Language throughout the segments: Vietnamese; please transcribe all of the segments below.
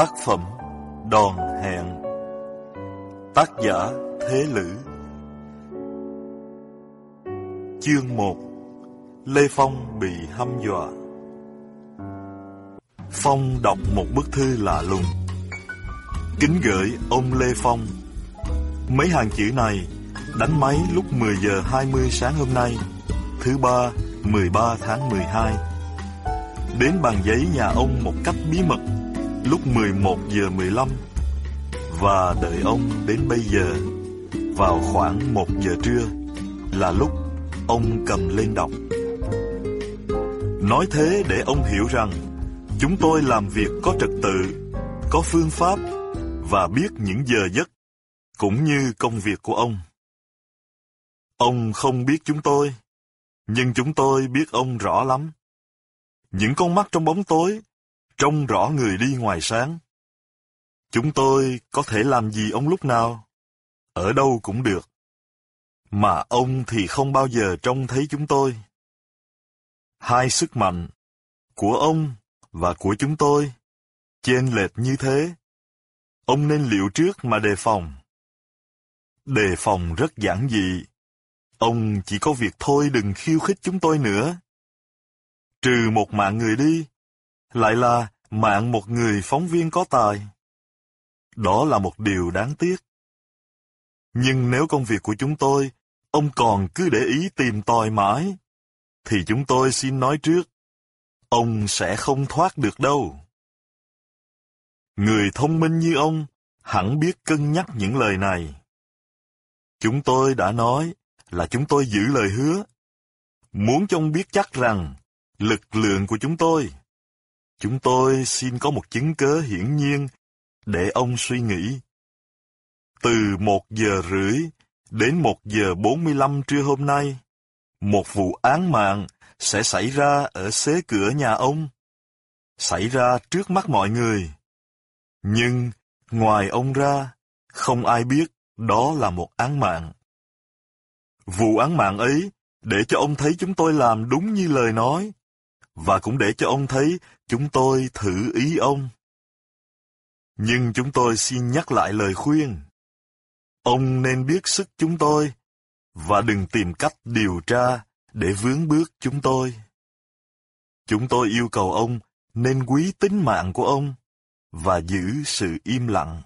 Tác phẩm Đòn hẹn. Tác giả Thế Lữ. Chương 1 Lê Phong bị hăm dọa. Phong đọc một bức thư lạ lùng. Kính gửi ông Lê Phong. Mấy hàng chữ này đánh máy lúc 10 giờ 20 sáng hôm nay, Thứ ba 13 tháng 12 Đến bàn giấy nhà ông một cách bí mật lúc 11 giờ 15 và đợi ông đến bây giờ vào khoảng 1 giờ trưa là lúc ông cầm lên đọc. Nói thế để ông hiểu rằng chúng tôi làm việc có trật tự, có phương pháp và biết những giờ giấc cũng như công việc của ông. Ông không biết chúng tôi, nhưng chúng tôi biết ông rõ lắm. Những con mắt trong bóng tối trông rõ người đi ngoài sáng. Chúng tôi có thể làm gì ông lúc nào? Ở đâu cũng được. Mà ông thì không bao giờ trông thấy chúng tôi. Hai sức mạnh, của ông và của chúng tôi, chênh lệch như thế. Ông nên liệu trước mà đề phòng. Đề phòng rất giản dị. Ông chỉ có việc thôi đừng khiêu khích chúng tôi nữa. Trừ một mạng người đi, lại là mạng một người phóng viên có tài. Đó là một điều đáng tiếc. Nhưng nếu công việc của chúng tôi, ông còn cứ để ý tìm tòi mãi, thì chúng tôi xin nói trước, ông sẽ không thoát được đâu. Người thông minh như ông hẳn biết cân nhắc những lời này. Chúng tôi đã nói là chúng tôi giữ lời hứa. Muốn cho ông biết chắc rằng lực lượng của chúng tôi Chúng tôi xin có một chứng cớ hiển nhiên để ông suy nghĩ. Từ một giờ rưỡi đến một giờ bốn mươi lăm trưa hôm nay, một vụ án mạng sẽ xảy ra ở xế cửa nhà ông. Xảy ra trước mắt mọi người. Nhưng, ngoài ông ra, không ai biết đó là một án mạng. Vụ án mạng ấy để cho ông thấy chúng tôi làm đúng như lời nói, và cũng để cho ông thấy chúng tôi thử ý ông. Nhưng chúng tôi xin nhắc lại lời khuyên. Ông nên biết sức chúng tôi, và đừng tìm cách điều tra để vướng bước chúng tôi. Chúng tôi yêu cầu ông nên quý tính mạng của ông và giữ sự im lặng.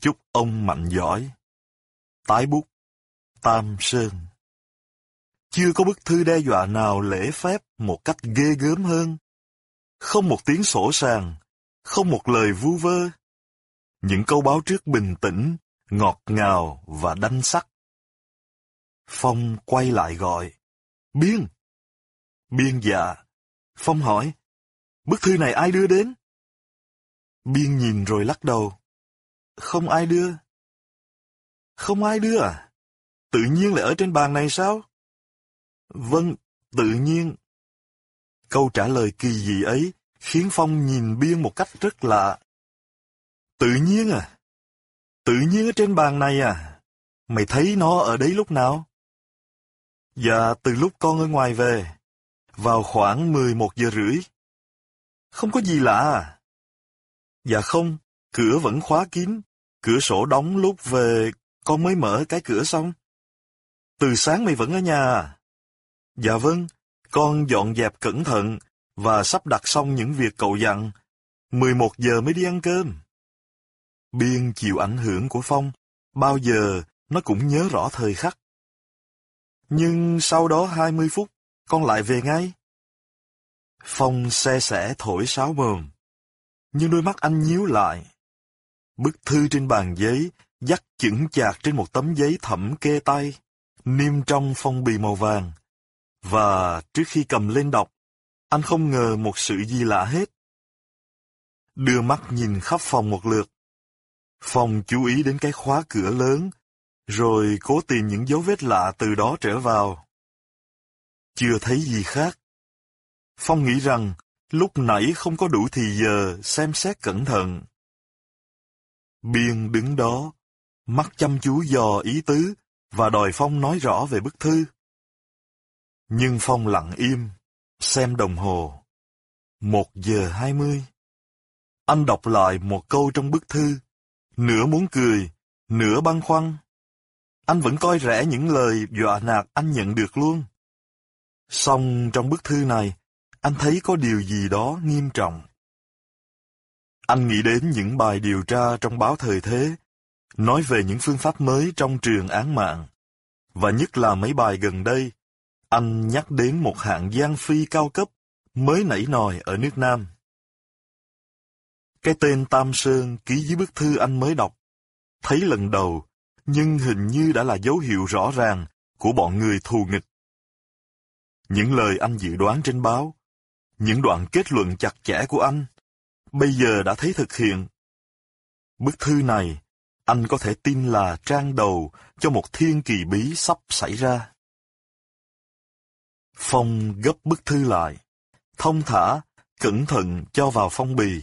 Chúc ông mạnh giỏi. Tái bút Tam Sơn chưa có bức thư đe dọa nào lễ phép một cách ghê gớm hơn. Không một tiếng sổ sàng, không một lời vu vơ. Những câu báo trước bình tĩnh, ngọt ngào và đanh sắc. Phong quay lại gọi. Biên! Biên dạ. Phong hỏi. Bức thư này ai đưa đến? Biên nhìn rồi lắc đầu. Không ai đưa. Không ai đưa à? Tự nhiên lại ở trên bàn này sao? Vâng, tự nhiên. Câu trả lời kỳ dị ấy khiến Phong nhìn Biên một cách rất lạ. Tự nhiên à? Tự nhiên ở trên bàn này à? Mày thấy nó ở đấy lúc nào? Dạ, từ lúc con ở ngoài về. Vào khoảng 11 giờ rưỡi. Không có gì lạ à? Dạ không, cửa vẫn khóa kín. Cửa sổ đóng lúc về, con mới mở cái cửa xong. Từ sáng mày vẫn ở nhà à? Dạ vâng, con dọn dẹp cẩn thận và sắp đặt xong những việc cậu dặn. 11 giờ mới đi ăn cơm. Biên chịu ảnh hưởng của Phong, bao giờ nó cũng nhớ rõ thời khắc. Nhưng sau đó 20 phút, con lại về ngay. Phong xe sẻ thổi sáo mồm, nhưng đôi mắt anh nhíu lại. Bức thư trên bàn giấy dắt chững chạc trên một tấm giấy thẩm kê tay, niêm trong phong bì màu vàng. Và trước khi cầm lên đọc, anh không ngờ một sự gì lạ hết. Đưa mắt nhìn khắp phòng một lượt. Phòng chú ý đến cái khóa cửa lớn, rồi cố tìm những dấu vết lạ từ đó trở vào. Chưa thấy gì khác. Phong nghĩ rằng lúc nãy không có đủ thì giờ xem xét cẩn thận. Biên đứng đó, mắt chăm chú dò ý tứ và đòi Phong nói rõ về bức thư. Nhưng Phong lặng im, xem đồng hồ. Một giờ hai mươi. Anh đọc lại một câu trong bức thư, nửa muốn cười, nửa băn khoăn. Anh vẫn coi rẻ những lời dọa nạt anh nhận được luôn. Xong trong bức thư này, anh thấy có điều gì đó nghiêm trọng. Anh nghĩ đến những bài điều tra trong báo thời thế, nói về những phương pháp mới trong trường án mạng. Và nhất là mấy bài gần đây, anh nhắc đến một hạng gian phi cao cấp mới nảy nòi ở nước Nam. Cái tên Tam Sơn ký dưới bức thư anh mới đọc, thấy lần đầu, nhưng hình như đã là dấu hiệu rõ ràng của bọn người thù nghịch. Những lời anh dự đoán trên báo, những đoạn kết luận chặt chẽ của anh, bây giờ đã thấy thực hiện. Bức thư này, anh có thể tin là trang đầu cho một thiên kỳ bí sắp xảy ra. Phong gấp bức thư lại, thông thả, cẩn thận cho vào phong bì.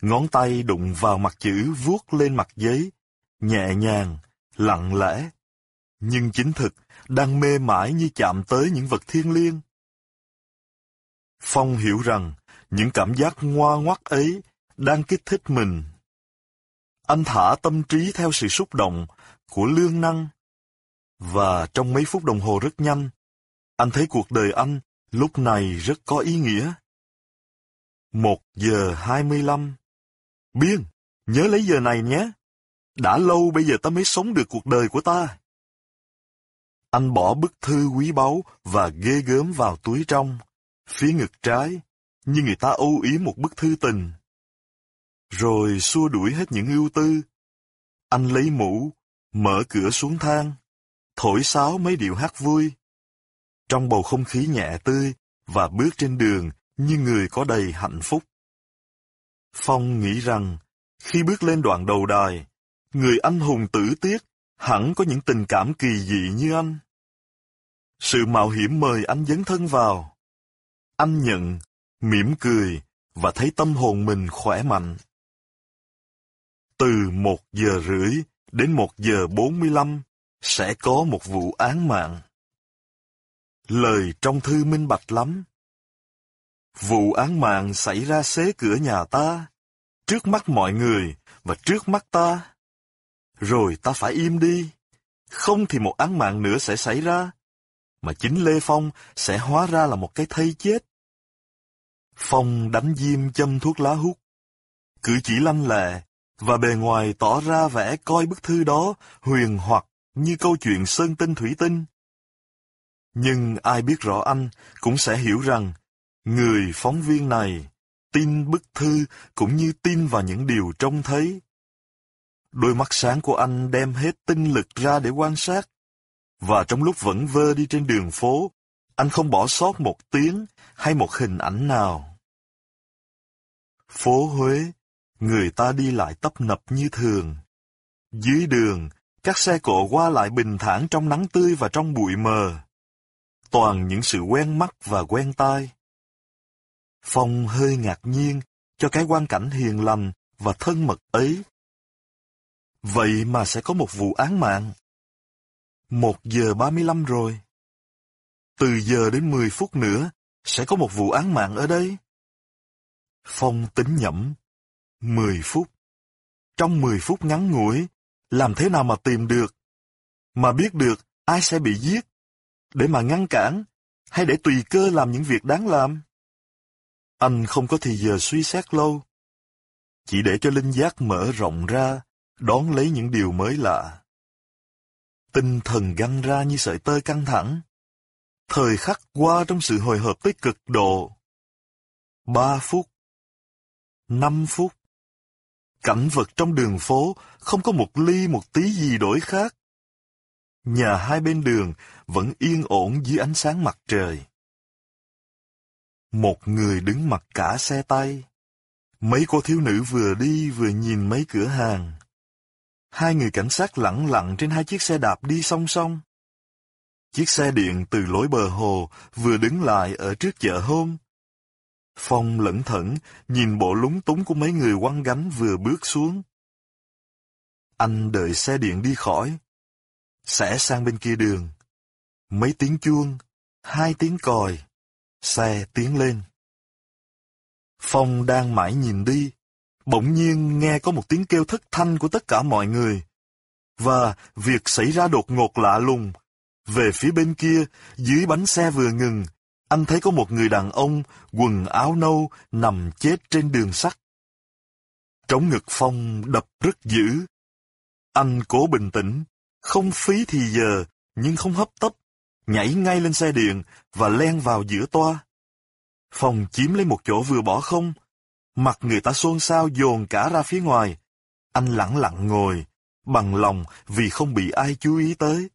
Ngón tay đụng vào mặt chữ vuốt lên mặt giấy, nhẹ nhàng, lặng lẽ. Nhưng chính thực, đang mê mãi như chạm tới những vật thiên liêng. Phong hiểu rằng, những cảm giác ngoa ngoắt ấy đang kích thích mình. Anh thả tâm trí theo sự xúc động của lương năng. Và trong mấy phút đồng hồ rất nhanh, anh thấy cuộc đời anh lúc này rất có ý nghĩa. Một giờ hai mươi lăm. Biên, nhớ lấy giờ này nhé. Đã lâu bây giờ ta mới sống được cuộc đời của ta. Anh bỏ bức thư quý báu và ghê gớm vào túi trong, phía ngực trái, như người ta âu ý một bức thư tình. Rồi xua đuổi hết những ưu tư. Anh lấy mũ, mở cửa xuống thang, thổi sáo mấy điệu hát vui. Trong bầu không khí nhẹ tươi và bước trên đường như người có đầy hạnh phúc. Phong nghĩ rằng, khi bước lên đoạn đầu đài, người anh hùng tử tiết hẳn có những tình cảm kỳ dị như anh. Sự mạo hiểm mời anh dấn thân vào. Anh nhận, mỉm cười và thấy tâm hồn mình khỏe mạnh. Từ một giờ rưỡi đến một giờ bốn mươi lăm sẽ có một vụ án mạng. Lời trong thư minh bạch lắm. Vụ án mạng xảy ra xế cửa nhà ta, trước mắt mọi người và trước mắt ta. Rồi ta phải im đi, không thì một án mạng nữa sẽ xảy ra, mà chính Lê Phong sẽ hóa ra là một cái thây chết. Phong đánh diêm châm thuốc lá hút, cử chỉ lanh lẹ, và bề ngoài tỏ ra vẻ coi bức thư đó huyền hoặc như câu chuyện sơn tinh thủy tinh. Nhưng ai biết rõ anh cũng sẽ hiểu rằng người phóng viên này tin bức thư cũng như tin vào những điều trông thấy. Đôi mắt sáng của anh đem hết tinh lực ra để quan sát. Và trong lúc vẫn vơ đi trên đường phố, anh không bỏ sót một tiếng hay một hình ảnh nào. Phố Huế, người ta đi lại tấp nập như thường. Dưới đường, các xe cộ qua lại bình thản trong nắng tươi và trong bụi mờ. Toàn những sự quen mắt và quen tai. Phong hơi ngạc nhiên cho cái quan cảnh hiền lành và thân mật ấy. Vậy mà sẽ có một vụ án mạng. Một giờ ba mươi lăm rồi. Từ giờ đến mười phút nữa, sẽ có một vụ án mạng ở đây. Phong tính nhẩm. Mười phút. Trong mười phút ngắn ngủi, làm thế nào mà tìm được? Mà biết được ai sẽ bị giết? Để mà ngăn cản? Hay để tùy cơ làm những việc đáng làm? Anh không có thì giờ suy xét lâu. Chỉ để cho linh giác mở rộng ra, đón lấy những điều mới lạ. Tinh thần găng ra như sợi tơ căng thẳng. Thời khắc qua trong sự hồi hộp tới cực độ. Ba phút. Năm phút. Cảnh vật trong đường phố không có một ly một tí gì đổi khác. Nhà hai bên đường vẫn yên ổn dưới ánh sáng mặt trời. Một người đứng mặt cả xe tay. Mấy cô thiếu nữ vừa đi vừa nhìn mấy cửa hàng. Hai người cảnh sát lặng lặng trên hai chiếc xe đạp đi song song. Chiếc xe điện từ lối bờ hồ vừa đứng lại ở trước chợ hôm. Phong lẩn thẩn nhìn bộ lúng túng của mấy người quăng gánh vừa bước xuống. Anh đợi xe điện đi khỏi. Sẽ sang bên kia đường. Mấy tiếng chuông, hai tiếng còi. Xe tiến lên. Phong đang mãi nhìn đi, bỗng nhiên nghe có một tiếng kêu thất thanh của tất cả mọi người. Và việc xảy ra đột ngột lạ lùng. Về phía bên kia, dưới bánh xe vừa ngừng, anh thấy có một người đàn ông quần áo nâu nằm chết trên đường sắt. Trống ngực Phong đập rất dữ. Anh cố bình tĩnh, không phí thì giờ, nhưng không hấp tấp, nhảy ngay lên xe điện và len vào giữa toa. phòng chiếm lấy một chỗ vừa bỏ không, mặt người ta xôn xao dồn cả ra phía ngoài. Anh lặng lặng ngồi, bằng lòng vì không bị ai chú ý tới.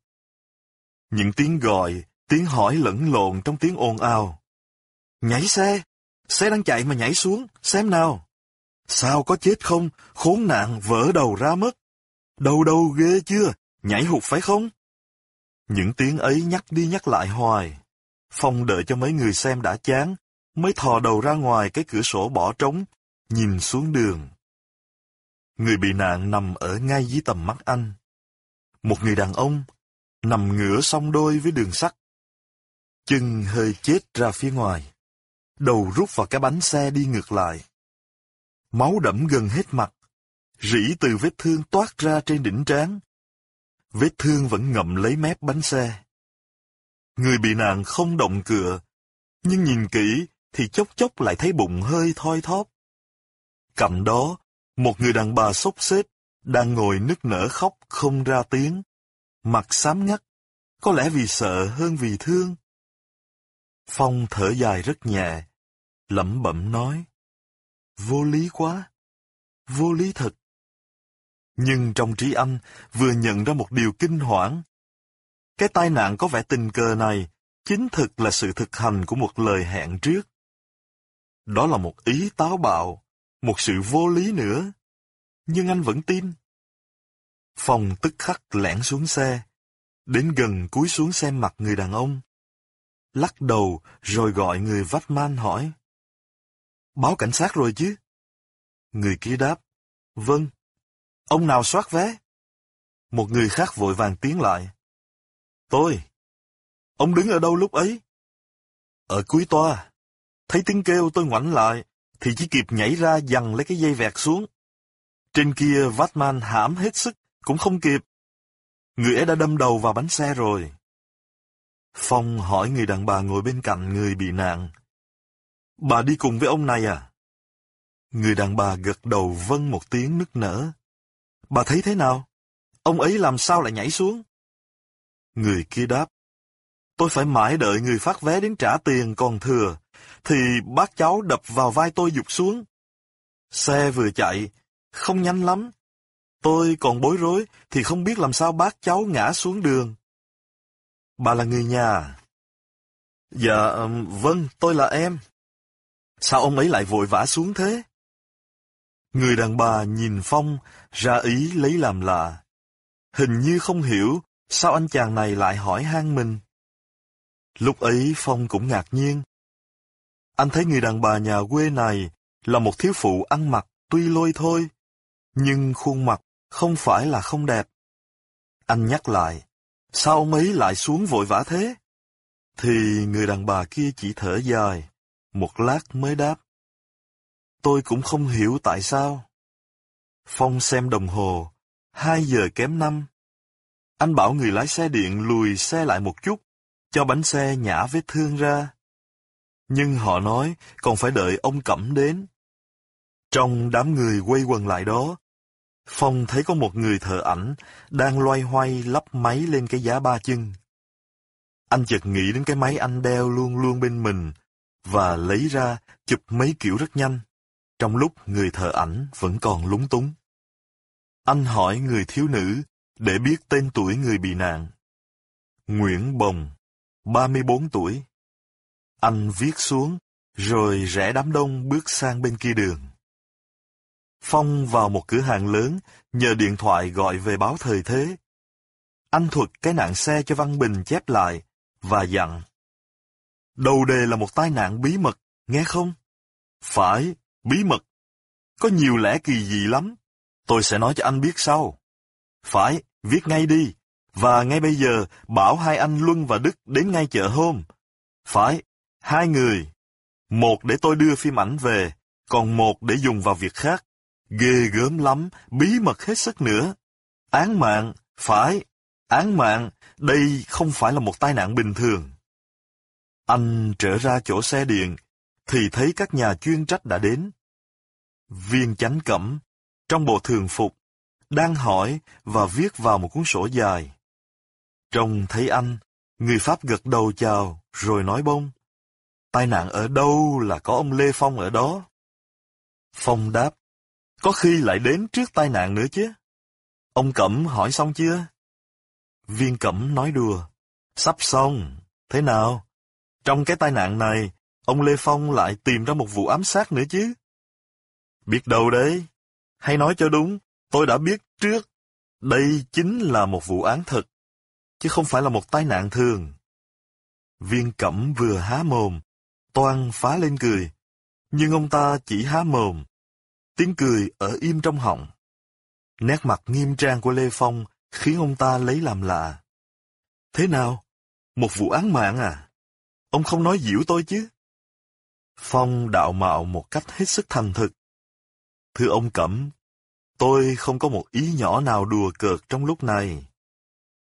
Những tiếng gọi, tiếng hỏi lẫn lộn trong tiếng ồn ào. Nhảy xe! Xe đang chạy mà nhảy xuống, xem nào! Sao có chết không? Khốn nạn vỡ đầu ra mất. Đầu đầu ghê chưa? Nhảy hụt phải không? Những tiếng ấy nhắc đi nhắc lại hoài. Phong đợi cho mấy người xem đã chán, mới thò đầu ra ngoài cái cửa sổ bỏ trống, nhìn xuống đường. Người bị nạn nằm ở ngay dưới tầm mắt anh. Một người đàn ông, nằm ngửa song đôi với đường sắt. Chân hơi chết ra phía ngoài. Đầu rút vào cái bánh xe đi ngược lại. Máu đẫm gần hết mặt. Rỉ từ vết thương toát ra trên đỉnh trán. Vết thương vẫn ngậm lấy mép bánh xe. Người bị nạn không động cựa, nhưng nhìn kỹ thì chốc chốc lại thấy bụng hơi thoi thóp. Cạnh đó, một người đàn bà sốc xếp, đang ngồi nức nở khóc không ra tiếng, mặt xám ngắt, có lẽ vì sợ hơn vì thương. Phong thở dài rất nhẹ, lẩm bẩm nói, vô lý quá, vô lý thật. Nhưng trong trí anh vừa nhận ra một điều kinh hoảng. Cái tai nạn có vẻ tình cờ này chính thực là sự thực hành của một lời hẹn trước. Đó là một ý táo bạo, một sự vô lý nữa. Nhưng anh vẫn tin. Phong tức khắc lẻn xuống xe, đến gần cúi xuống xem mặt người đàn ông. Lắc đầu rồi gọi người vách man hỏi. Báo cảnh sát rồi chứ? Người kia đáp. Vâng. Ông nào soát vé? Một người khác vội vàng tiến lại. Tôi. Ông đứng ở đâu lúc ấy? Ở cuối toa. Thấy tiếng kêu tôi ngoảnh lại, thì chỉ kịp nhảy ra dằn lấy cái dây vẹt xuống. Trên kia Vatman hãm hết sức, cũng không kịp. Người ấy đã đâm đầu vào bánh xe rồi. Phong hỏi người đàn bà ngồi bên cạnh người bị nạn. Bà đi cùng với ông này à? Người đàn bà gật đầu vâng một tiếng nức nở. Bà thấy thế nào? Ông ấy làm sao lại nhảy xuống? Người kia đáp. Tôi phải mãi đợi người phát vé đến trả tiền còn thừa, thì bác cháu đập vào vai tôi dục xuống. Xe vừa chạy, không nhanh lắm. Tôi còn bối rối thì không biết làm sao bác cháu ngã xuống đường. Bà là người nhà. Dạ, vâng, tôi là em. Sao ông ấy lại vội vã xuống thế? Người đàn bà nhìn Phong, ra ý lấy làm lạ. Hình như không hiểu sao anh chàng này lại hỏi han mình. Lúc ấy Phong cũng ngạc nhiên. Anh thấy người đàn bà nhà quê này là một thiếu phụ ăn mặc tuy lôi thôi, nhưng khuôn mặt không phải là không đẹp. Anh nhắc lại, sao ông ấy lại xuống vội vã thế? Thì người đàn bà kia chỉ thở dài, một lát mới đáp. Tôi cũng không hiểu tại sao. Phong xem đồng hồ, hai giờ kém năm. Anh bảo người lái xe điện lùi xe lại một chút, cho bánh xe nhả vết thương ra. Nhưng họ nói còn phải đợi ông Cẩm đến. Trong đám người quay quần lại đó, Phong thấy có một người thợ ảnh đang loay hoay lắp máy lên cái giá ba chân. Anh chợt nghĩ đến cái máy anh đeo luôn luôn bên mình và lấy ra chụp mấy kiểu rất nhanh, trong lúc người thợ ảnh vẫn còn lúng túng. Anh hỏi người thiếu nữ để biết tên tuổi người bị nạn. Nguyễn Bồng, 34 tuổi. Anh viết xuống, rồi rẽ đám đông bước sang bên kia đường. Phong vào một cửa hàng lớn, nhờ điện thoại gọi về báo thời thế. Anh thuật cái nạn xe cho Văn Bình chép lại, và dặn. Đầu đề là một tai nạn bí mật, nghe không? Phải, bí mật. Có nhiều lẽ kỳ dị lắm. Tôi sẽ nói cho anh biết sau. Phải, viết ngay đi. Và ngay bây giờ, bảo hai anh Luân và Đức đến ngay chợ hôm. Phải, hai người. Một để tôi đưa phim ảnh về, còn một để dùng vào việc khác. Ghê gớm lắm, bí mật hết sức nữa. Án mạng, phải, án mạng, đây không phải là một tai nạn bình thường. Anh trở ra chỗ xe điện, thì thấy các nhà chuyên trách đã đến. Viên chánh cẩm, trong bộ thường phục, đang hỏi và viết vào một cuốn sổ dài. Trông thấy anh, người Pháp gật đầu chào, rồi nói bông. Tai nạn ở đâu là có ông Lê Phong ở đó? Phong đáp, có khi lại đến trước tai nạn nữa chứ. Ông Cẩm hỏi xong chưa? Viên Cẩm nói đùa, sắp xong, thế nào? Trong cái tai nạn này, ông Lê Phong lại tìm ra một vụ ám sát nữa chứ. Biết đâu đấy, hay nói cho đúng, tôi đã biết trước, đây chính là một vụ án thật, chứ không phải là một tai nạn thường. Viên Cẩm vừa há mồm, toan phá lên cười, nhưng ông ta chỉ há mồm, tiếng cười ở im trong họng. Nét mặt nghiêm trang của Lê Phong khiến ông ta lấy làm lạ. Thế nào? Một vụ án mạng à? Ông không nói giễu tôi chứ? Phong đạo mạo một cách hết sức thành thực. Thưa ông Cẩm, tôi không có một ý nhỏ nào đùa cợt trong lúc này.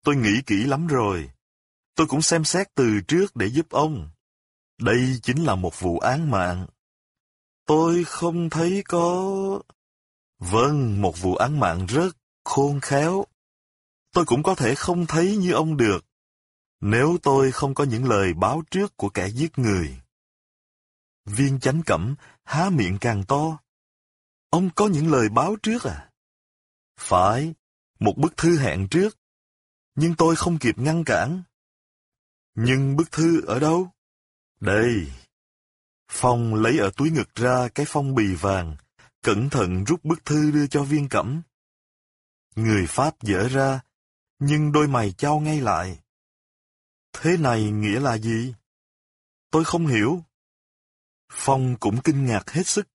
Tôi nghĩ kỹ lắm rồi. Tôi cũng xem xét từ trước để giúp ông. Đây chính là một vụ án mạng. Tôi không thấy có... Vâng, một vụ án mạng rất khôn khéo. Tôi cũng có thể không thấy như ông được, nếu tôi không có những lời báo trước của kẻ giết người. Viên chánh cẩm há miệng càng to. Ông có những lời báo trước à? Phải, một bức thư hẹn trước. Nhưng tôi không kịp ngăn cản. Nhưng bức thư ở đâu? Đây. Phong lấy ở túi ngực ra cái phong bì vàng, cẩn thận rút bức thư đưa cho viên cẩm. Người Pháp dở ra, nhưng đôi mày trao ngay lại. Thế này nghĩa là gì? Tôi không hiểu. Phong cũng kinh ngạc hết sức.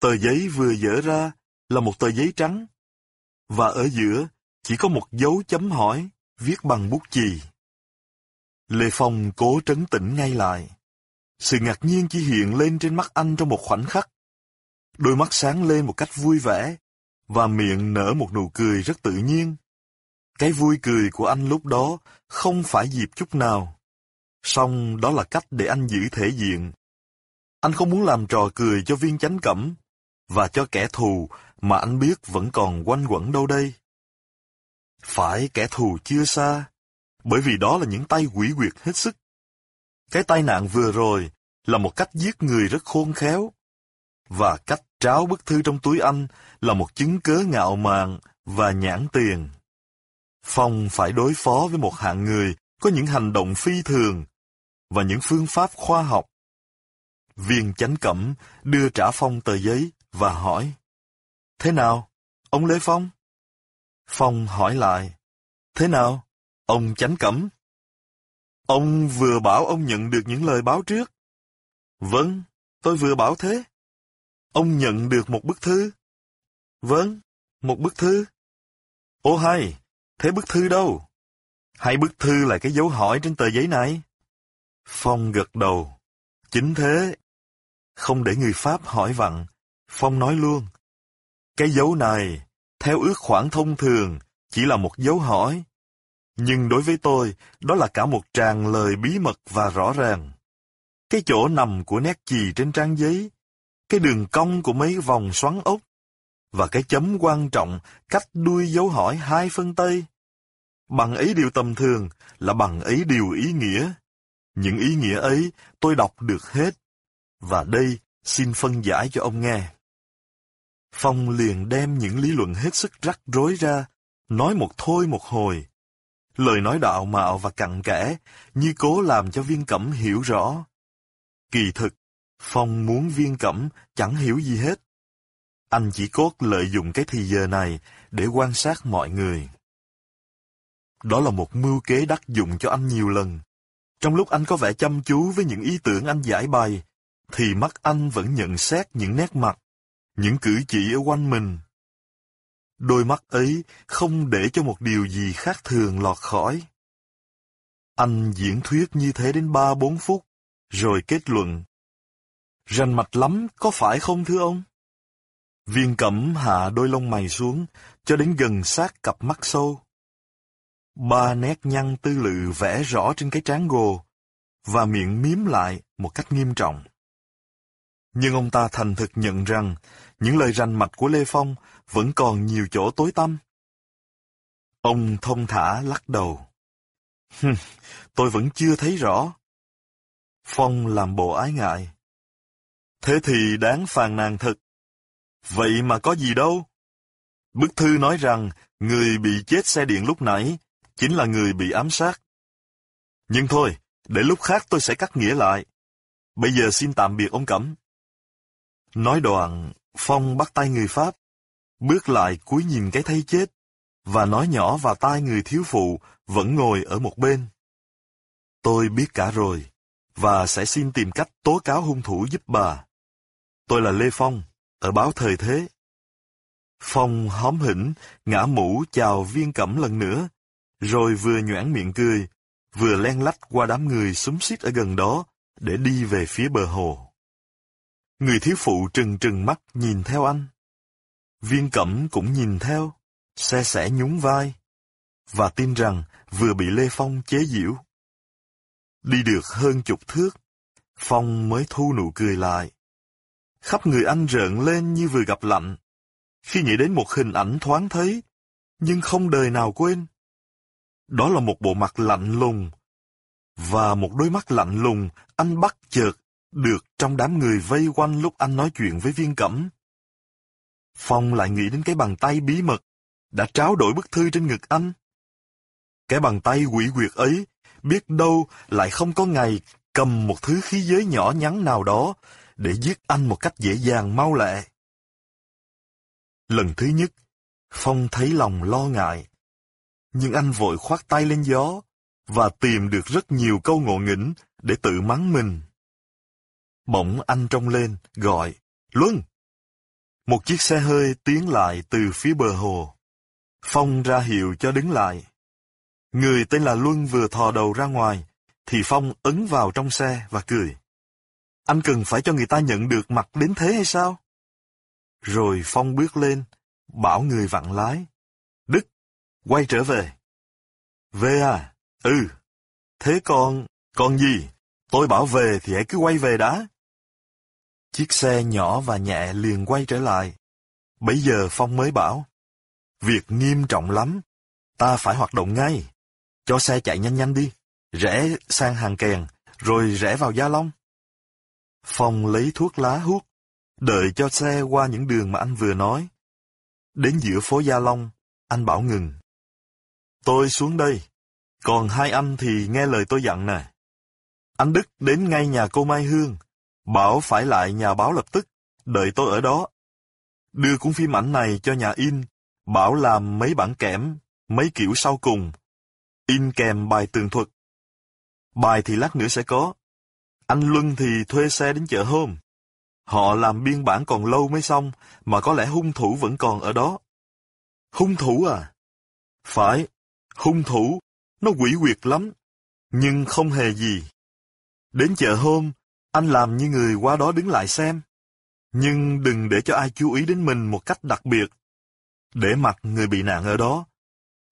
Tờ giấy vừa dở ra là một tờ giấy trắng, và ở giữa chỉ có một dấu chấm hỏi viết bằng bút chì. Lê Phong cố trấn tĩnh ngay lại. Sự ngạc nhiên chỉ hiện lên trên mắt anh trong một khoảnh khắc. Đôi mắt sáng lên một cách vui vẻ, và miệng nở một nụ cười rất tự nhiên. Cái vui cười của anh lúc đó không phải dịp chút nào. Song đó là cách để anh giữ thể diện. Anh không muốn làm trò cười cho viên chánh cẩm, và cho kẻ thù mà anh biết vẫn còn quanh quẩn đâu đây. Phải kẻ thù chưa xa, bởi vì đó là những tay quỷ quyệt hết sức. Cái tai nạn vừa rồi là một cách giết người rất khôn khéo, và cách tráo bức thư trong túi anh là một chứng cớ ngạo mạn và nhãn tiền. Phong phải đối phó với một hạng người có những hành động phi thường và những phương pháp khoa học. Viên chánh cẩm đưa trả Phong tờ giấy và hỏi. Thế nào, ông Lê Phong? Phong hỏi lại. Thế nào, ông chánh cẩm? Ông vừa bảo ông nhận được những lời báo trước. Vâng, tôi vừa bảo thế. Ông nhận được một bức thư. Vâng, một bức thư. Ô hay, thế bức thư đâu? Hay bức thư là cái dấu hỏi trên tờ giấy này? Phong gật đầu. Chính thế. Không để người Pháp hỏi vặn, Phong nói luôn. Cái dấu này, theo ước khoản thông thường, chỉ là một dấu hỏi. Nhưng đối với tôi, đó là cả một tràng lời bí mật và rõ ràng. Cái chỗ nằm của nét chì trên trang giấy, cái đường cong của mấy vòng xoắn ốc, và cái chấm quan trọng cách đuôi dấu hỏi hai phân tây. Bằng ấy điều tầm thường là bằng ấy điều ý nghĩa. Những ý nghĩa ấy tôi đọc được hết. Và đây xin phân giải cho ông nghe. Phong liền đem những lý luận hết sức rắc rối ra, nói một thôi một hồi. Lời nói đạo mạo và cặn kẽ, như cố làm cho viên cẩm hiểu rõ. Kỳ thực, Phong muốn viên cẩm chẳng hiểu gì hết. Anh chỉ cốt lợi dụng cái thì giờ này để quan sát mọi người. Đó là một mưu kế đắc dụng cho anh nhiều lần. Trong lúc anh có vẻ chăm chú với những ý tưởng anh giải bày, thì mắt anh vẫn nhận xét những nét mặt, những cử chỉ ở quanh mình. Đôi mắt ấy không để cho một điều gì khác thường lọt khỏi. Anh diễn thuyết như thế đến ba bốn phút, rồi kết luận. Rành mạch lắm, có phải không thưa ông? Viên cẩm hạ đôi lông mày xuống, cho đến gần sát cặp mắt sâu. Ba nét nhăn tư lự vẽ rõ trên cái trán gồ, và miệng miếm lại một cách nghiêm trọng. Nhưng ông ta thành thực nhận rằng những lời rành mạch của Lê Phong vẫn còn nhiều chỗ tối tăm. Ông thông thả lắc đầu. tôi vẫn chưa thấy rõ. Phong làm bộ ái ngại. Thế thì đáng phàn nàn thật. Vậy mà có gì đâu. Bức thư nói rằng người bị chết xe điện lúc nãy chính là người bị ám sát. Nhưng thôi, để lúc khác tôi sẽ cắt nghĩa lại. Bây giờ xin tạm biệt ông Cẩm. Nói đoạn, Phong bắt tay người Pháp, bước lại cúi nhìn cái thấy chết, và nói nhỏ vào tai người thiếu phụ vẫn ngồi ở một bên. Tôi biết cả rồi, và sẽ xin tìm cách tố cáo hung thủ giúp bà. Tôi là Lê Phong, ở báo Thời Thế. Phong hóm hỉnh, ngã mũ chào viên cẩm lần nữa, rồi vừa nhoảng miệng cười, vừa len lách qua đám người súng xít ở gần đó để đi về phía bờ hồ. Người thiếu phụ trừng trừng mắt nhìn theo anh. Viên cẩm cũng nhìn theo, xe sẻ nhún vai, và tin rằng vừa bị Lê Phong chế giễu. Đi được hơn chục thước, Phong mới thu nụ cười lại. Khắp người anh rợn lên như vừa gặp lạnh, khi nghĩ đến một hình ảnh thoáng thấy, nhưng không đời nào quên. Đó là một bộ mặt lạnh lùng, và một đôi mắt lạnh lùng anh bắt chợt được trong đám người vây quanh lúc anh nói chuyện với viên cẩm. Phong lại nghĩ đến cái bàn tay bí mật đã tráo đổi bức thư trên ngực anh. Cái bàn tay quỷ quyệt ấy, biết đâu lại không có ngày cầm một thứ khí giới nhỏ nhắn nào đó để giết anh một cách dễ dàng mau lẹ. Lần thứ nhất, Phong thấy lòng lo ngại. Nhưng anh vội khoát tay lên gió và tìm được rất nhiều câu ngộ nghĩnh để tự mắng mình. Bỗng anh trông lên, gọi, Luân! Một chiếc xe hơi tiến lại từ phía bờ hồ. Phong ra hiệu cho đứng lại. Người tên là Luân vừa thò đầu ra ngoài, thì Phong ấn vào trong xe và cười. Anh cần phải cho người ta nhận được mặt đến thế hay sao? Rồi Phong bước lên, bảo người vặn lái. Đức, quay trở về. Về à? Ừ. Thế còn, còn gì? Tôi bảo về thì hãy cứ quay về đã. Chiếc xe nhỏ và nhẹ liền quay trở lại. Bây giờ Phong mới bảo. Việc nghiêm trọng lắm. Ta phải hoạt động ngay. Cho xe chạy nhanh nhanh đi. Rẽ sang hàng kèn, rồi rẽ vào Gia Long. Phong lấy thuốc lá hút, đợi cho xe qua những đường mà anh vừa nói. Đến giữa phố Gia Long, anh bảo ngừng. Tôi xuống đây, còn hai anh thì nghe lời tôi dặn nè. Anh Đức đến ngay nhà cô Mai Hương, bảo phải lại nhà báo lập tức, đợi tôi ở đó. Đưa cuốn phim ảnh này cho nhà in, bảo làm mấy bản kẽm, mấy kiểu sau cùng. In kèm bài tường thuật. Bài thì lát nữa sẽ có. Anh Luân thì thuê xe đến chợ hôm. Họ làm biên bản còn lâu mới xong, mà có lẽ hung thủ vẫn còn ở đó. Hung thủ à? Phải, hung thủ, nó quỷ quyệt lắm, nhưng không hề gì. Đến chợ hôm, anh làm như người qua đó đứng lại xem. Nhưng đừng để cho ai chú ý đến mình một cách đặc biệt. Để mặc người bị nạn ở đó,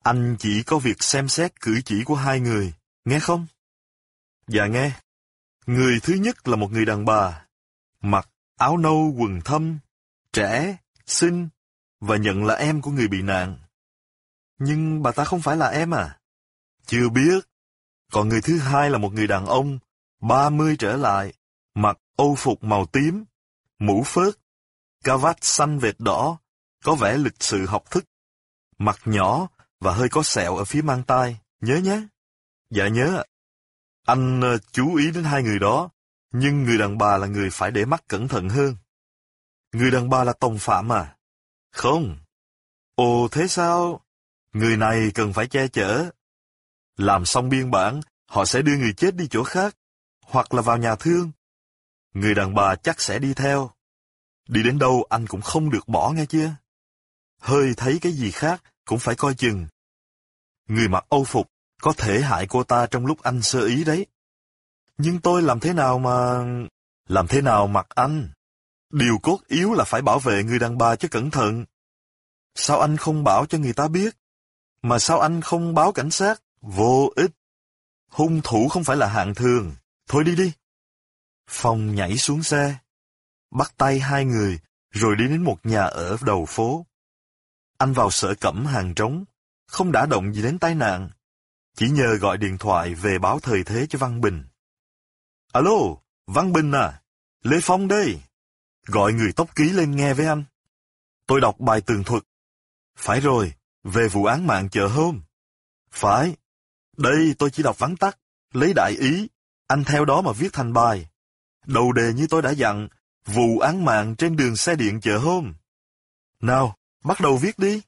anh chỉ có việc xem xét cử chỉ của hai người, nghe không? Dạ nghe. Người thứ nhất là một người đàn bà, mặc áo nâu quần thâm, trẻ, xinh, và nhận là em của người bị nạn. Nhưng bà ta không phải là em à? Chưa biết. Còn người thứ hai là một người đàn ông, ba mươi trở lại, mặc âu phục màu tím, mũ phớt, cà vạt xanh vệt đỏ, có vẻ lịch sự học thức, mặt nhỏ và hơi có sẹo ở phía mang tai, nhớ nhé. Dạ nhớ. Anh ờ, chú ý đến hai người đó, nhưng người đàn bà là người phải để mắt cẩn thận hơn. Người đàn bà là tòng phạm à? Không. Ồ thế sao? Người này cần phải che chở. Làm xong biên bản, họ sẽ đưa người chết đi chỗ khác, hoặc là vào nhà thương. Người đàn bà chắc sẽ đi theo. Đi đến đâu anh cũng không được bỏ nghe chưa? Hơi thấy cái gì khác cũng phải coi chừng. Người mặc âu phục, có thể hại cô ta trong lúc anh sơ ý đấy. Nhưng tôi làm thế nào mà... Làm thế nào mặc anh? Điều cốt yếu là phải bảo vệ người đàn bà cho cẩn thận. Sao anh không bảo cho người ta biết? Mà sao anh không báo cảnh sát? Vô ích. Hung thủ không phải là hạng thường. Thôi đi đi. Phong nhảy xuống xe, bắt tay hai người, rồi đi đến một nhà ở đầu phố. Anh vào sở cẩm hàng trống, không đã động gì đến tai nạn. Chỉ nhờ gọi điện thoại về báo thời thế cho Văn Bình. Alo, Văn Bình à, Lê Phong đây. Gọi người tóc ký lên nghe với anh. Tôi đọc bài tường thuật. Phải rồi, về vụ án mạng chợ hôm. Phải. Đây tôi chỉ đọc vắn tắt, lấy đại ý, anh theo đó mà viết thành bài. Đầu đề như tôi đã dặn, vụ án mạng trên đường xe điện chợ hôm. Nào, bắt đầu viết đi.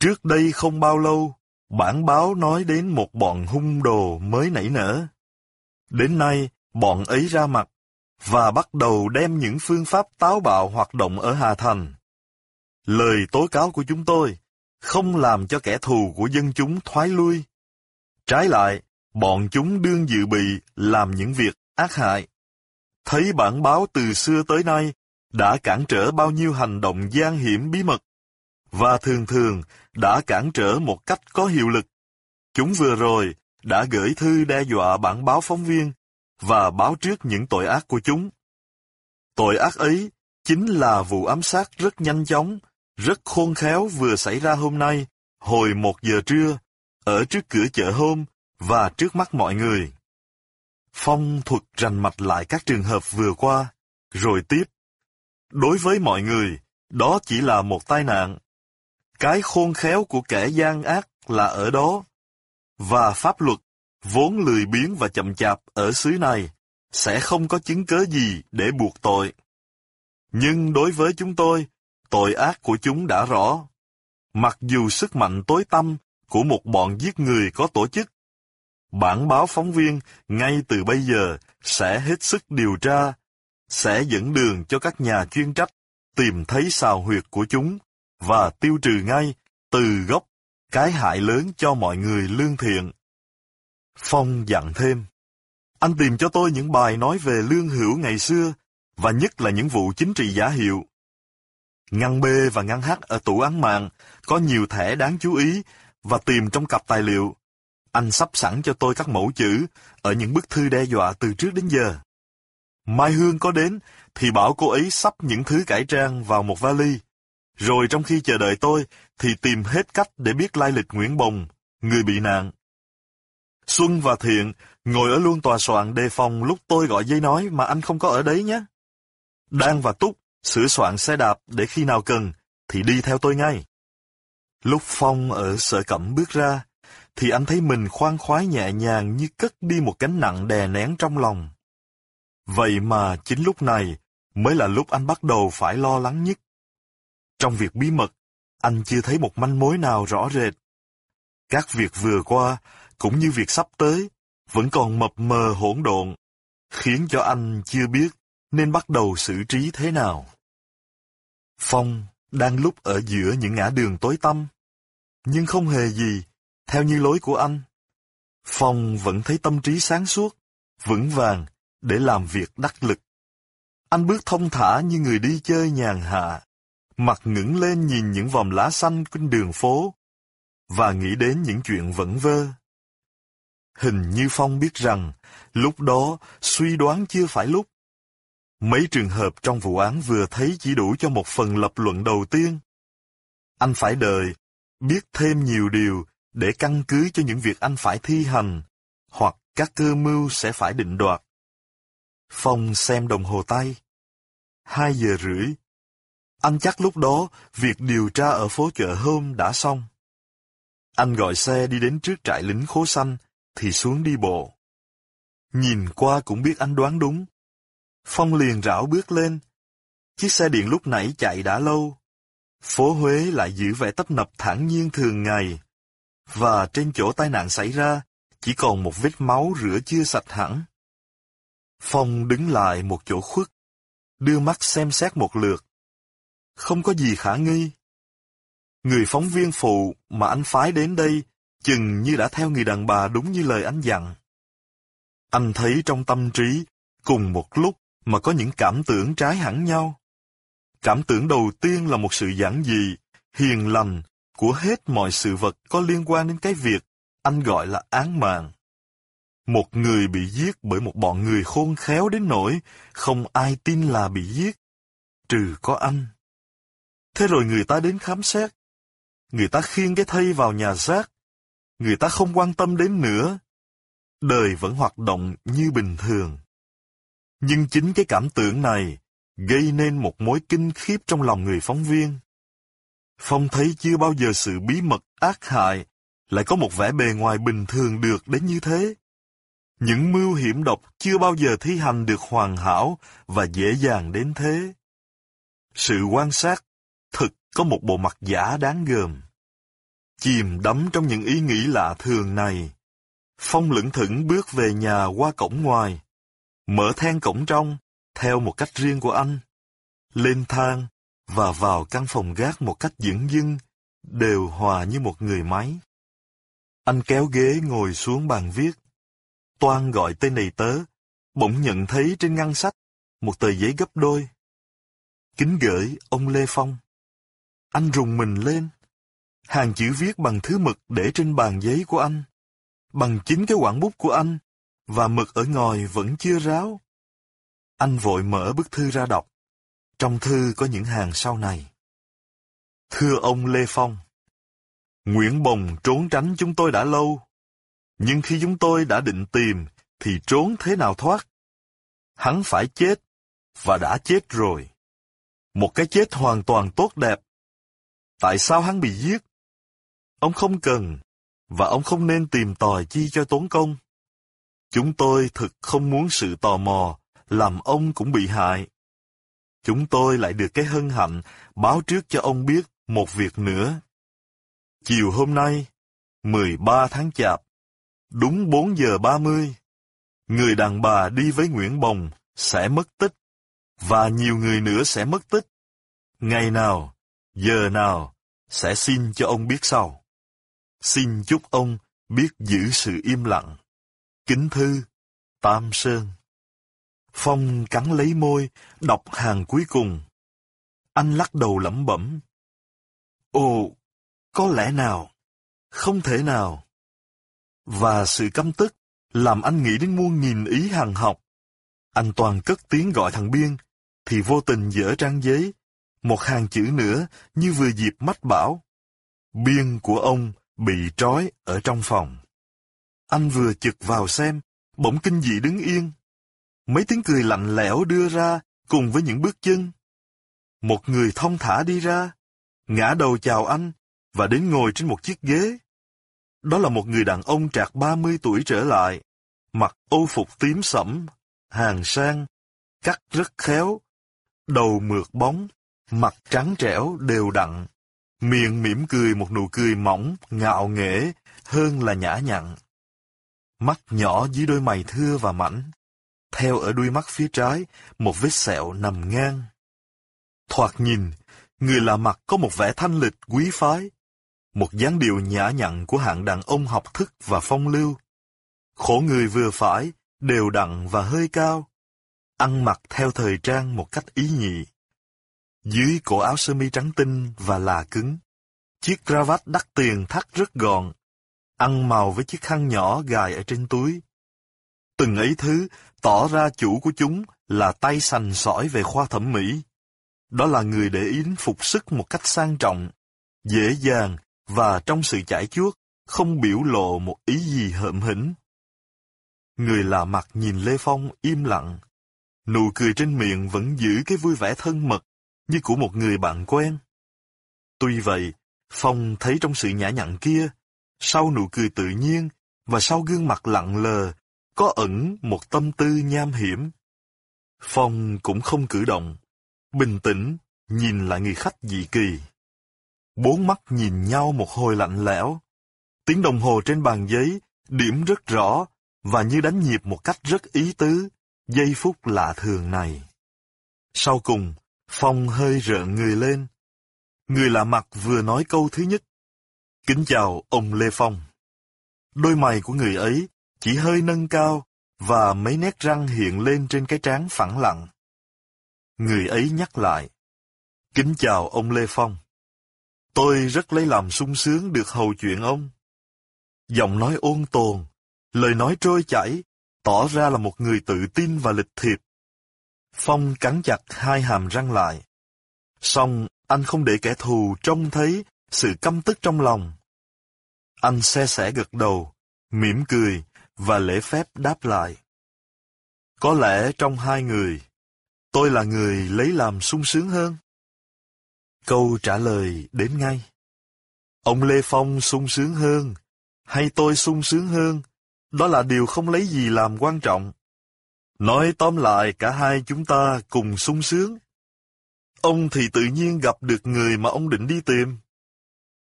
Trước đây không bao lâu, bản báo nói đến một bọn hung đồ mới nảy nở. Đến nay, bọn ấy ra mặt, và bắt đầu đem những phương pháp táo bạo hoạt động ở Hà Thành. Lời tố cáo của chúng tôi không làm cho kẻ thù của dân chúng thoái lui. Trái lại, bọn chúng đương dự bị làm những việc ác hại. Thấy bản báo từ xưa tới nay đã cản trở bao nhiêu hành động gian hiểm bí mật, và thường thường đã cản trở một cách có hiệu lực. Chúng vừa rồi đã gửi thư đe dọa bản báo phóng viên và báo trước những tội ác của chúng. Tội ác ấy chính là vụ ám sát rất nhanh chóng, rất khôn khéo vừa xảy ra hôm nay, hồi một giờ trưa, ở trước cửa chợ hôm và trước mắt mọi người. Phong thuật rành mạch lại các trường hợp vừa qua, rồi tiếp. Đối với mọi người, đó chỉ là một tai nạn. Cái khôn khéo của kẻ gian ác là ở đó. Và pháp luật, vốn lười biếng và chậm chạp ở xứ này, sẽ không có chứng cớ gì để buộc tội. Nhưng đối với chúng tôi, tội ác của chúng đã rõ. Mặc dù sức mạnh tối tâm của một bọn giết người có tổ chức, bản báo phóng viên ngay từ bây giờ sẽ hết sức điều tra, sẽ dẫn đường cho các nhà chuyên trách tìm thấy xào huyệt của chúng và tiêu trừ ngay từ gốc cái hại lớn cho mọi người lương thiện. Phong dặn thêm, anh tìm cho tôi những bài nói về lương hữu ngày xưa, và nhất là những vụ chính trị giả hiệu. Ngăn B và ngăn H ở tủ án mạng có nhiều thẻ đáng chú ý và tìm trong cặp tài liệu. Anh sắp sẵn cho tôi các mẫu chữ ở những bức thư đe dọa từ trước đến giờ. Mai Hương có đến thì bảo cô ấy sắp những thứ cải trang vào một vali. Rồi trong khi chờ đợi tôi thì tìm hết cách để biết lai lịch Nguyễn Bồng, người bị nạn. Xuân và Thiện ngồi ở luôn tòa soạn đề phòng lúc tôi gọi dây nói mà anh không có ở đấy nhé. Đan và Túc sửa soạn xe đạp để khi nào cần thì đi theo tôi ngay. Lúc Phong ở sở cẩm bước ra, thì anh thấy mình khoan khoái nhẹ nhàng như cất đi một cánh nặng đè nén trong lòng. Vậy mà chính lúc này mới là lúc anh bắt đầu phải lo lắng nhất. Trong việc bí mật, anh chưa thấy một manh mối nào rõ rệt. Các việc vừa qua, cũng như việc sắp tới, vẫn còn mập mờ hỗn độn, khiến cho anh chưa biết nên bắt đầu xử trí thế nào. Phong đang lúc ở giữa những ngã đường tối tăm, nhưng không hề gì, theo như lối của anh. Phong vẫn thấy tâm trí sáng suốt, vững vàng để làm việc đắc lực. Anh bước thông thả như người đi chơi nhàn hạ, mặt ngẩng lên nhìn những vòng lá xanh trên đường phố, và nghĩ đến những chuyện vẩn vơ. Hình như Phong biết rằng, lúc đó suy đoán chưa phải lúc. Mấy trường hợp trong vụ án vừa thấy chỉ đủ cho một phần lập luận đầu tiên. Anh phải đợi, biết thêm nhiều điều để căn cứ cho những việc anh phải thi hành, hoặc các cơ mưu sẽ phải định đoạt. Phong xem đồng hồ tay. Hai giờ rưỡi. Anh chắc lúc đó việc điều tra ở phố chợ hôm đã xong. Anh gọi xe đi đến trước trại lính khố xanh, thì xuống đi bộ. Nhìn qua cũng biết anh đoán đúng. Phong liền rảo bước lên. Chiếc xe điện lúc nãy chạy đã lâu. Phố Huế lại giữ vẻ tấp nập thẳng nhiên thường ngày. Và trên chỗ tai nạn xảy ra, chỉ còn một vết máu rửa chưa sạch hẳn. Phong đứng lại một chỗ khuất, đưa mắt xem xét một lượt. Không có gì khả nghi. Người phóng viên phụ mà anh phái đến đây chừng như đã theo người đàn bà đúng như lời anh dặn. Anh thấy trong tâm trí, cùng một lúc mà có những cảm tưởng trái hẳn nhau. Cảm tưởng đầu tiên là một sự giản dị, hiền lành của hết mọi sự vật có liên quan đến cái việc anh gọi là án mạng. Một người bị giết bởi một bọn người khôn khéo đến nỗi không ai tin là bị giết, trừ có anh. Thế rồi người ta đến khám xét. Người ta khiêng cái thây vào nhà xác. Người ta không quan tâm đến nữa. Đời vẫn hoạt động như bình thường. Nhưng chính cái cảm tưởng này gây nên một mối kinh khiếp trong lòng người phóng viên. Phong thấy chưa bao giờ sự bí mật ác hại lại có một vẻ bề ngoài bình thường được đến như thế. Những mưu hiểm độc chưa bao giờ thi hành được hoàn hảo và dễ dàng đến thế. Sự quan sát thực có một bộ mặt giả đáng gờm. Chìm đắm trong những ý nghĩ lạ thường này, Phong lững thững bước về nhà qua cổng ngoài, mở then cổng trong, theo một cách riêng của anh, lên thang và vào căn phòng gác một cách dững dưng, đều hòa như một người máy. Anh kéo ghế ngồi xuống bàn viết. Toan gọi tên này tớ, bỗng nhận thấy trên ngăn sách một tờ giấy gấp đôi. Kính gửi ông Lê Phong. Anh rùng mình lên. Hàng chữ viết bằng thứ mực để trên bàn giấy của anh. Bằng chính cái quảng bút của anh, và mực ở ngòi vẫn chưa ráo. Anh vội mở bức thư ra đọc. Trong thư có những hàng sau này. Thưa ông Lê Phong, Nguyễn Bồng trốn tránh chúng tôi đã lâu, nhưng khi chúng tôi đã định tìm thì trốn thế nào thoát? Hắn phải chết, và đã chết rồi. Một cái chết hoàn toàn tốt đẹp. Tại sao hắn bị giết? Ông không cần, và ông không nên tìm tòi chi cho tốn công. Chúng tôi thực không muốn sự tò mò, làm ông cũng bị hại. Chúng tôi lại được cái hân hạnh báo trước cho ông biết một việc nữa. Chiều hôm nay, 13 tháng Chạp, đúng 4 giờ 30, người đàn bà đi với Nguyễn Bồng sẽ mất tích, và nhiều người nữa sẽ mất tích. Ngày nào, giờ nào, sẽ xin cho ông biết sau. Xin chúc ông biết giữ sự im lặng. Kính thư, Tam Sơn. Phong cắn lấy môi, đọc hàng cuối cùng. Anh lắc đầu lẩm bẩm. Ồ, có lẽ nào? Không thể nào. Và sự căm tức làm anh nghĩ đến muôn nghìn ý hàng học. Anh toàn cất tiếng gọi thằng Biên, thì vô tình dở trang giấy, một hàng chữ nữa như vừa dịp mách bảo. Biên của ông bị trói ở trong phòng. Anh vừa chực vào xem, bỗng kinh dị đứng yên. Mấy tiếng cười lạnh lẽo đưa ra cùng với những bước chân. Một người thông thả đi ra, ngã đầu chào anh và đến ngồi trên một chiếc ghế. Đó là một người đàn ông trạc 30 tuổi trở lại, mặc ô phục tím sẫm, hàng sang, cắt rất khéo, đầu mượt bóng, mặt trắng trẻo đều đặn, miệng mỉm cười một nụ cười mỏng, ngạo nghễ hơn là nhã nhặn. Mắt nhỏ dưới đôi mày thưa và mảnh, theo ở đuôi mắt phía trái, một vết sẹo nằm ngang. Thoạt nhìn, người lạ mặt có một vẻ thanh lịch quý phái, một dáng điệu nhã nhặn của hạng đàn ông học thức và phong lưu. Khổ người vừa phải, đều đặn và hơi cao, ăn mặc theo thời trang một cách ý nhị. Dưới cổ áo sơ mi trắng tinh và là cứng, chiếc cravat đắt tiền thắt rất gọn, ăn màu với chiếc khăn nhỏ gài ở trên túi. Từng ấy thứ tỏ ra chủ của chúng là tay sành sỏi về khoa thẩm mỹ. Đó là người để yến phục sức một cách sang trọng, dễ dàng và trong sự chải chuốt, không biểu lộ một ý gì hợm hĩnh. Người lạ mặt nhìn Lê Phong im lặng. Nụ cười trên miệng vẫn giữ cái vui vẻ thân mật như của một người bạn quen. Tuy vậy, Phong thấy trong sự nhã nhặn kia, sau nụ cười tự nhiên và sau gương mặt lặng lờ, có ẩn một tâm tư nham hiểm. Phong cũng không cử động, bình tĩnh, nhìn lại người khách dị kỳ. Bốn mắt nhìn nhau một hồi lạnh lẽo. Tiếng đồng hồ trên bàn giấy, điểm rất rõ, và như đánh nhịp một cách rất ý tứ, giây phút lạ thường này. Sau cùng, Phong hơi rợn người lên. Người lạ mặt vừa nói câu thứ nhất. Kính chào ông Lê Phong. Đôi mày của người ấy chỉ hơi nâng cao và mấy nét răng hiện lên trên cái trán phẳng lặng. Người ấy nhắc lại. Kính chào ông Lê Phong. Tôi rất lấy làm sung sướng được hầu chuyện ông. Giọng nói ôn tồn, lời nói trôi chảy, tỏ ra là một người tự tin và lịch thiệp. Phong cắn chặt hai hàm răng lại. Xong, anh không để kẻ thù trông thấy sự căm tức trong lòng. Anh xe sẻ gật đầu, mỉm cười và lễ phép đáp lại. Có lẽ trong hai người, tôi là người lấy làm sung sướng hơn. Câu trả lời đến ngay. Ông Lê Phong sung sướng hơn, hay tôi sung sướng hơn, đó là điều không lấy gì làm quan trọng. Nói tóm lại cả hai chúng ta cùng sung sướng. Ông thì tự nhiên gặp được người mà ông định đi tìm.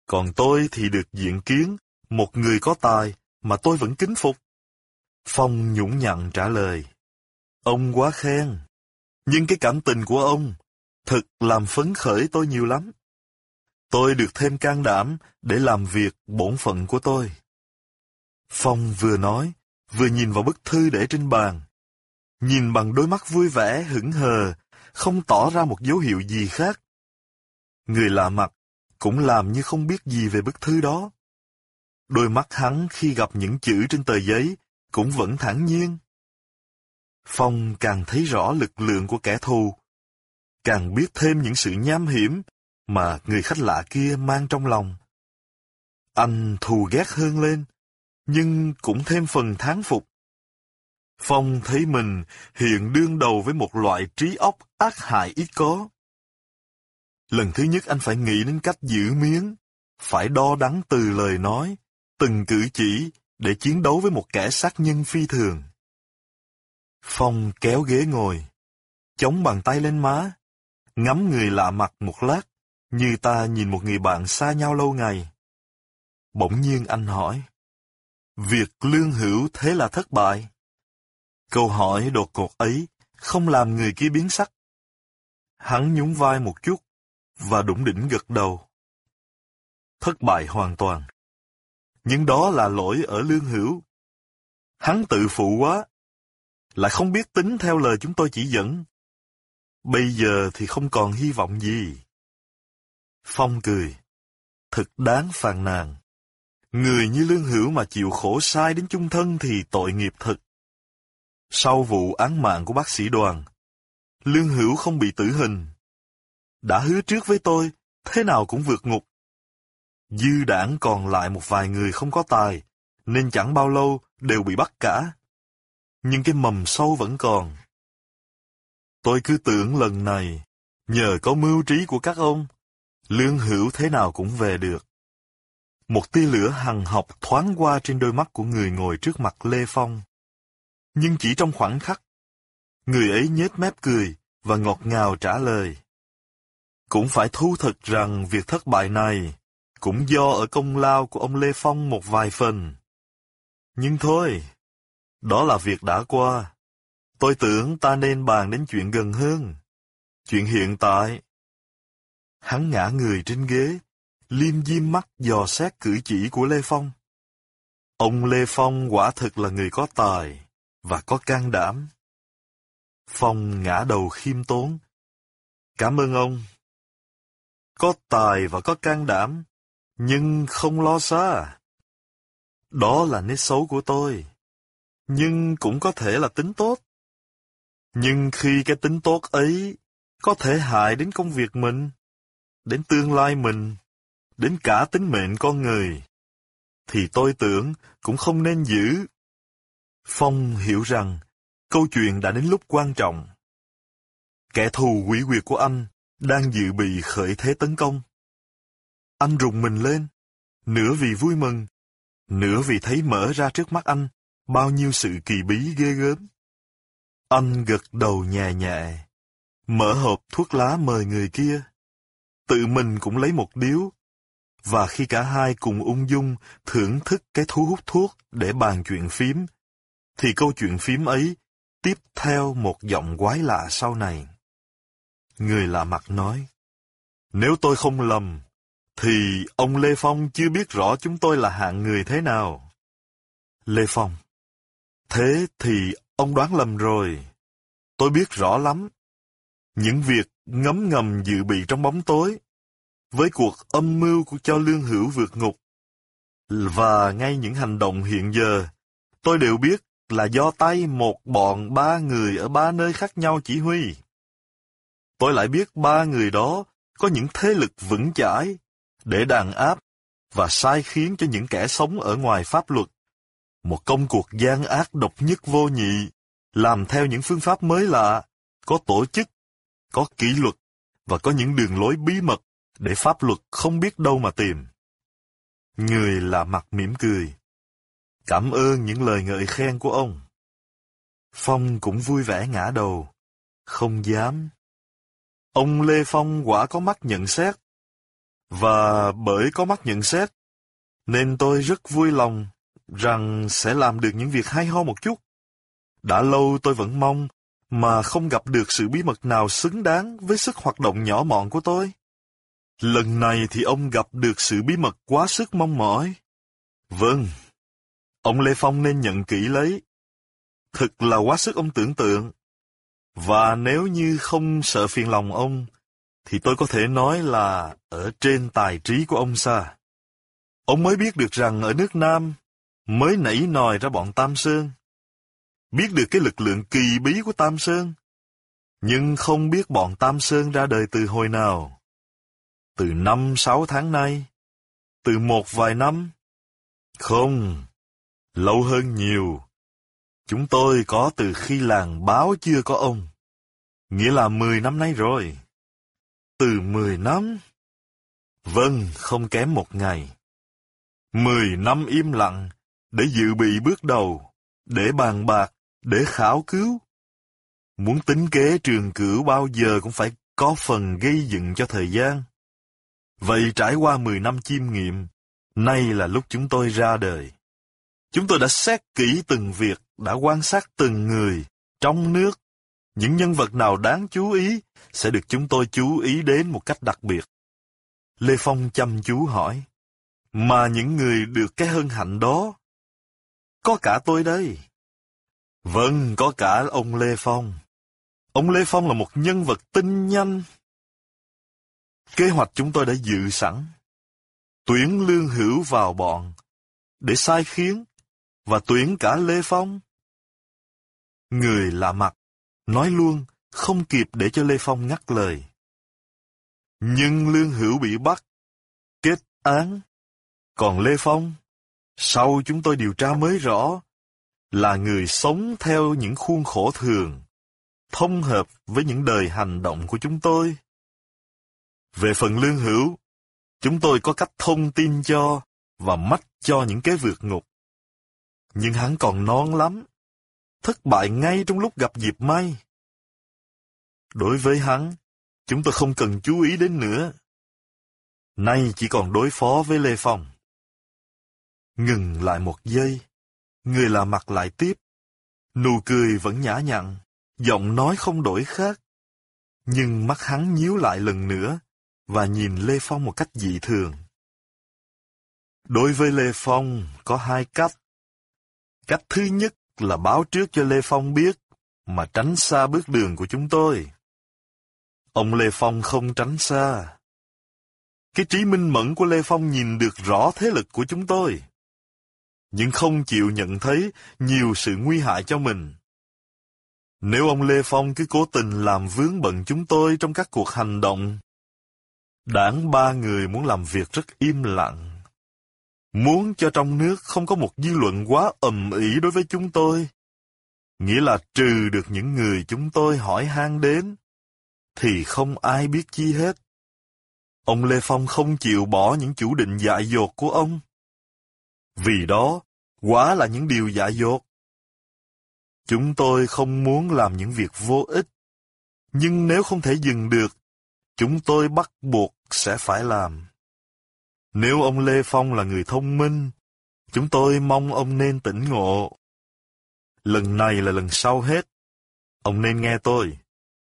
Còn tôi thì được diện kiến một người có tài mà tôi vẫn kính phục. Phong nhũng nhặn trả lời. Ông quá khen. Nhưng cái cảm tình của ông thật làm phấn khởi tôi nhiều lắm. Tôi được thêm can đảm để làm việc bổn phận của tôi. Phong vừa nói, vừa nhìn vào bức thư để trên bàn. Nhìn bằng đôi mắt vui vẻ, hững hờ, không tỏ ra một dấu hiệu gì khác. Người lạ mặt cũng làm như không biết gì về bức thư đó. Đôi mắt hắn khi gặp những chữ trên tờ giấy cũng vẫn thản nhiên. Phong càng thấy rõ lực lượng của kẻ thù, càng biết thêm những sự nham hiểm mà người khách lạ kia mang trong lòng. Anh thù ghét hơn lên, nhưng cũng thêm phần thán phục. Phong thấy mình hiện đương đầu với một loại trí óc ác hại ít có. Lần thứ nhất anh phải nghĩ đến cách giữ miếng, phải đo đắn từ lời nói, từng cử chỉ để chiến đấu với một kẻ sát nhân phi thường. Phong kéo ghế ngồi, chống bàn tay lên má, ngắm người lạ mặt một lát, như ta nhìn một người bạn xa nhau lâu ngày. Bỗng nhiên anh hỏi, việc lương hữu thế là thất bại? Câu hỏi đột ngột ấy không làm người kia biến sắc. Hắn nhún vai một chút và đủng đỉnh gật đầu. Thất bại hoàn toàn. Nhưng đó là lỗi ở lương hữu. Hắn tự phụ quá, lại không biết tính theo lời chúng tôi chỉ dẫn. Bây giờ thì không còn hy vọng gì. Phong cười. thật đáng phàn nàn. Người như lương hữu mà chịu khổ sai đến chung thân thì tội nghiệp thật. Sau vụ án mạng của bác sĩ đoàn, lương hữu không bị tử hình. Đã hứa trước với tôi, thế nào cũng vượt ngục. Dư đảng còn lại một vài người không có tài, nên chẳng bao lâu đều bị bắt cả. Nhưng cái mầm sâu vẫn còn. Tôi cứ tưởng lần này, nhờ có mưu trí của các ông, lương hữu thế nào cũng về được. Một tia lửa hằng học thoáng qua trên đôi mắt của người ngồi trước mặt Lê Phong. Nhưng chỉ trong khoảnh khắc, người ấy nhếch mép cười và ngọt ngào trả lời. Cũng phải thu thật rằng việc thất bại này cũng do ở công lao của ông Lê Phong một vài phần. Nhưng thôi, đó là việc đã qua. Tôi tưởng ta nên bàn đến chuyện gần hơn. Chuyện hiện tại. Hắn ngã người trên ghế, liêm diêm mắt dò xét cử chỉ của Lê Phong. Ông Lê Phong quả thực là người có tài và có can đảm. Phong ngã đầu khiêm tốn. Cảm ơn ông. Có tài và có can đảm, nhưng không lo xa. Đó là nét xấu của tôi, nhưng cũng có thể là tính tốt. Nhưng khi cái tính tốt ấy có thể hại đến công việc mình, đến tương lai mình, đến cả tính mệnh con người, thì tôi tưởng cũng không nên giữ. Phong hiểu rằng câu chuyện đã đến lúc quan trọng. Kẻ thù quỷ quyệt của anh đang dự bị khởi thế tấn công. Anh rùng mình lên, nửa vì vui mừng, nửa vì thấy mở ra trước mắt anh bao nhiêu sự kỳ bí ghê gớm. Anh gật đầu nhẹ nhẹ, mở hộp thuốc lá mời người kia. Tự mình cũng lấy một điếu, và khi cả hai cùng ung dung thưởng thức cái thú hút thuốc để bàn chuyện phím, thì câu chuyện phím ấy tiếp theo một giọng quái lạ sau này. Người lạ mặt nói, nếu tôi không lầm, thì ông Lê Phong chưa biết rõ chúng tôi là hạng người thế nào. Lê Phong, thế thì ông đoán lầm rồi. Tôi biết rõ lắm. Những việc ngấm ngầm dự bị trong bóng tối, với cuộc âm mưu của cho lương hữu vượt ngục. Và ngay những hành động hiện giờ, tôi đều biết là do tay một bọn ba người ở ba nơi khác nhau chỉ huy. Tôi lại biết ba người đó có những thế lực vững chãi để đàn áp và sai khiến cho những kẻ sống ở ngoài pháp luật. Một công cuộc gian ác độc nhất vô nhị, làm theo những phương pháp mới lạ, có tổ chức, có kỷ luật và có những đường lối bí mật để pháp luật không biết đâu mà tìm. Người là mặt mỉm cười. Cảm ơn những lời ngợi khen của ông. Phong cũng vui vẻ ngã đầu. Không dám. Ông Lê Phong quả có mắt nhận xét. Và bởi có mắt nhận xét, nên tôi rất vui lòng rằng sẽ làm được những việc hay ho một chút. Đã lâu tôi vẫn mong mà không gặp được sự bí mật nào xứng đáng với sức hoạt động nhỏ mọn của tôi. Lần này thì ông gặp được sự bí mật quá sức mong mỏi. Vâng, ông Lê Phong nên nhận kỹ lấy. Thực là quá sức ông tưởng tượng. Và nếu như không sợ phiền lòng ông, thì tôi có thể nói là ở trên tài trí của ông xa. Ông mới biết được rằng ở nước Nam mới nảy nòi ra bọn Tam Sơn. Biết được cái lực lượng kỳ bí của Tam Sơn, nhưng không biết bọn Tam Sơn ra đời từ hồi nào từ năm sáu tháng nay, từ một vài năm. Không, lâu hơn nhiều. Chúng tôi có từ khi làng báo chưa có ông. Nghĩa là mười năm nay rồi. Từ mười năm? Vâng, không kém một ngày. Mười năm im lặng, để dự bị bước đầu, để bàn bạc, để khảo cứu. Muốn tính kế trường cửu bao giờ cũng phải có phần gây dựng cho thời gian. Vậy trải qua 10 năm chiêm nghiệm, nay là lúc chúng tôi ra đời. Chúng tôi đã xét kỹ từng việc, đã quan sát từng người, trong nước. Những nhân vật nào đáng chú ý sẽ được chúng tôi chú ý đến một cách đặc biệt. Lê Phong chăm chú hỏi, mà những người được cái hân hạnh đó, có cả tôi đây. Vâng, có cả ông Lê Phong. Ông Lê Phong là một nhân vật tinh nhanh, Kế hoạch chúng tôi đã dự sẵn. Tuyển Lương Hữu vào bọn, để sai khiến, và tuyển cả Lê Phong. Người lạ mặt, nói luôn, không kịp để cho Lê Phong ngắt lời. Nhưng Lương Hữu bị bắt, kết án. Còn Lê Phong, sau chúng tôi điều tra mới rõ, là người sống theo những khuôn khổ thường, thông hợp với những đời hành động của chúng tôi. Về phần lương hữu, chúng tôi có cách thông tin cho và mách cho những cái vượt ngục. Nhưng hắn còn non lắm, thất bại ngay trong lúc gặp dịp may. Đối với hắn, chúng tôi không cần chú ý đến nữa. Nay chỉ còn đối phó với Lê Phong. Ngừng lại một giây, người lạ mặt lại tiếp. Nụ cười vẫn nhã nhặn, giọng nói không đổi khác. Nhưng mắt hắn nhíu lại lần nữa, và nhìn Lê Phong một cách dị thường. Đối với Lê Phong có hai cách. Cách thứ nhất là báo trước cho Lê Phong biết mà tránh xa bước đường của chúng tôi. Ông Lê Phong không tránh xa. Cái trí minh mẫn của Lê Phong nhìn được rõ thế lực của chúng tôi, nhưng không chịu nhận thấy nhiều sự nguy hại cho mình. Nếu ông Lê Phong cứ cố tình làm vướng bận chúng tôi trong các cuộc hành động Đảng ba người muốn làm việc rất im lặng. Muốn cho trong nước không có một dư luận quá ầm ĩ đối với chúng tôi. Nghĩa là trừ được những người chúng tôi hỏi han đến, thì không ai biết chi hết. Ông Lê Phong không chịu bỏ những chủ định dại dột của ông. Vì đó, quá là những điều dại dột. Chúng tôi không muốn làm những việc vô ích, nhưng nếu không thể dừng được chúng tôi bắt buộc sẽ phải làm. Nếu ông Lê Phong là người thông minh, chúng tôi mong ông nên tỉnh ngộ. Lần này là lần sau hết. Ông nên nghe tôi.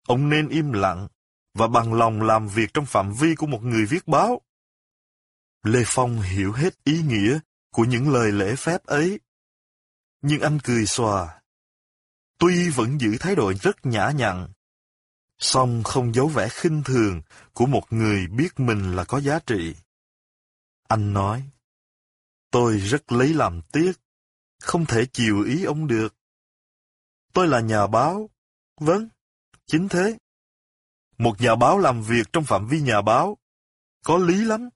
Ông nên im lặng và bằng lòng làm việc trong phạm vi của một người viết báo. Lê Phong hiểu hết ý nghĩa của những lời lễ phép ấy. Nhưng anh cười xòa. Tuy vẫn giữ thái độ rất nhã nhặn, song không giấu vẻ khinh thường của một người biết mình là có giá trị. Anh nói, tôi rất lấy làm tiếc, không thể chiều ý ông được. Tôi là nhà báo. Vâng, chính thế. Một nhà báo làm việc trong phạm vi nhà báo, có lý lắm.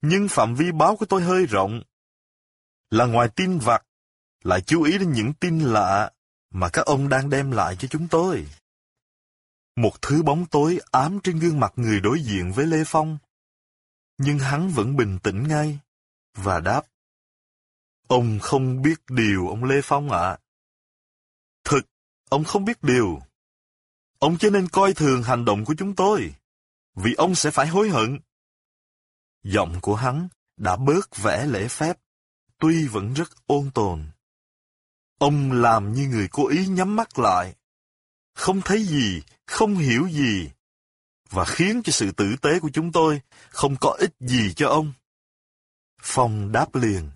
Nhưng phạm vi báo của tôi hơi rộng. Là ngoài tin vặt, lại chú ý đến những tin lạ mà các ông đang đem lại cho chúng tôi. Một thứ bóng tối ám trên gương mặt người đối diện với Lê Phong. Nhưng hắn vẫn bình tĩnh ngay, và đáp. Ông không biết điều, ông Lê Phong ạ. Thực, ông không biết điều. Ông cho nên coi thường hành động của chúng tôi, vì ông sẽ phải hối hận. Giọng của hắn đã bớt vẻ lễ phép, tuy vẫn rất ôn tồn. Ông làm như người cố ý nhắm mắt lại, không thấy gì, không hiểu gì, và khiến cho sự tử tế của chúng tôi không có ích gì cho ông. Phong đáp liền,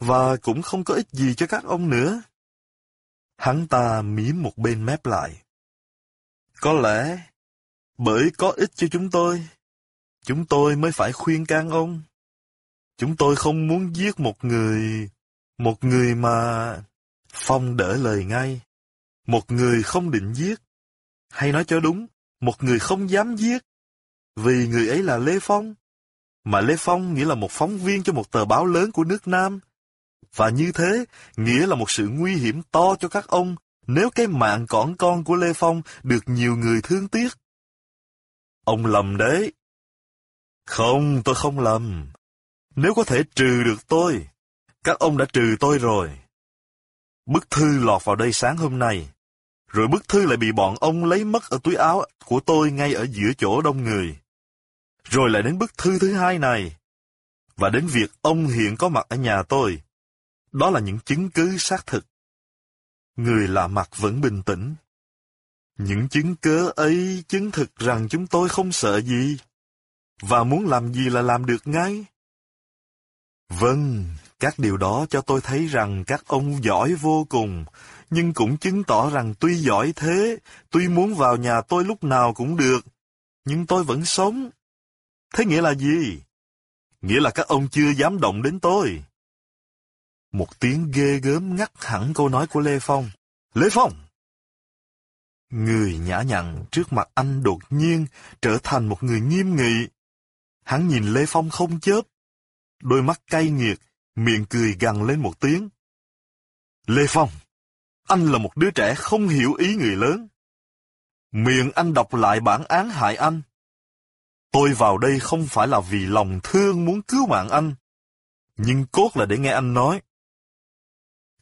và cũng không có ích gì cho các ông nữa. Hắn ta mím một bên mép lại. Có lẽ, bởi có ích cho chúng tôi, chúng tôi mới phải khuyên can ông. Chúng tôi không muốn giết một người, một người mà... Phong đỡ lời ngay. Một người không định giết. Hay nói cho đúng, một người không dám giết. Vì người ấy là Lê Phong. Mà Lê Phong nghĩa là một phóng viên cho một tờ báo lớn của nước Nam. Và như thế, nghĩa là một sự nguy hiểm to cho các ông nếu cái mạng cỏn con của Lê Phong được nhiều người thương tiếc. Ông lầm đấy. Không, tôi không lầm. Nếu có thể trừ được tôi, các ông đã trừ tôi rồi. Bức thư lọt vào đây sáng hôm nay, rồi bức thư lại bị bọn ông lấy mất ở túi áo của tôi ngay ở giữa chỗ đông người. Rồi lại đến bức thư thứ hai này, và đến việc ông hiện có mặt ở nhà tôi. Đó là những chứng cứ xác thực. Người lạ mặt vẫn bình tĩnh. Những chứng cớ ấy chứng thực rằng chúng tôi không sợ gì, và muốn làm gì là làm được ngay. Vâng, các điều đó cho tôi thấy rằng các ông giỏi vô cùng, nhưng cũng chứng tỏ rằng tuy giỏi thế, tuy muốn vào nhà tôi lúc nào cũng được, nhưng tôi vẫn sống. Thế nghĩa là gì? Nghĩa là các ông chưa dám động đến tôi. Một tiếng ghê gớm ngắt hẳn câu nói của Lê Phong. Lê Phong! Người nhã nhặn trước mặt anh đột nhiên trở thành một người nghiêm nghị. Hắn nhìn Lê Phong không chớp. Đôi mắt cay nghiệt, miệng cười gằn lên một tiếng. Lê Phong! Anh là một đứa trẻ không hiểu ý người lớn. Miệng anh đọc lại bản án hại anh. Tôi vào đây không phải là vì lòng thương muốn cứu mạng anh, nhưng cốt là để nghe anh nói.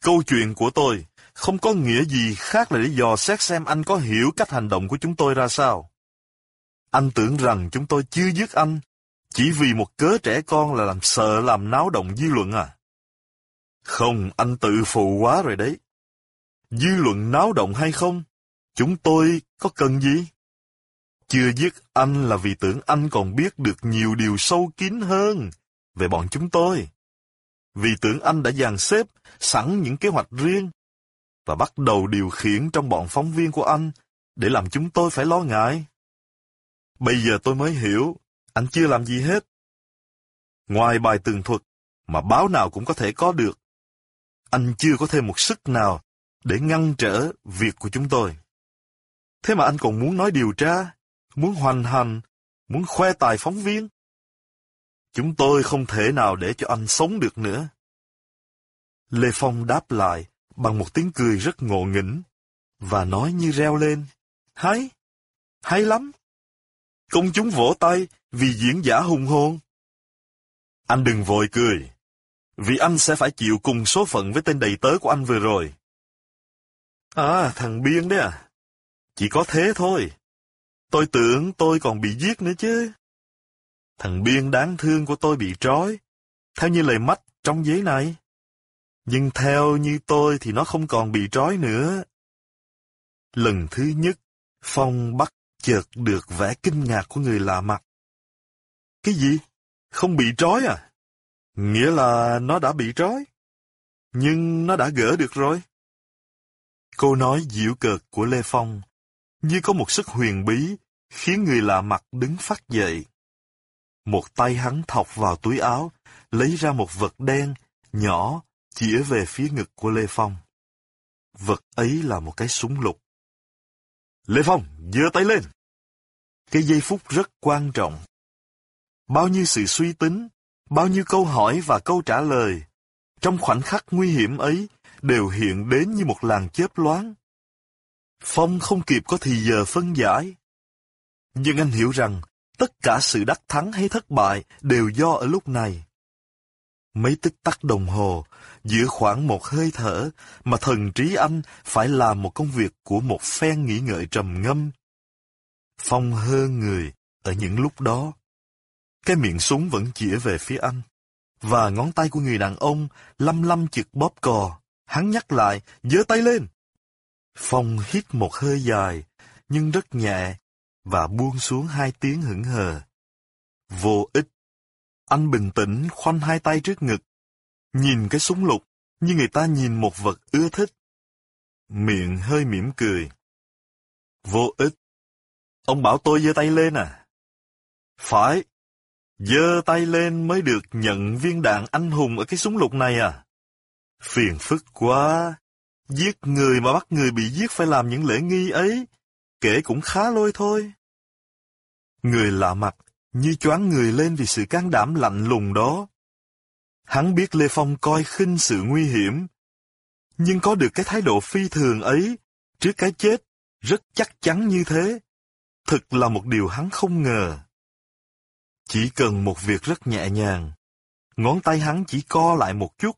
Câu chuyện của tôi không có nghĩa gì khác là để dò xét xem anh có hiểu cách hành động của chúng tôi ra sao. Anh tưởng rằng chúng tôi chưa giết anh, chỉ vì một cớ trẻ con là làm sợ làm náo động dư luận à? Không, anh tự phụ quá rồi đấy. Dư luận náo động hay không? Chúng tôi có cần gì? Chưa giết anh là vì tưởng anh còn biết được nhiều điều sâu kín hơn về bọn chúng tôi. Vì tưởng anh đã dàn xếp sẵn những kế hoạch riêng và bắt đầu điều khiển trong bọn phóng viên của anh để làm chúng tôi phải lo ngại. Bây giờ tôi mới hiểu, anh chưa làm gì hết. Ngoài bài tường thuật mà báo nào cũng có thể có được, anh chưa có thêm một sức nào để ngăn trở việc của chúng tôi. Thế mà anh còn muốn nói điều tra, muốn hoành hành, muốn khoe tài phóng viên. Chúng tôi không thể nào để cho anh sống được nữa. Lê Phong đáp lại bằng một tiếng cười rất ngộ nghĩnh và nói như reo lên. Hay, hay lắm. Công chúng vỗ tay vì diễn giả hùng hồn. Anh đừng vội cười, vì anh sẽ phải chịu cùng số phận với tên đầy tớ của anh vừa rồi. À, thằng Biên đấy à? Chỉ có thế thôi. Tôi tưởng tôi còn bị giết nữa chứ. Thằng Biên đáng thương của tôi bị trói, theo như lời mắt trong giấy này. Nhưng theo như tôi thì nó không còn bị trói nữa. Lần thứ nhất, Phong bắt chợt được vẻ kinh ngạc của người lạ mặt. Cái gì? Không bị trói à? Nghĩa là nó đã bị trói. Nhưng nó đã gỡ được rồi. Câu nói dịu cợt của Lê Phong như có một sức huyền bí, khiến người lạ mặt đứng phát dậy. Một tay hắn thọc vào túi áo, lấy ra một vật đen, nhỏ, chĩa về phía ngực của Lê Phong. Vật ấy là một cái súng lục. Lê Phong, giơ tay lên! Cái giây phút rất quan trọng. Bao nhiêu sự suy tính, bao nhiêu câu hỏi và câu trả lời, trong khoảnh khắc nguy hiểm ấy, đều hiện đến như một làn chớp loáng. Phong không kịp có thì giờ phân giải. Nhưng anh hiểu rằng, tất cả sự đắc thắng hay thất bại đều do ở lúc này. Mấy tích tắc đồng hồ, giữa khoảng một hơi thở, mà thần trí anh phải làm một công việc của một phen nghĩ ngợi trầm ngâm. Phong hơn người ở những lúc đó. Cái miệng súng vẫn chĩa về phía anh, và ngón tay của người đàn ông lăm lăm chực bóp cò. Hắn nhắc lại, giơ tay lên. Phong hít một hơi dài, nhưng rất nhẹ, và buông xuống hai tiếng hững hờ. Vô ích. Anh bình tĩnh khoanh hai tay trước ngực, nhìn cái súng lục như người ta nhìn một vật ưa thích. Miệng hơi mỉm cười. Vô ích. Ông bảo tôi giơ tay lên à? Phải. Giơ tay lên mới được nhận viên đạn anh hùng ở cái súng lục này à? Phiền phức quá. Giết người mà bắt người bị giết phải làm những lễ nghi ấy, kể cũng khá lôi thôi. Người lạ mặt, như choáng người lên vì sự can đảm lạnh lùng đó. Hắn biết Lê Phong coi khinh sự nguy hiểm, nhưng có được cái thái độ phi thường ấy, trước cái chết, rất chắc chắn như thế, thực là một điều hắn không ngờ. Chỉ cần một việc rất nhẹ nhàng, ngón tay hắn chỉ co lại một chút,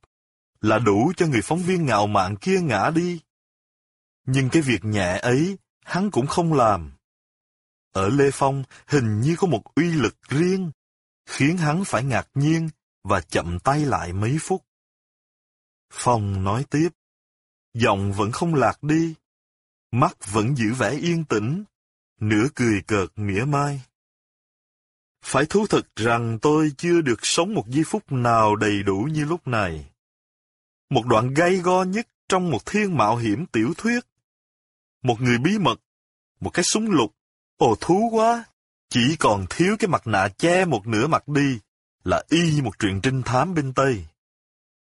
là đủ cho người phóng viên ngạo mạn kia ngã đi. Nhưng cái việc nhẹ ấy, hắn cũng không làm. Ở Lê Phong hình như có một uy lực riêng, khiến hắn phải ngạc nhiên và chậm tay lại mấy phút. Phong nói tiếp, giọng vẫn không lạc đi, mắt vẫn giữ vẻ yên tĩnh, nửa cười cợt mỉa mai. Phải thú thực rằng tôi chưa được sống một giây phút nào đầy đủ như lúc này một đoạn gay go nhất trong một thiên mạo hiểm tiểu thuyết. Một người bí mật, một cái súng lục, ồ thú quá, chỉ còn thiếu cái mặt nạ che một nửa mặt đi, là y như một truyện trinh thám bên Tây.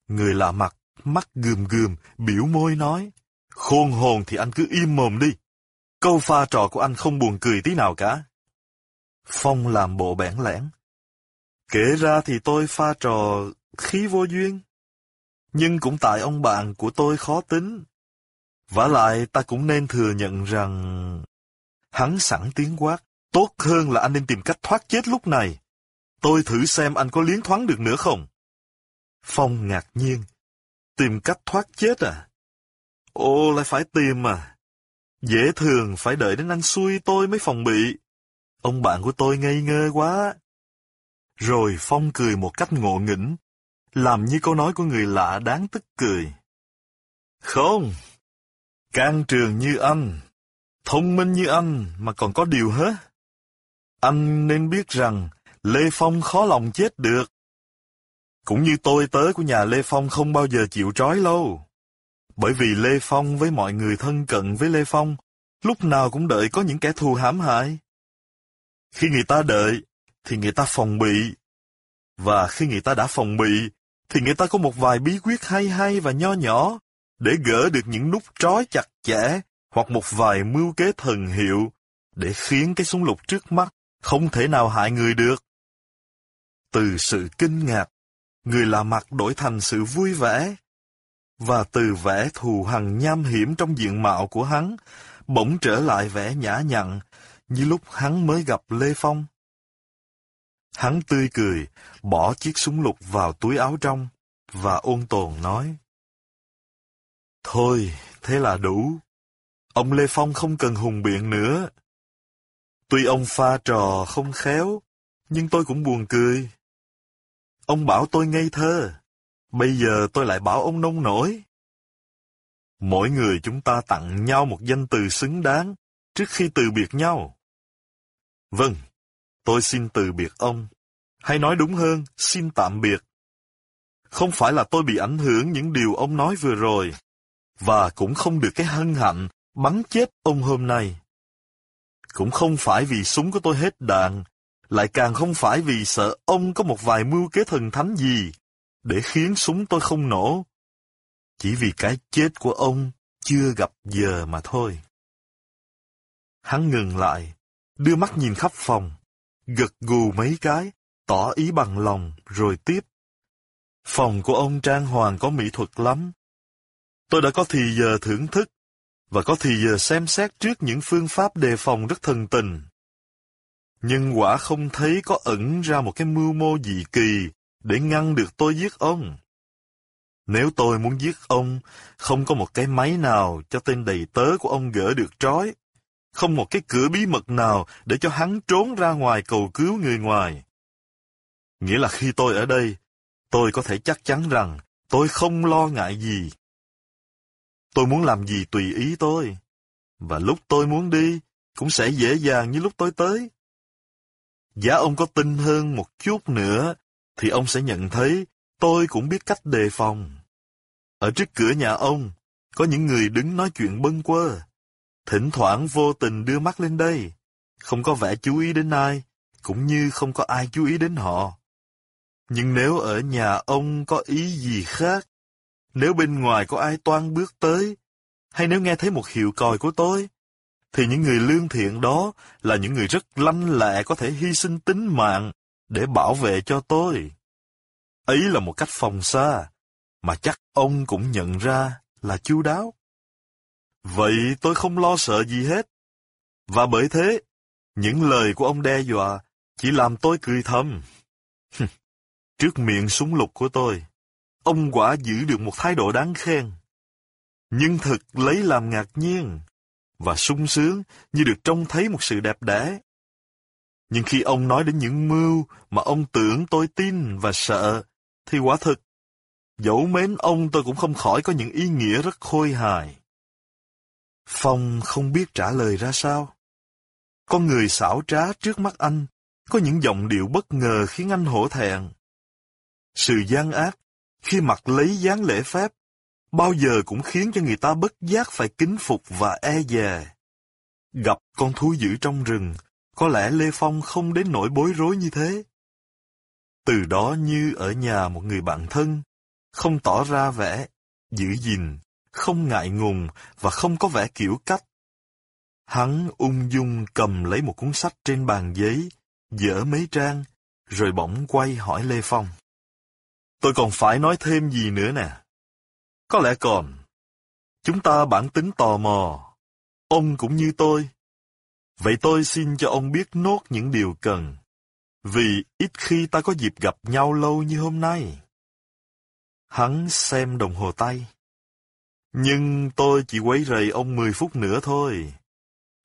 Người lạ mặt, mắt gườm gườm, biểu môi nói, khôn hồn thì anh cứ im mồm đi. Câu pha trò của anh không buồn cười tí nào cả. Phong làm bộ bẽn lẽn. Kể ra thì tôi pha trò khí vô duyên. Nhưng cũng tại ông bạn của tôi khó tính vả lại ta cũng nên thừa nhận rằng... Hắn sẵn tiếng quát, tốt hơn là anh nên tìm cách thoát chết lúc này. Tôi thử xem anh có liến thoáng được nữa không? Phong ngạc nhiên. Tìm cách thoát chết à? ô lại phải tìm à? Dễ thường phải đợi đến anh xui tôi mới phòng bị. Ông bạn của tôi ngây ngơ quá. Rồi Phong cười một cách ngộ nghĩnh, làm như câu nói của người lạ đáng tức cười. Không, can trường như anh, thông minh như anh mà còn có điều hết. Anh nên biết rằng Lê Phong khó lòng chết được. Cũng như tôi tớ của nhà Lê Phong không bao giờ chịu trói lâu. Bởi vì Lê Phong với mọi người thân cận với Lê Phong, lúc nào cũng đợi có những kẻ thù hãm hại. Khi người ta đợi, thì người ta phòng bị. Và khi người ta đã phòng bị, thì người ta có một vài bí quyết hay hay và nho nhỏ để gỡ được những nút trói chặt chẽ hoặc một vài mưu kế thần hiệu để khiến cái súng lục trước mắt không thể nào hại người được. Từ sự kinh ngạc, người lạ mặt đổi thành sự vui vẻ, và từ vẻ thù hằn nham hiểm trong diện mạo của hắn, bỗng trở lại vẻ nhã nhặn như lúc hắn mới gặp Lê Phong. Hắn tươi cười, bỏ chiếc súng lục vào túi áo trong, và ôn tồn nói. Thôi, thế là đủ. Ông Lê Phong không cần hùng biện nữa. Tuy ông pha trò không khéo, nhưng tôi cũng buồn cười. Ông bảo tôi ngây thơ, bây giờ tôi lại bảo ông nông nổi. Mỗi người chúng ta tặng nhau một danh từ xứng đáng trước khi từ biệt nhau. Vâng, Tôi xin từ biệt ông. Hay nói đúng hơn, xin tạm biệt. Không phải là tôi bị ảnh hưởng những điều ông nói vừa rồi, và cũng không được cái hân hạnh bắn chết ông hôm nay. Cũng không phải vì súng của tôi hết đạn, lại càng không phải vì sợ ông có một vài mưu kế thần thánh gì để khiến súng tôi không nổ. Chỉ vì cái chết của ông chưa gặp giờ mà thôi. Hắn ngừng lại, đưa mắt nhìn khắp phòng, gật gù mấy cái, tỏ ý bằng lòng, rồi tiếp. Phòng của ông trang hoàng có mỹ thuật lắm. Tôi đã có thì giờ thưởng thức, và có thì giờ xem xét trước những phương pháp đề phòng rất thần tình. Nhưng quả không thấy có ẩn ra một cái mưu mô dị kỳ để ngăn được tôi giết ông. Nếu tôi muốn giết ông, không có một cái máy nào cho tên đầy tớ của ông gỡ được trói. Không một cái cửa bí mật nào để cho hắn trốn ra ngoài cầu cứu người ngoài. Nghĩa là khi tôi ở đây, tôi có thể chắc chắn rằng tôi không lo ngại gì. Tôi muốn làm gì tùy ý tôi. Và lúc tôi muốn đi, cũng sẽ dễ dàng như lúc tôi tới. Giá ông có tin hơn một chút nữa, thì ông sẽ nhận thấy tôi cũng biết cách đề phòng. Ở trước cửa nhà ông, có những người đứng nói chuyện bâng quơ. Thỉnh thoảng vô tình đưa mắt lên đây, không có vẻ chú ý đến ai, cũng như không có ai chú ý đến họ. Nhưng nếu ở nhà ông có ý gì khác, nếu bên ngoài có ai toan bước tới, hay nếu nghe thấy một hiệu còi của tôi, thì những người lương thiện đó là những người rất lanh lẹ có thể hy sinh tính mạng để bảo vệ cho tôi. Ấy là một cách phòng xa, mà chắc ông cũng nhận ra là chu đáo. Vậy tôi không lo sợ gì hết. Và bởi thế, những lời của ông đe dọa chỉ làm tôi cười thầm. Trước miệng súng lục của tôi, ông quả giữ được một thái độ đáng khen. Nhưng thực lấy làm ngạc nhiên và sung sướng như được trông thấy một sự đẹp đẽ. Nhưng khi ông nói đến những mưu mà ông tưởng tôi tin và sợ, thì quả thực, dẫu mến ông tôi cũng không khỏi có những ý nghĩa rất khôi hài. Phong không biết trả lời ra sao. Con người xảo trá trước mắt anh, có những giọng điệu bất ngờ khiến anh hổ thẹn. Sự gian ác, khi mặc lấy dáng lễ phép, bao giờ cũng khiến cho người ta bất giác phải kính phục và e dè. Gặp con thú dữ trong rừng, có lẽ Lê Phong không đến nỗi bối rối như thế. Từ đó như ở nhà một người bạn thân, không tỏ ra vẻ, giữ gìn, không ngại ngùng và không có vẻ kiểu cách. Hắn ung dung cầm lấy một cuốn sách trên bàn giấy, dở mấy trang, rồi bỗng quay hỏi Lê Phong. Tôi còn phải nói thêm gì nữa nè? Có lẽ còn. Chúng ta bản tính tò mò. Ông cũng như tôi. Vậy tôi xin cho ông biết nốt những điều cần. Vì ít khi ta có dịp gặp nhau lâu như hôm nay. Hắn xem đồng hồ tay. Nhưng tôi chỉ quấy rầy ông 10 phút nữa thôi.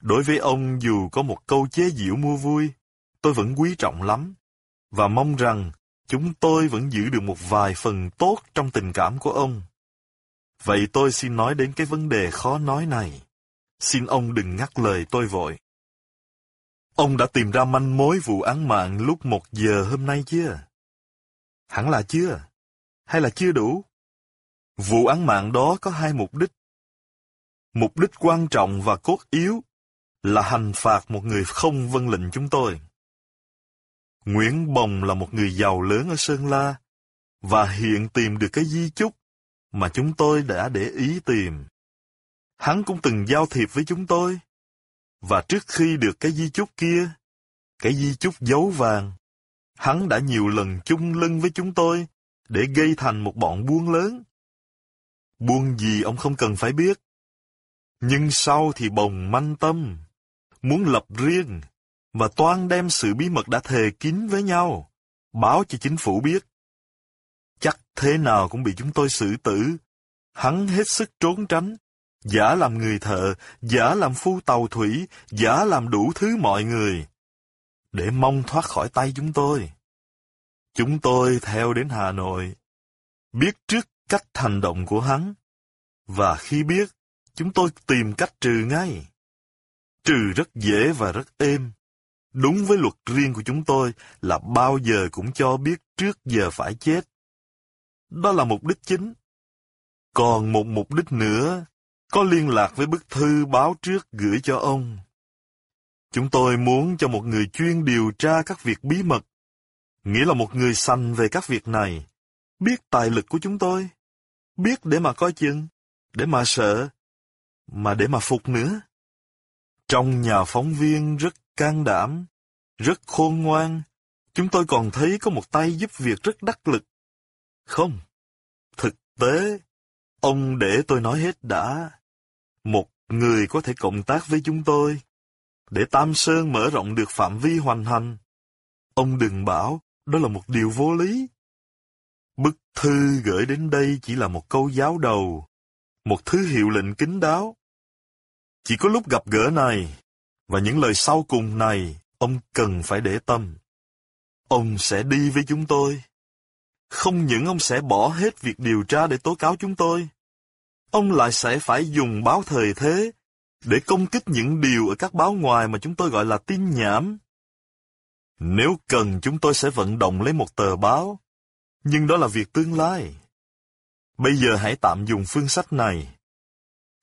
Đối với ông dù có một câu chế giễu mua vui, tôi vẫn quý trọng lắm, và mong rằng chúng tôi vẫn giữ được một vài phần tốt trong tình cảm của ông. Vậy tôi xin nói đến cái vấn đề khó nói này. Xin ông đừng ngắt lời tôi vội. Ông đã tìm ra manh mối vụ án mạng lúc một giờ hôm nay chưa? Hẳn là chưa. Hay là chưa đủ? Vụ án mạng đó có hai mục đích. Mục đích quan trọng và cốt yếu là hành phạt một người không vâng lệnh chúng tôi. Nguyễn Bồng là một người giàu lớn ở Sơn La, và hiện tìm được cái di chúc mà chúng tôi đã để ý tìm. Hắn cũng từng giao thiệp với chúng tôi, và trước khi được cái di chúc kia, cái di chúc dấu vàng, hắn đã nhiều lần chung lưng với chúng tôi để gây thành một bọn buôn lớn. Buôn gì ông không cần phải biết. Nhưng sau thì bồng manh tâm, muốn lập riêng, và toan đem sự bí mật đã thề kín với nhau, báo cho chính phủ biết. Chắc thế nào cũng bị chúng tôi xử tử. Hắn hết sức trốn tránh, giả làm người thợ, giả làm phu tàu thủy, giả làm đủ thứ mọi người, để mong thoát khỏi tay chúng tôi. Chúng tôi theo đến Hà Nội, biết trước cách hành động của hắn, và khi biết, chúng tôi tìm cách trừ ngay. Trừ rất dễ và rất êm. Đúng với luật riêng của chúng tôi là bao giờ cũng cho biết trước giờ phải chết. Đó là mục đích chính. Còn một mục đích nữa, có liên lạc với bức thư báo trước gửi cho ông. Chúng tôi muốn cho một người chuyên điều tra các việc bí mật, nghĩa là một người sành về các việc này, biết tài lực của chúng tôi, biết để mà coi chừng, để mà sợ, mà để mà phục nữa. Trong nhà phóng viên rất can đảm, rất khôn ngoan, chúng tôi còn thấy có một tay giúp việc rất đắc lực. Không, thực tế, ông để tôi nói hết đã. Một người có thể cộng tác với chúng tôi, để Tam Sơn mở rộng được phạm vi hoành hành. Ông đừng bảo đó là một điều vô lý. Bức thư gửi đến đây chỉ là một câu giáo đầu, một thứ hiệu lệnh kín đáo. Chỉ có lúc gặp gỡ này, và những lời sau cùng này, ông cần phải để tâm. Ông sẽ đi với chúng tôi. Không những ông sẽ bỏ hết việc điều tra để tố cáo chúng tôi, ông lại sẽ phải dùng báo thời thế để công kích những điều ở các báo ngoài mà chúng tôi gọi là tin nhảm. Nếu cần chúng tôi sẽ vận động lấy một tờ báo, nhưng đó là việc tương lai. Bây giờ hãy tạm dùng phương sách này.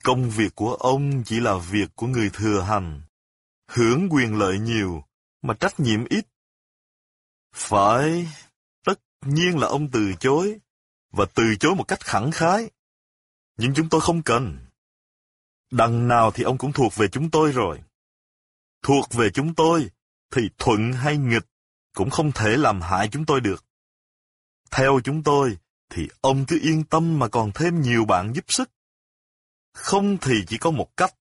Công việc của ông chỉ là việc của người thừa hành, hưởng quyền lợi nhiều, mà trách nhiệm ít. Phải, tất nhiên là ông từ chối, và từ chối một cách khẳng khái. Nhưng chúng tôi không cần. Đằng nào thì ông cũng thuộc về chúng tôi rồi. Thuộc về chúng tôi, thì thuận hay nghịch cũng không thể làm hại chúng tôi được. Theo chúng tôi, thì ông cứ yên tâm mà còn thêm nhiều bạn giúp sức. Không thì chỉ có một cách.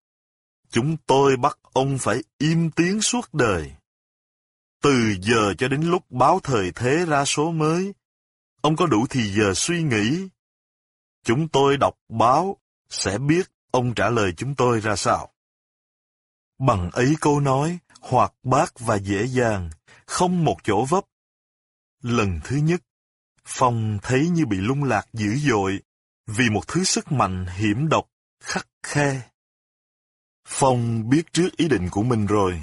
Chúng tôi bắt ông phải im tiếng suốt đời. Từ giờ cho đến lúc báo thời thế ra số mới, ông có đủ thì giờ suy nghĩ. Chúng tôi đọc báo, sẽ biết ông trả lời chúng tôi ra sao. Bằng ấy câu nói, hoạt bát và dễ dàng, không một chỗ vấp. Lần thứ nhất, Phong thấy như bị lung lạc dữ dội, vì một thứ sức mạnh hiểm độc, khắc khe. Phong biết trước ý định của mình rồi.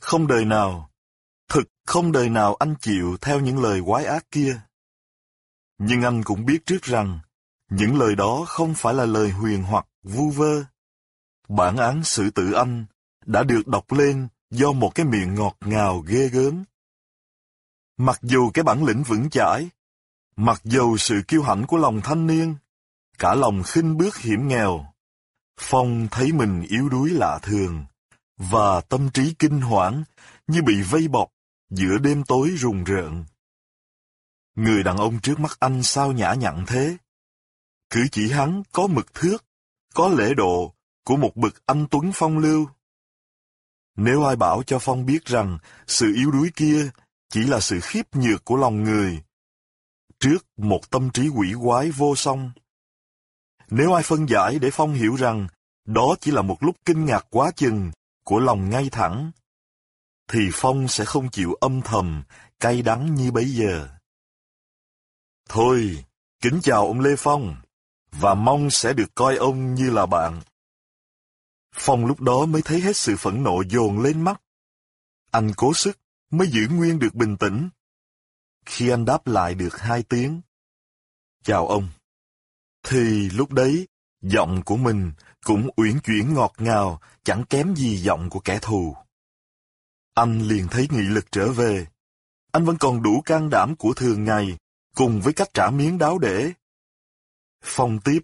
Không đời nào, thực không đời nào anh chịu theo những lời quái ác kia. Nhưng anh cũng biết trước rằng, những lời đó không phải là lời huyền hoặc vu vơ. Bản án xử tử anh đã được đọc lên do một cái miệng ngọt ngào ghê gớm. Mặc dù cái bản lĩnh vững chãi, mặc dù sự kiêu hãnh của lòng thanh niên, cả lòng khinh bước hiểm nghèo, Phong thấy mình yếu đuối lạ thường, và tâm trí kinh hoảng như bị vây bọc giữa đêm tối rùng rợn. Người đàn ông trước mắt anh sao nhã nhặn thế? Cử chỉ hắn có mực thước, có lễ độ của một bậc anh tuấn phong lưu. Nếu ai bảo cho Phong biết rằng sự yếu đuối kia chỉ là sự khiếp nhược của lòng người, trước một tâm trí quỷ quái vô song. Nếu ai phân giải để Phong hiểu rằng đó chỉ là một lúc kinh ngạc quá chừng của lòng ngay thẳng, thì Phong sẽ không chịu âm thầm, cay đắng như bấy giờ. Thôi, kính chào ông Lê Phong, và mong sẽ được coi ông như là bạn. Phong lúc đó mới thấy hết sự phẫn nộ dồn lên mắt. Anh cố sức mới giữ nguyên được bình tĩnh. Khi anh đáp lại được hai tiếng, chào ông, thì lúc đấy giọng của mình cũng uyển chuyển ngọt ngào, chẳng kém gì giọng của kẻ thù. Anh liền thấy nghị lực trở về. Anh vẫn còn đủ can đảm của thường ngày, cùng với cách trả miếng đáo để. Phong tiếp.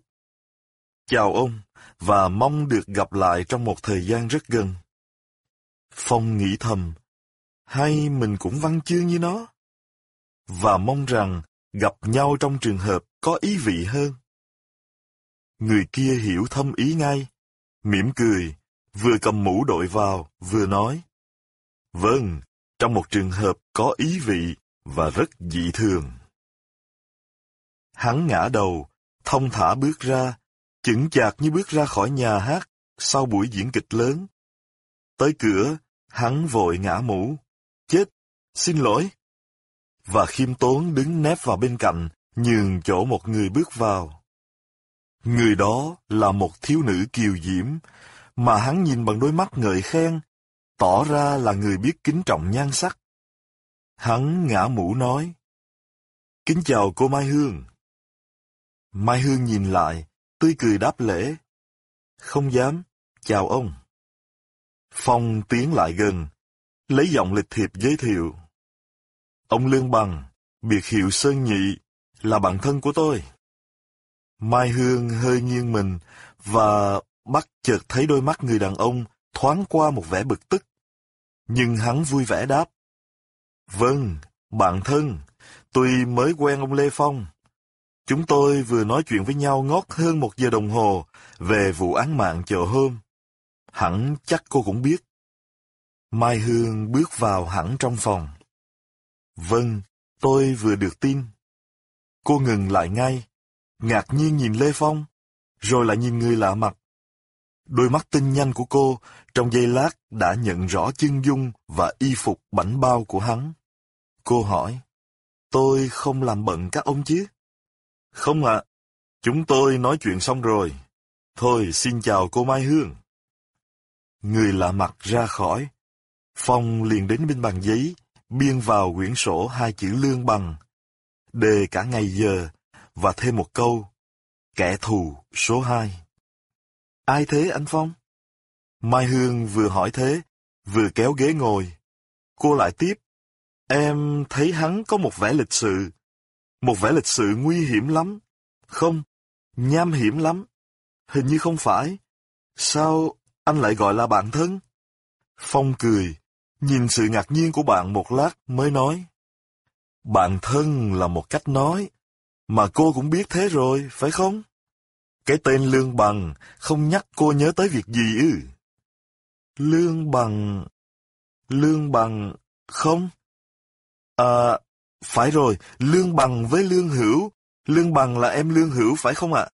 Chào ông, và mong được gặp lại trong một thời gian rất gần. Phong nghĩ thầm, hay mình cũng văn chương như nó? Và mong rằng gặp nhau trong trường hợp có ý vị hơn. Người kia hiểu thâm ý ngay, mỉm cười, vừa cầm mũ đội vào, vừa nói. Vâng, trong một trường hợp có ý vị và rất dị thường. Hắn ngã đầu, thông thả bước ra, chững chạc như bước ra khỏi nhà hát sau buổi diễn kịch lớn. Tới cửa, hắn vội ngã mũ. Chết, xin lỗi. Và khiêm tốn đứng nép vào bên cạnh, nhường chỗ một người bước vào. Người đó là một thiếu nữ kiều diễm, mà hắn nhìn bằng đôi mắt ngợi khen, tỏ ra là người biết kính trọng nhan sắc. Hắn ngã mũ nói, Kính chào cô Mai Hương. Mai Hương nhìn lại, tươi cười đáp lễ. Không dám, chào ông. Phong tiến lại gần, lấy giọng lịch thiệp giới thiệu. Ông Lương Bằng, biệt hiệu Sơn Nhị, là bạn thân của tôi. Mai Hương hơi nghiêng mình và bắt chợt thấy đôi mắt người đàn ông thoáng qua một vẻ bực tức. Nhưng hắn vui vẻ đáp. Vâng, bạn thân, tôi mới quen ông Lê Phong. Chúng tôi vừa nói chuyện với nhau ngót hơn một giờ đồng hồ về vụ án mạng chợ hôm. Hẳn chắc cô cũng biết. Mai Hương bước vào hẳn trong phòng. Vâng, tôi vừa được tin. Cô ngừng lại ngay, ngạc nhiên nhìn Lê Phong, rồi lại nhìn người lạ mặt. Đôi mắt tinh nhanh của cô trong giây lát đã nhận rõ chân dung và y phục bảnh bao của hắn. Cô hỏi, tôi không làm bận các ông chứ? Không ạ, chúng tôi nói chuyện xong rồi. Thôi xin chào cô Mai Hương. Người lạ mặt ra khỏi. Phong liền đến bên bàn giấy, biên vào quyển sổ hai chữ lương bằng. Đề cả ngày giờ, và thêm một câu. Kẻ thù số hai. Ai thế anh Phong? Mai Hương vừa hỏi thế, vừa kéo ghế ngồi. Cô lại tiếp. Em thấy hắn có một vẻ lịch sự. Một vẻ lịch sự nguy hiểm lắm. Không, nham hiểm lắm. Hình như không phải. Sao anh lại gọi là bạn thân? Phong cười, nhìn sự ngạc nhiên của bạn một lát mới nói. Bạn thân là một cách nói, mà cô cũng biết thế rồi, phải không? Cái tên Lương Bằng không nhắc cô nhớ tới việc gì ư? Lương Bằng... Lương Bằng... Không? À, phải rồi, Lương Bằng với Lương Hữu. Lương Bằng là em Lương Hữu phải không ạ?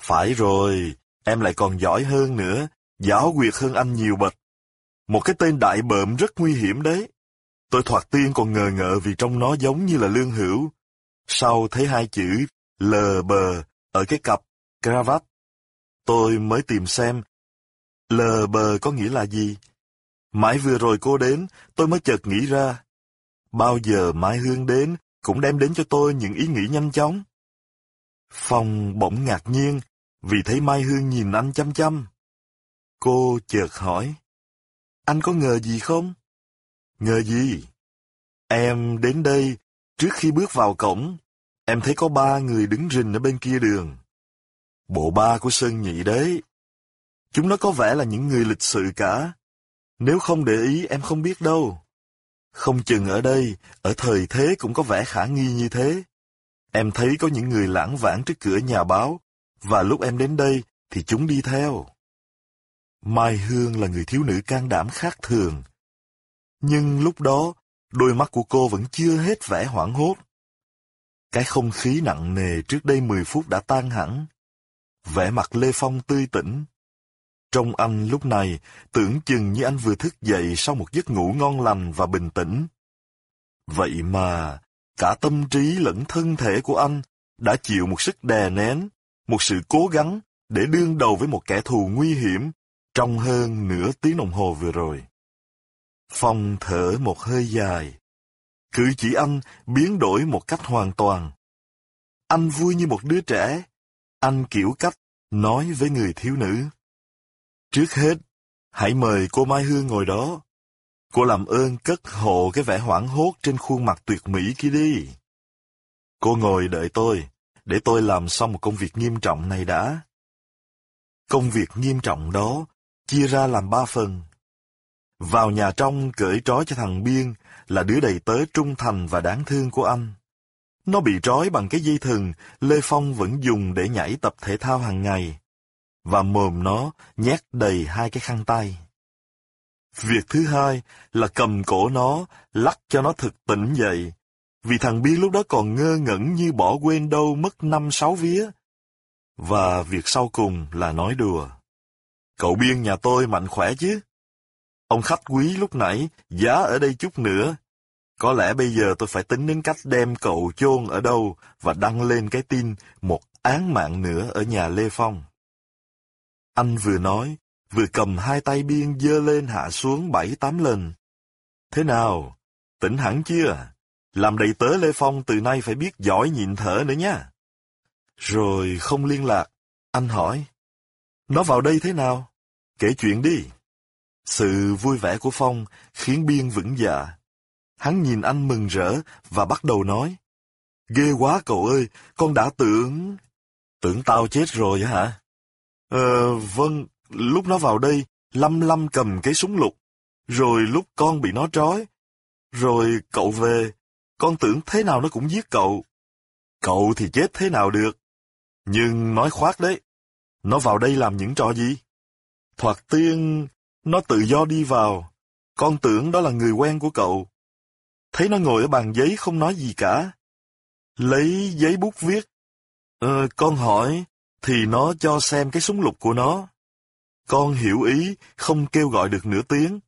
Phải rồi, em lại còn giỏi hơn nữa, giáo quyệt hơn anh nhiều bậc. Một cái tên đại bợm rất nguy hiểm đấy. Tôi thoạt tiên còn ngờ ngợ vì trong nó giống như là Lương Hữu. Sau thấy hai chữ lờ bờ ở cái cặp cravat, tôi mới tìm xem lờ bờ có nghĩa là gì. Mãi vừa rồi cô đến, tôi mới chợt nghĩ ra. Bao giờ Mai Hương đến, cũng đem đến cho tôi những ý nghĩ nhanh chóng. Phong bỗng ngạc nhiên, vì thấy Mai Hương nhìn anh chăm chăm. Cô chợt hỏi, anh có ngờ gì không? Ngờ gì? Em đến đây, trước khi bước vào cổng, em thấy có ba người đứng rình ở bên kia đường. Bộ ba của Sơn Nhị đấy. Chúng nó có vẻ là những người lịch sự cả. Nếu không để ý em không biết đâu. Không chừng ở đây, ở thời thế cũng có vẻ khả nghi như thế. Em thấy có những người lãng vãng trước cửa nhà báo, và lúc em đến đây thì chúng đi theo. Mai Hương là người thiếu nữ can đảm khác thường. Nhưng lúc đó, đôi mắt của cô vẫn chưa hết vẻ hoảng hốt. Cái không khí nặng nề trước đây 10 phút đã tan hẳn. Vẻ mặt Lê Phong tươi tỉnh. Trong anh lúc này, tưởng chừng như anh vừa thức dậy sau một giấc ngủ ngon lành và bình tĩnh. Vậy mà, cả tâm trí lẫn thân thể của anh đã chịu một sức đè nén, một sự cố gắng để đương đầu với một kẻ thù nguy hiểm trong hơn nửa tiếng đồng hồ vừa rồi. Phong thở một hơi dài. Cử chỉ anh biến đổi một cách hoàn toàn. Anh vui như một đứa trẻ. Anh kiểu cách nói với người thiếu nữ. Trước hết, hãy mời cô Mai Hương ngồi đó. Cô làm ơn cất hộ cái vẻ hoảng hốt trên khuôn mặt tuyệt mỹ kia đi. Cô ngồi đợi tôi, để tôi làm xong một công việc nghiêm trọng này đã. Công việc nghiêm trọng đó chia ra làm ba phần. Vào nhà trong cởi trói cho thằng Biên là đứa đầy tớ trung thành và đáng thương của anh. Nó bị trói bằng cái dây thừng Lê Phong vẫn dùng để nhảy tập thể thao hàng ngày. Và mồm nó nhét đầy hai cái khăn tay. Việc thứ hai là cầm cổ nó, lắc cho nó thực tỉnh dậy. Vì thằng Biên lúc đó còn ngơ ngẩn như bỏ quên đâu mất năm sáu vía. Và việc sau cùng là nói đùa. Cậu Biên nhà tôi mạnh khỏe chứ? Ông khách quý lúc nãy, giá ở đây chút nữa. Có lẽ bây giờ tôi phải tính đến cách đem cậu chôn ở đâu và đăng lên cái tin một án mạng nữa ở nhà Lê Phong. Anh vừa nói, vừa cầm hai tay biên dơ lên hạ xuống bảy tám lần. Thế nào? Tỉnh hẳn chưa? Làm đầy tớ Lê Phong từ nay phải biết giỏi nhịn thở nữa nha. Rồi không liên lạc, anh hỏi. Nó vào đây thế nào? Kể chuyện đi. Sự vui vẻ của Phong khiến Biên vững dạ. Hắn nhìn anh mừng rỡ và bắt đầu nói. Ghê quá cậu ơi, con đã tưởng... Tưởng tao chết rồi hả? Ờ, vâng, lúc nó vào đây, Lâm Lâm cầm cái súng lục. Rồi lúc con bị nó trói. Rồi cậu về, con tưởng thế nào nó cũng giết cậu. Cậu thì chết thế nào được. Nhưng nói khoác đấy, nó vào đây làm những trò gì? Thoạt tiên, nó tự do đi vào. Con tưởng đó là người quen của cậu. Thấy nó ngồi ở bàn giấy không nói gì cả. Lấy giấy bút viết. Ờ, con hỏi, thì nó cho xem cái súng lục của nó. Con hiểu ý, không kêu gọi được nửa tiếng.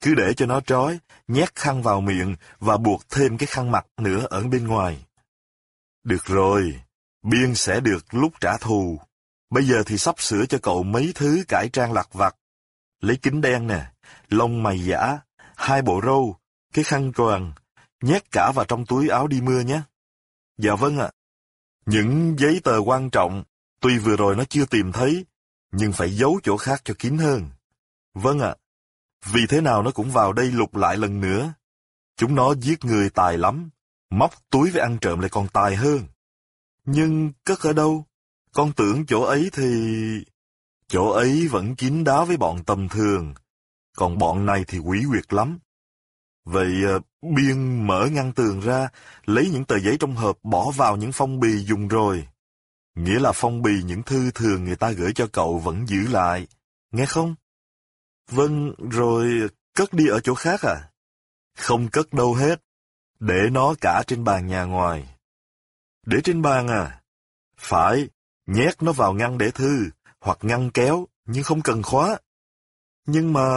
Cứ để cho nó trói, nhét khăn vào miệng và buộc thêm cái khăn mặt nữa ở bên ngoài. Được rồi, Biên sẽ được lúc trả thù. Bây giờ thì sắp sửa cho cậu mấy thứ cải trang lặt vặt. Lấy kính đen nè, lông mày giả, hai bộ râu, cái khăn quàng, nhét cả vào trong túi áo đi mưa nhé. Dạ vâng ạ. Những giấy tờ quan trọng, tuy vừa rồi nó chưa tìm thấy, nhưng phải giấu chỗ khác cho kín hơn. Vâng ạ. Vì thế nào nó cũng vào đây lục lại lần nữa. Chúng nó giết người tài lắm, móc túi với ăn trộm lại còn tài hơn. Nhưng cất ở đâu? Con tưởng chỗ ấy thì... Chỗ ấy vẫn kín đáo với bọn tầm thường, còn bọn này thì quỷ quyệt lắm. Vậy ờ, Biên mở ngăn tường ra, lấy những tờ giấy trong hộp bỏ vào những phong bì dùng rồi. Nghĩa là phong bì những thư thường người ta gửi cho cậu vẫn giữ lại. Nghe không? Vâng, rồi cất đi ở chỗ khác à? Không cất đâu hết. Để nó cả trên bàn nhà ngoài. Để trên bàn à? Phải, nhét nó vào ngăn để thư, hoặc ngăn kéo, nhưng không cần khóa. Nhưng mà...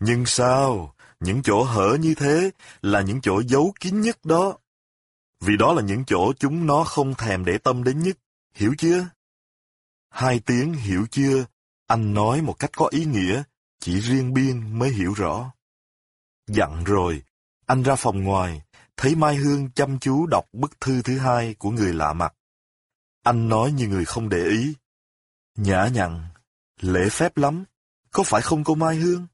Nhưng sao? Những chỗ hở như thế là những chỗ giấu kín nhất đó. Vì đó là những chỗ chúng nó không thèm để tâm đến nhất, hiểu chưa? Hai tiếng hiểu chưa, anh nói một cách có ý nghĩa, chỉ riêng Biên mới hiểu rõ. Dặn rồi, anh ra phòng ngoài, thấy Mai Hương chăm chú đọc bức thư thứ hai của người lạ mặt. Anh nói như người không để ý. Nhã nhặn, lễ phép lắm, có phải không cô Mai Hương?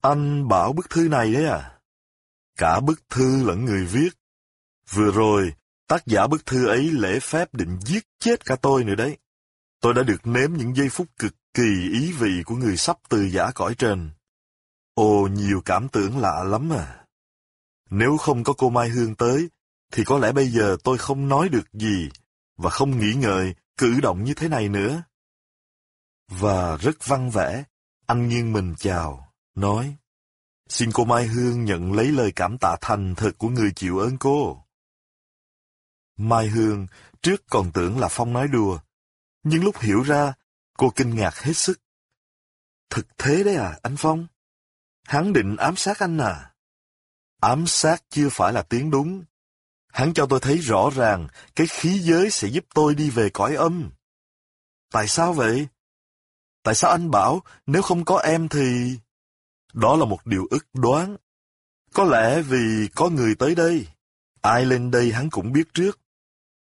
Anh bảo bức thư này đấy à? Cả bức thư lẫn người viết. Vừa rồi, tác giả bức thư ấy lễ phép định giết chết cả tôi nữa đấy. Tôi đã được nếm những giây phút cực kỳ ý vị của người sắp từ giả cõi trên. Ồ, nhiều cảm tưởng lạ lắm à. Nếu không có cô Mai Hương tới, thì có lẽ bây giờ tôi không nói được gì, và không nghĩ ngợi cử động như thế này nữa. Và rất văn vẻ, anh nghiêng mình chào, nói, xin cô Mai Hương nhận lấy lời cảm tạ thành thật của người chịu ơn cô. Mai Hương trước còn tưởng là Phong nói đùa, nhưng lúc hiểu ra, cô kinh ngạc hết sức. Thực thế đấy à, anh Phong? Hắn định ám sát anh à? Ám sát chưa phải là tiếng đúng. Hắn cho tôi thấy rõ ràng cái khí giới sẽ giúp tôi đi về cõi âm. Tại sao vậy? Tại sao anh bảo nếu không có em thì... Đó là một điều ức đoán. Có lẽ vì có người tới đây. Ai lên đây hắn cũng biết trước.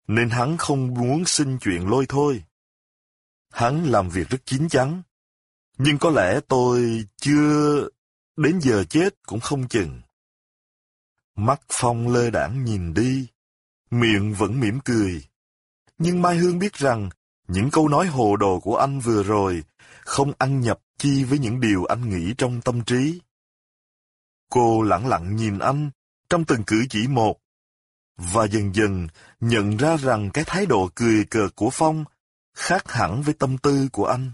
Nên hắn không muốn xin chuyện lôi thôi. Hắn làm việc rất chín chắn. Nhưng có lẽ tôi chưa... Đến giờ chết cũng không chừng. Mắt Phong lơ đảng nhìn đi, miệng vẫn mỉm cười. Nhưng Mai Hương biết rằng, những câu nói hồ đồ của anh vừa rồi không ăn nhập chi với những điều anh nghĩ trong tâm trí. Cô lặng lặng nhìn anh trong từng cử chỉ một, và dần dần nhận ra rằng cái thái độ cười cợt của Phong khác hẳn với tâm tư của anh.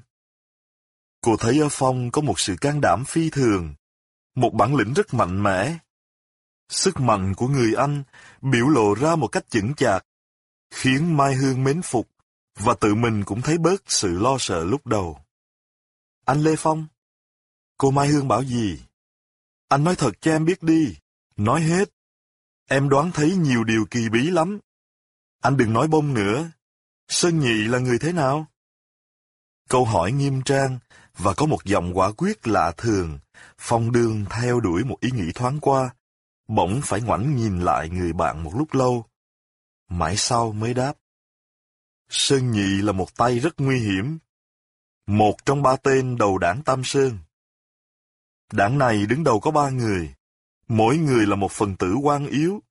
Cô thấy ở Phong có một sự can đảm phi thường, một bản lĩnh rất mạnh mẽ. Sức mạnh của người anh biểu lộ ra một cách chững chạc, khiến Mai Hương mến phục và tự mình cũng thấy bớt sự lo sợ lúc đầu. Anh Lê Phong? Cô Mai Hương bảo gì? Anh nói thật cho em biết đi. Nói hết. Em đoán thấy nhiều điều kỳ bí lắm. Anh đừng nói bông nữa. Sơn Nhị là người thế nào? Câu hỏi nghiêm trang và có một giọng quả quyết lạ thường. Phong đương theo đuổi một ý nghĩ thoáng qua. Bỗng phải ngoảnh nhìn lại người bạn một lúc lâu. Mãi sau mới đáp. Sơn Nhị là một tay rất nguy hiểm. Một trong ba tên đầu đảng Tam Sơn. Đảng này đứng đầu có ba người, mỗi người là một phần tử quan yếu.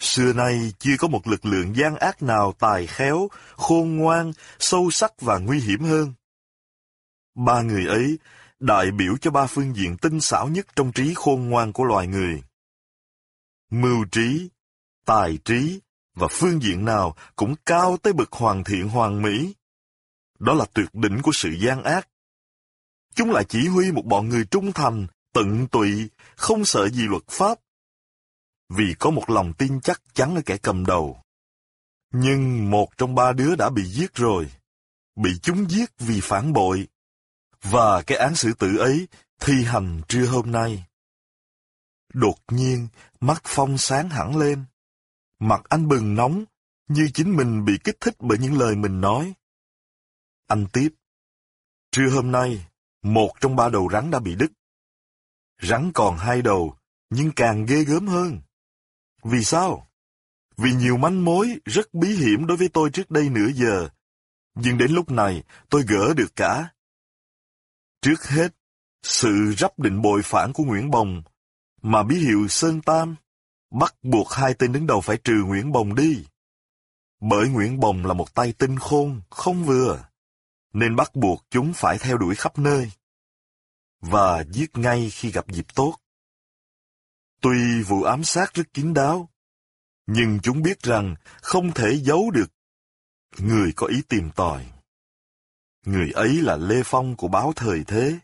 Xưa nay chưa có một lực lượng gian ác nào tài khéo, khôn ngoan, sâu sắc và nguy hiểm hơn. Ba người ấy đại biểu cho ba phương diện tinh xảo nhất trong trí khôn ngoan của loài người. Mưu trí, tài trí và phương diện nào cũng cao tới bậc hoàn thiện hoàn mỹ. Đó là tuyệt đỉnh của sự gian ác. Chúng lại chỉ huy một bọn người trung thành, tận tụy, không sợ gì luật pháp. Vì có một lòng tin chắc chắn ở kẻ cầm đầu. Nhưng một trong ba đứa đã bị giết rồi. Bị chúng giết vì phản bội. Và cái án xử tử ấy thi hành trưa hôm nay. Đột nhiên, mắt Phong sáng hẳn lên. Mặt anh bừng nóng, như chính mình bị kích thích bởi những lời mình nói. Anh tiếp. Trưa hôm nay, một trong ba đầu rắn đã bị đứt. Rắn còn hai đầu, nhưng càng ghê gớm hơn. Vì sao? Vì nhiều manh mối rất bí hiểm đối với tôi trước đây nửa giờ. Nhưng đến lúc này, tôi gỡ được cả. Trước hết, sự rắp định bội phản của Nguyễn Bồng, mà bí hiệu Sơn Tam, bắt buộc hai tên đứng đầu phải trừ Nguyễn Bồng đi. Bởi Nguyễn Bồng là một tay tinh khôn, không vừa, nên bắt buộc chúng phải theo đuổi khắp nơi. Và giết ngay khi gặp dịp tốt. Tuy vụ ám sát rất kín đáo, nhưng chúng biết rằng không thể giấu được người có ý tìm tòi. Người ấy là Lê Phong của báo thời thế.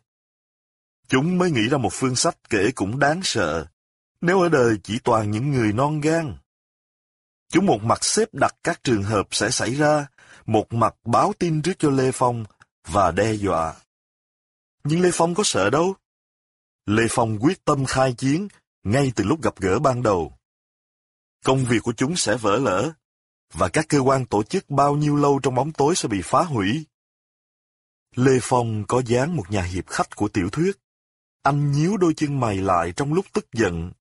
Chúng mới nghĩ ra một phương sách kể cũng đáng sợ, nếu ở đời chỉ toàn những người non gan. Chúng một mặt xếp đặt các trường hợp sẽ xảy ra, một mặt báo tin trước cho Lê Phong và đe dọa. Nhưng Lê Phong có sợ đâu. Lê Phong quyết tâm khai chiến ngay từ lúc gặp gỡ ban đầu. Công việc của chúng sẽ vỡ lỡ, và các cơ quan tổ chức bao nhiêu lâu trong bóng tối sẽ bị phá hủy. Lê Phong có dáng một nhà hiệp khách của tiểu thuyết. Anh nhíu đôi chân mày lại trong lúc tức giận.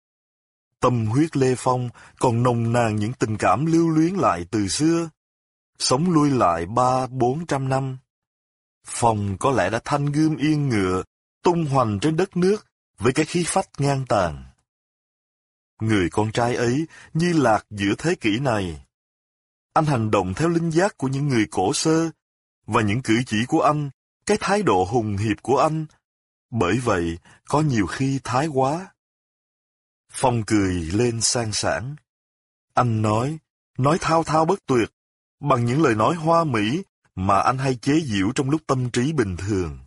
Tâm huyết Lê Phong còn nồng nàn những tình cảm lưu luyến lại từ xưa. Sống lui lại ba bốn trăm năm. Phong có lẽ đã thanh gươm yên ngựa, tung hoành trên đất nước với cái khí phách ngang tàn. Người con trai ấy như lạc giữa thế kỷ này. Anh hành động theo linh giác của những người cổ sơ, và những cử chỉ của anh, cái thái độ hùng hiệp của anh. Bởi vậy, có nhiều khi thái quá. Phong cười lên sang sảng. Anh nói, nói thao thao bất tuyệt, bằng những lời nói hoa mỹ mà anh hay chế giễu trong lúc tâm trí bình thường.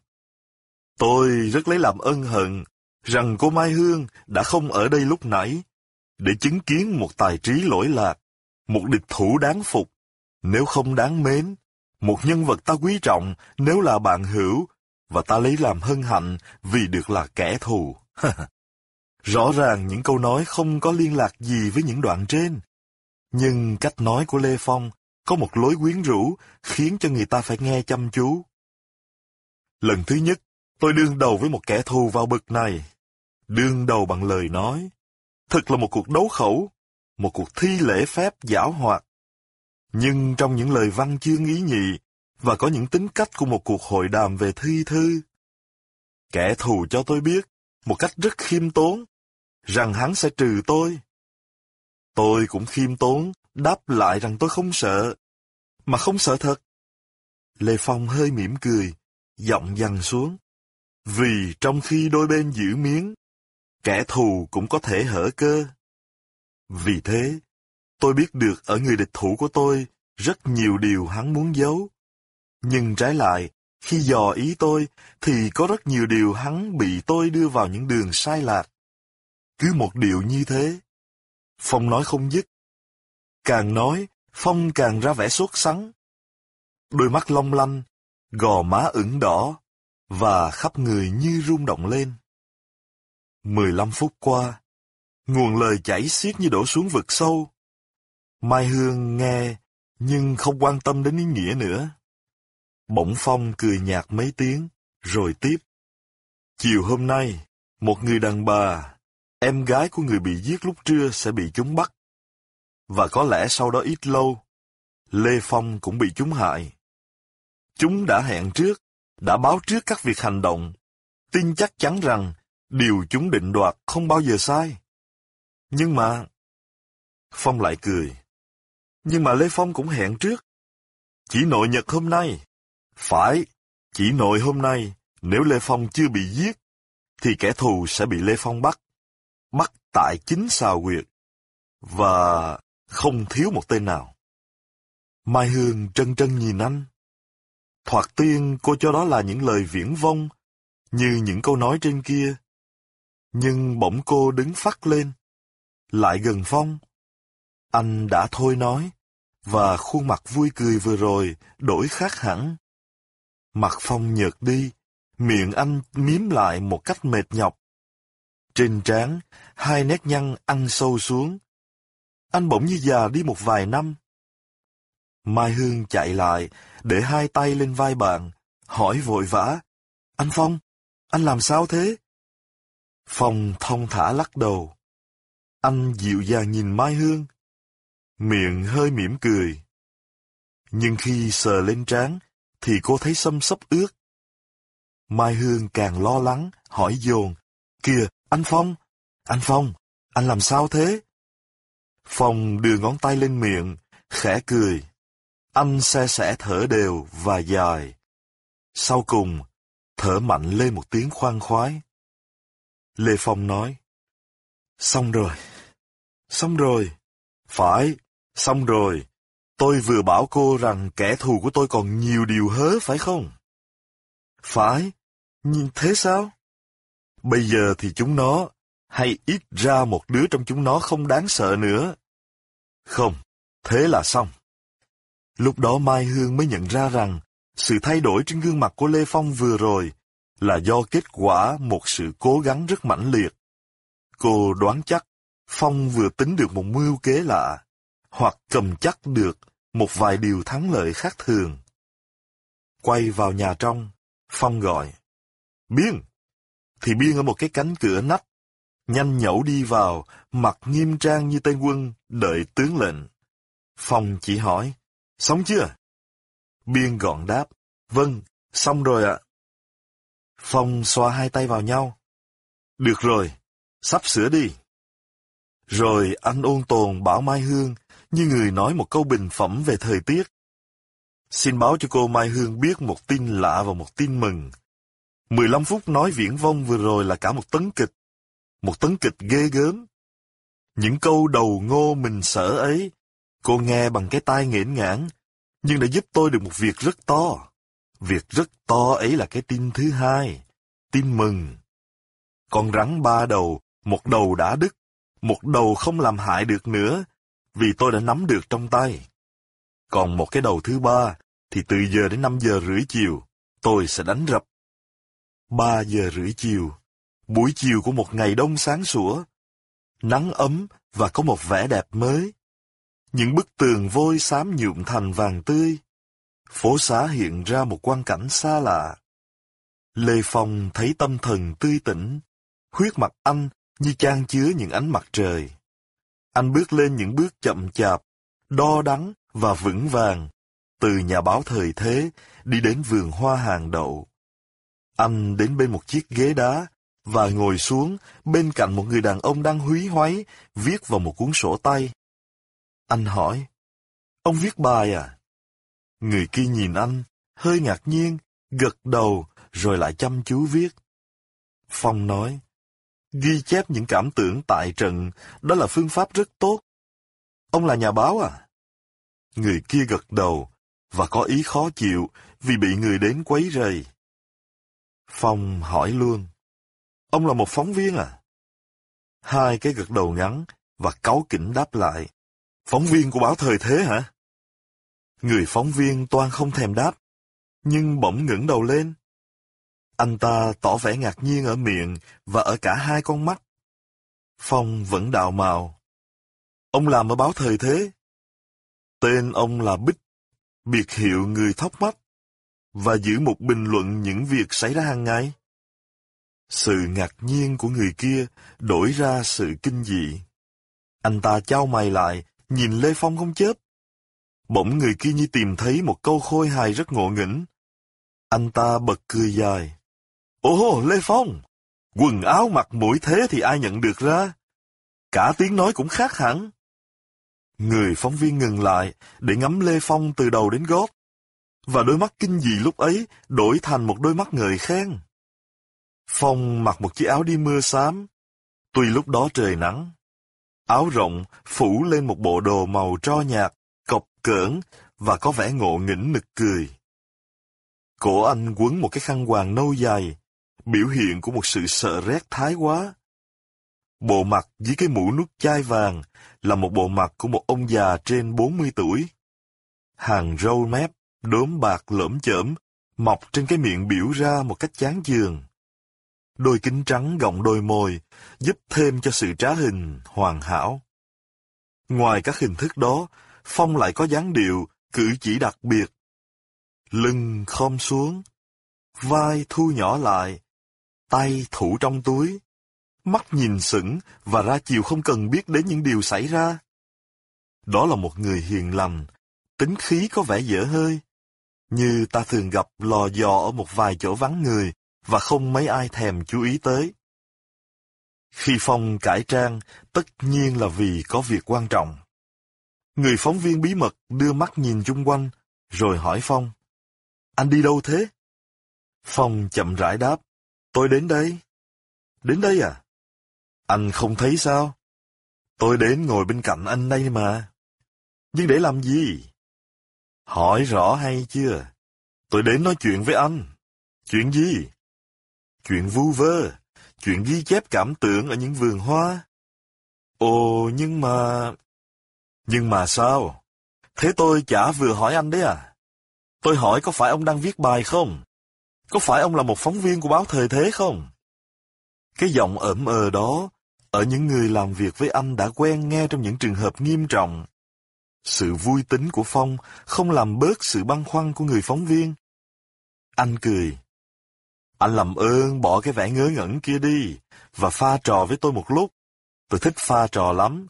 Tôi rất lấy làm ân hận rằng cô Mai Hương đã không ở đây lúc nãy để chứng kiến một tài trí lỗi lạc, một địch thủ đáng phục, nếu không đáng mến, một nhân vật ta quý trọng nếu là bạn hữu, và ta lấy làm hân hạnh vì được là kẻ thù. Rõ ràng những câu nói không có liên lạc gì với những đoạn trên. Nhưng cách nói của Lê Phong có một lối quyến rũ khiến cho người ta phải nghe chăm chú. Lần thứ nhất, tôi đương đầu với một kẻ thù vào bực này. Đương đầu bằng lời nói. Thật là một cuộc đấu khẩu, một cuộc thi lễ phép giảo hoạt. Nhưng trong những lời văn chương ý nhị, và có những tính cách của một cuộc hội đàm về thi thư. Kẻ thù cho tôi biết, một cách rất khiêm tốn, rằng hắn sẽ trừ tôi. Tôi cũng khiêm tốn, đáp lại rằng tôi không sợ, mà không sợ thật. Lê Phong hơi mỉm cười, giọng dằn xuống. Vì trong khi đôi bên giữ miếng, kẻ thù cũng có thể hở cơ. Vì thế, tôi biết được ở người địch thủ của tôi rất nhiều điều hắn muốn giấu. Nhưng trái lại, khi dò ý tôi, thì có rất nhiều điều hắn bị tôi đưa vào những đường sai lạc. Cứ một điều như thế. Phong nói không dứt. Càng nói, Phong càng ra vẻ sốt sắng. Đôi mắt long lanh, gò má ửng đỏ, và khắp người như rung động lên. Mười lăm phút qua, nguồn lời chảy xiết như đổ xuống vực sâu. Mai Hương nghe, nhưng không quan tâm đến ý nghĩa nữa. Bỗng Phong cười nhạt mấy tiếng, rồi tiếp. Chiều hôm nay, một người đàn bà, em gái của người bị giết lúc trưa sẽ bị chúng bắt. Và có lẽ sau đó ít lâu, Lê Phong cũng bị chúng hại. Chúng đã hẹn trước, đã báo trước các việc hành động, tin chắc chắn rằng điều chúng định đoạt không bao giờ sai. Nhưng mà... Phong lại cười. Nhưng mà Lê Phong cũng hẹn trước. Chỉ nội nhật hôm nay. Phải, chỉ nội hôm nay, nếu Lê Phong chưa bị giết, thì kẻ thù sẽ bị Lê Phong bắt. Bắt tại chính xào quyệt. Và không thiếu một tên nào. Mai Hương trân trân nhìn anh. Thoạt tiên cô cho đó là những lời viễn vông, như những câu nói trên kia. Nhưng bỗng cô đứng phát lên, lại gần Phong. Anh đã thôi nói, và khuôn mặt vui cười vừa rồi đổi khác hẳn. Mặt Phong nhợt đi, miệng anh miếm lại một cách mệt nhọc. Trên trán, hai nét nhăn ăn sâu xuống. Anh bỗng như già đi một vài năm. Mai Hương chạy lại, để hai tay lên vai bạn, hỏi vội vã. Anh Phong, anh làm sao thế? Phong thông thả lắc đầu. Anh dịu dàng nhìn Mai Hương. Miệng hơi mỉm cười. Nhưng khi sờ lên trán, thì cô thấy xâm sấp ướt. Mai Hương càng lo lắng, hỏi dồn. Kìa, anh Phong, anh Phong, anh làm sao thế? Phong đưa ngón tay lên miệng, khẽ cười. Anh xe sẻ thở đều và dài. Sau cùng, thở mạnh lên một tiếng khoan khoái. Lê Phong nói, Xong rồi, xong rồi, phải, xong rồi. Tôi vừa bảo cô rằng kẻ thù của tôi còn nhiều điều hớ phải không? Phải, nhưng thế sao? Bây giờ thì chúng nó, hay ít ra một đứa trong chúng nó không đáng sợ nữa. Không, thế là xong. Lúc đó Mai Hương mới nhận ra rằng sự thay đổi trên gương mặt của Lê Phong vừa rồi là do kết quả một sự cố gắng rất mãnh liệt. Cô đoán chắc Phong vừa tính được một mưu kế lạ, hoặc cầm chắc được một vài điều thắng lợi khác thường. Quay vào nhà trong, Phong gọi. Biên! Thì Biên ở một cái cánh cửa nách, nhanh nhẩu đi vào, mặt nghiêm trang như tên quân, đợi tướng lệnh. Phong chỉ hỏi, Xong chưa? Biên gọn đáp. Vâng, xong rồi ạ. Phong xoa hai tay vào nhau. Được rồi, sắp sửa đi. Rồi anh ôn tồn bảo Mai Hương như người nói một câu bình phẩm về thời tiết. Xin báo cho cô Mai Hương biết một tin lạ và một tin mừng. 15 phút nói viễn vông vừa rồi là cả một tấn kịch. Một tấn kịch ghê gớm. Những câu đầu ngô mình sở ấy Cô nghe bằng cái tai nghẽn ngãn, nhưng đã giúp tôi được một việc rất to. Việc rất to ấy là cái tin thứ hai, tin mừng. Con rắn ba đầu, một đầu đã đứt, một đầu không làm hại được nữa, vì tôi đã nắm được trong tay. Còn một cái đầu thứ ba, thì từ giờ đến năm giờ rưỡi chiều, tôi sẽ đánh rập. ba giờ rưỡi chiều, buổi chiều của một ngày đông sáng sủa, nắng ấm và có một vẻ đẹp mới. Những bức tường vôi xám nhuộm thành vàng tươi. Phố xá hiện ra một quang cảnh xa lạ. Lê Phong thấy tâm thần tươi tỉnh, huyết mặt anh như trang chứa những ánh mặt trời. Anh bước lên những bước chậm chạp, đo đắn và vững vàng, từ nhà báo thời thế đi đến vườn hoa hàng đậu. Anh đến bên một chiếc ghế đá và ngồi xuống bên cạnh một người đàn ông đang húy hoáy viết vào một cuốn sổ tay. Anh hỏi, ông viết bài à? Người kia nhìn anh, hơi ngạc nhiên, gật đầu, rồi lại chăm chú viết. Phong nói, ghi chép những cảm tưởng tại trận, đó là phương pháp rất tốt. Ông là nhà báo à? Người kia gật đầu, và có ý khó chịu vì bị người đến quấy rầy. Phong hỏi luôn, ông là một phóng viên à? Hai cái gật đầu ngắn và cáu kỉnh đáp lại. Phóng viên của báo thời thế hả? Người phóng viên toan không thèm đáp, nhưng bỗng ngẩng đầu lên. Anh ta tỏ vẻ ngạc nhiên ở miệng và ở cả hai con mắt. Phong vẫn đạo màu. Ông làm ở báo thời thế. Tên ông là Bích, biệt hiệu người thóc mắt, và giữ một bình luận những việc xảy ra hàng ngày. Sự ngạc nhiên của người kia đổi ra sự kinh dị. Anh ta trao mày lại nhìn Lê Phong không chớp. Bỗng người kia như tìm thấy một câu khôi hài rất ngộ nghĩnh. Anh ta bật cười dài. Ồ, Lê Phong! Quần áo mặc mũi thế thì ai nhận được ra? Cả tiếng nói cũng khác hẳn. Người phóng viên ngừng lại để ngắm Lê Phong từ đầu đến gót. Và đôi mắt kinh dị lúc ấy đổi thành một đôi mắt ngợi khen. Phong mặc một chiếc áo đi mưa xám. Tuy lúc đó trời nắng. Áo rộng phủ lên một bộ đồ màu tro nhạt, cọc cỡn và có vẻ ngộ nghĩnh nực cười. Cổ anh quấn một cái khăn hoàng nâu dài, biểu hiện của một sự sợ rét thái quá. Bộ mặt dưới cái mũ nút chai vàng là một bộ mặt của một ông già trên 40 tuổi. Hàng râu mép, đốm bạc lởm chởm, mọc trên cái miệng biểu ra một cách chán chường. Đôi kính trắng gọng đôi môi, giúp thêm cho sự trá hình hoàn hảo. Ngoài các hình thức đó, Phong lại có dáng điệu, cử chỉ đặc biệt. Lưng khom xuống, vai thu nhỏ lại, tay thủ trong túi, mắt nhìn sững và ra chiều không cần biết đến những điều xảy ra. Đó là một người hiền lành, tính khí có vẻ dở hơi, như ta thường gặp lò dò ở một vài chỗ vắng người và không mấy ai thèm chú ý tới. Khi Phong cải trang, tất nhiên là vì có việc quan trọng. Người phóng viên bí mật đưa mắt nhìn chung quanh, rồi hỏi Phong. Anh đi đâu thế? Phong chậm rãi đáp. Tôi đến đây. Đến đây à? Anh không thấy sao? Tôi đến ngồi bên cạnh anh đây mà. Nhưng để làm gì? Hỏi rõ hay chưa? Tôi đến nói chuyện với anh. Chuyện gì? Chuyện vu vơ, chuyện ghi chép cảm tưởng ở những vườn hoa. Ồ, nhưng mà... Nhưng mà sao? Thế tôi chả vừa hỏi anh đấy à? Tôi hỏi có phải ông đang viết bài không? Có phải ông là một phóng viên của báo thời thế không? Cái giọng ẩm ờ đó, ở những người làm việc với anh đã quen nghe trong những trường hợp nghiêm trọng. Sự vui tính của Phong không làm bớt sự băn khoăn của người phóng viên. Anh cười. Anh làm ơn bỏ cái vẻ ngớ ngẩn kia đi, và pha trò với tôi một lúc. Tôi thích pha trò lắm.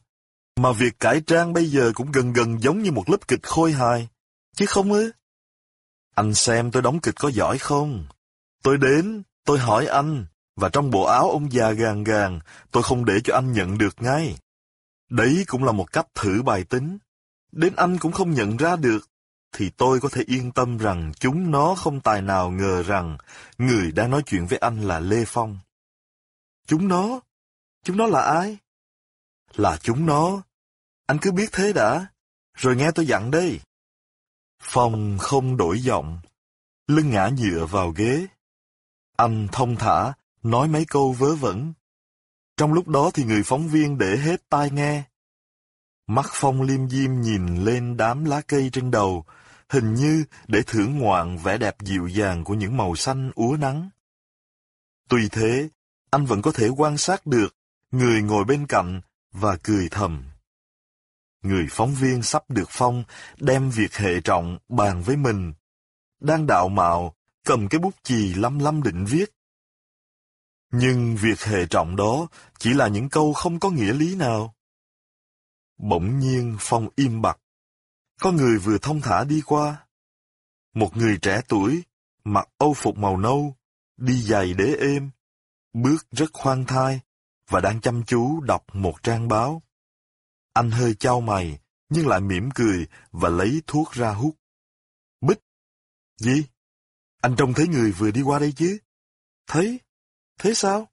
Mà việc cải trang bây giờ cũng gần gần giống như một lớp kịch khôi hài, chứ không ư? Anh xem tôi đóng kịch có giỏi không? Tôi đến, tôi hỏi anh, và trong bộ áo ông già gàng gàng, tôi không để cho anh nhận được ngay. Đấy cũng là một cách thử bài tính. Đến anh cũng không nhận ra được, thì tôi có thể yên tâm rằng chúng nó không tài nào ngờ rằng người đang nói chuyện với anh là Lê Phong. Chúng nó? Chúng nó là ai? Là chúng nó. Anh cứ biết thế đã, rồi nghe tôi dặn đây. Phong không đổi giọng, lưng ngã nhựa vào ghế. Anh thông thả, nói mấy câu vớ vẩn. Trong lúc đó thì người phóng viên để hết tai nghe. Mắt Phong liêm diêm nhìn lên đám lá cây trên đầu, hình như để thưởng ngoạn vẻ đẹp dịu dàng của những màu xanh úa nắng. Tuy thế, anh vẫn có thể quan sát được người ngồi bên cạnh và cười thầm. Người phóng viên sắp được phong đem việc hệ trọng bàn với mình. Đang đạo mạo, cầm cái bút chì lăm lăm định viết. Nhưng việc hệ trọng đó chỉ là những câu không có nghĩa lý nào. Bỗng nhiên Phong im bặt. Có người vừa thông thả đi qua. Một người trẻ tuổi, mặc âu phục màu nâu, đi giày đế êm, bước rất khoan thai và đang chăm chú đọc một trang báo. Anh hơi trao mày, nhưng lại mỉm cười và lấy thuốc ra hút. Bích! Gì? Anh trông thấy người vừa đi qua đây chứ? Thấy? Thế sao?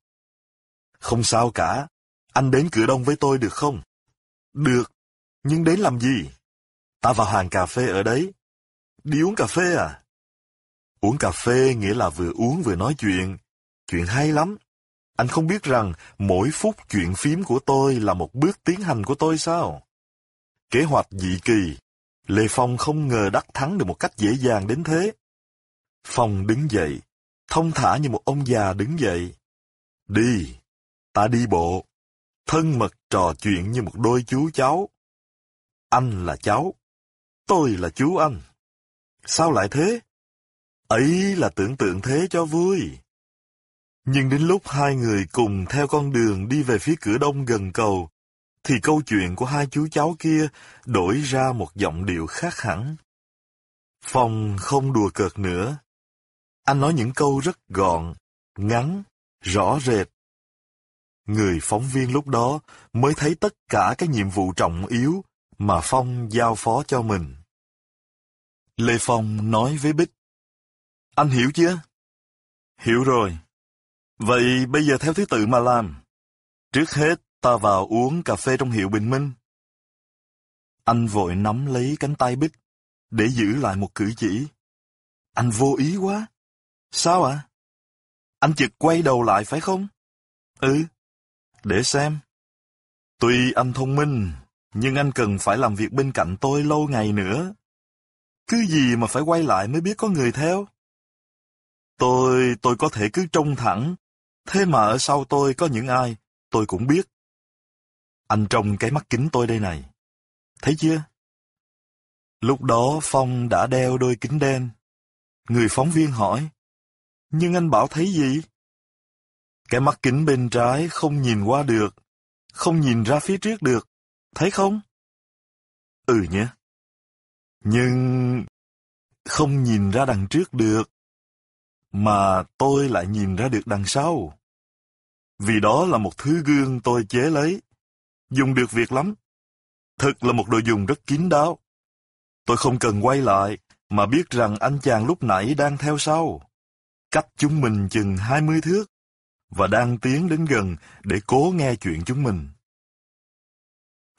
Không sao cả. Anh đến cửa đông với tôi được không? Được. Nhưng đến làm gì? Ta vào hàng cà phê ở đấy. Đi uống cà phê à? Uống cà phê nghĩa là vừa uống vừa nói chuyện. Chuyện hay lắm. Anh không biết rằng mỗi phút chuyện phím của tôi là một bước tiến hành của tôi sao? Kế hoạch dị kỳ. Lê Phong không ngờ đắc thắng được một cách dễ dàng đến thế. Phong đứng dậy, thông thả như một ông già đứng dậy. Đi, ta đi bộ, thân mật trò chuyện như một đôi chú cháu. Anh là cháu, tôi là chú anh. Sao lại thế? Ấy là tưởng tượng thế cho vui. Nhưng đến lúc hai người cùng theo con đường đi về phía cửa đông gần cầu, thì câu chuyện của hai chú cháu kia đổi ra một giọng điệu khác hẳn. Phong không đùa cợt nữa. Anh nói những câu rất gọn, ngắn, rõ rệt. Người phóng viên lúc đó mới thấy tất cả cái nhiệm vụ trọng yếu mà Phong giao phó cho mình. Lê Phong nói với Bích. Anh hiểu chưa? Hiểu rồi. Vậy bây giờ theo thứ tự mà làm. Trước hết, ta vào uống cà phê trong hiệu Bình Minh. Anh vội nắm lấy cánh tay Bích, để giữ lại một cử chỉ. Anh vô ý quá. Sao ạ? À? Anh chực quay đầu lại phải không? Ừ, để xem. Tuy anh thông minh, nhưng anh cần phải làm việc bên cạnh tôi lâu ngày nữa. Cứ gì mà phải quay lại mới biết có người theo. Tôi, tôi có thể cứ trông thẳng, thế mà ở sau tôi có những ai, tôi cũng biết. Anh trông cái mắt kính tôi đây này. Thấy chưa? Lúc đó Phong đã đeo đôi kính đen. Người phóng viên hỏi, nhưng anh bảo thấy gì? Cái mắt kính bên trái không nhìn qua được, không nhìn ra phía trước được, thấy không? Ừ nhé. Nhưng không nhìn ra đằng trước được, mà tôi lại nhìn ra được đằng sau. Vì đó là một thứ gương tôi chế lấy, dùng được việc lắm. Thật là một đồ dùng rất kín đáo. Tôi không cần quay lại, mà biết rằng anh chàng lúc nãy đang theo sau. Cách chúng mình chừng hai mươi thước, và đang tiến đến gần để cố nghe chuyện chúng mình.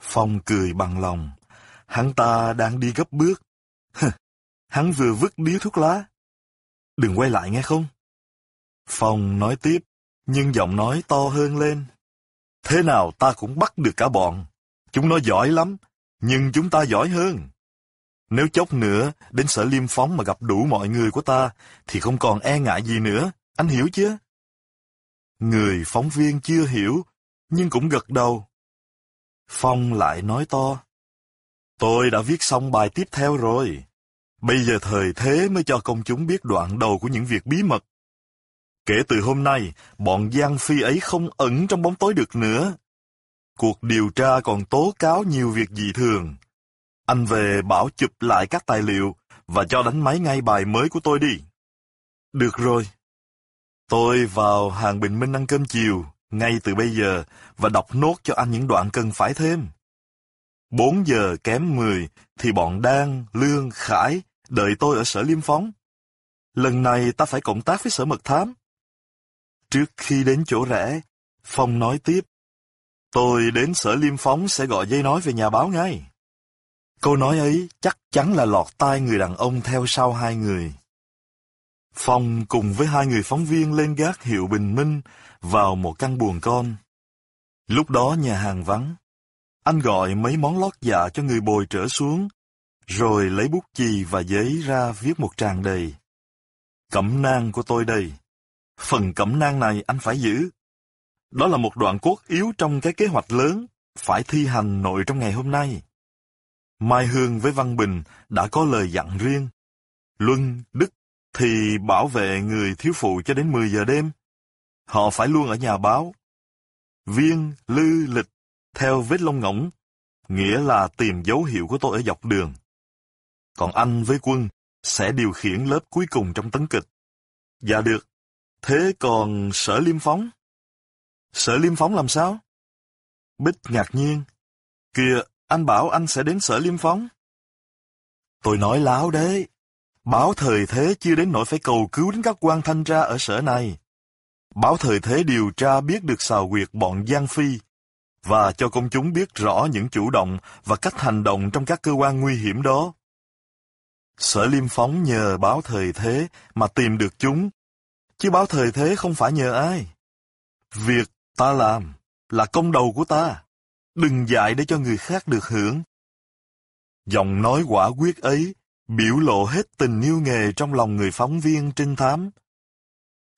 Phong cười bằng lòng. Hắn ta đang đi gấp bước. hắn vừa vứt điếu thuốc lá. Đừng quay lại nghe không? Phong nói tiếp, nhưng giọng nói to hơn lên. Thế nào ta cũng bắt được cả bọn. Chúng nó giỏi lắm, nhưng chúng ta giỏi hơn. Nếu chốc nữa đến sở liêm phóng mà gặp đủ mọi người của ta, thì không còn e ngại gì nữa, anh hiểu chưa? Người phóng viên chưa hiểu, nhưng cũng gật đầu. Phong lại nói to. Tôi đã viết xong bài tiếp theo rồi. Bây giờ thời thế mới cho công chúng biết đoạn đầu của những việc bí mật. Kể từ hôm nay, bọn Giang Phi ấy không ẩn trong bóng tối được nữa. Cuộc điều tra còn tố cáo nhiều việc dị thường. Anh về bảo chụp lại các tài liệu và cho đánh máy ngay bài mới của tôi đi. Được rồi. Tôi vào hàng Bình Minh ăn cơm chiều, ngay từ bây giờ, và đọc nốt cho anh những đoạn cần phải thêm. 4 giờ kém 10 thì bọn Đan, Lương, Khải đợi tôi ở sở Liêm Phóng. Lần này ta phải cộng tác với sở mật thám. Trước khi đến chỗ rẽ, Phong nói tiếp. Tôi đến sở Liêm Phóng sẽ gọi dây nói về nhà báo ngay. Câu nói ấy chắc chắn là lọt tai người đàn ông theo sau hai người. Phong cùng với hai người phóng viên lên gác hiệu Bình Minh vào một căn buồng con. Lúc đó nhà hàng vắng. Anh gọi mấy món lót dạ cho người bồi trở xuống, rồi lấy bút chì và giấy ra viết một tràng đầy. Cẩm nang của tôi đây. Phần cẩm nang này anh phải giữ. Đó là một đoạn cốt yếu trong cái kế hoạch lớn, phải thi hành nội trong ngày hôm nay. Mai Hương với Văn Bình đã có lời dặn riêng. Luân, Đức thì bảo vệ người thiếu phụ cho đến 10 giờ đêm. Họ phải luôn ở nhà báo. Viên, lư, lịch, theo vết lông ngỗng, nghĩa là tìm dấu hiệu của tôi ở dọc đường. Còn anh với quân sẽ điều khiển lớp cuối cùng trong tấn kịch. Dạ được. Thế còn sở liêm phóng? Sở liêm phóng làm sao? Bích ngạc nhiên. Kìa, anh bảo anh sẽ đến sở liêm phóng. Tôi nói láo đấy. Báo thời thế chưa đến nỗi phải cầu cứu đến các quan thanh tra ở sở này. Báo thời thế điều tra biết được xào quyệt bọn Giang Phi và cho công chúng biết rõ những chủ động và cách hành động trong các cơ quan nguy hiểm đó. Sở Liêm Phóng nhờ báo thời thế mà tìm được chúng, chứ báo thời thế không phải nhờ ai. Việc ta làm là công đầu của ta, đừng dạy để cho người khác được hưởng. Giọng nói quả quyết ấy biểu lộ hết tình yêu nghề trong lòng người phóng viên trinh thám.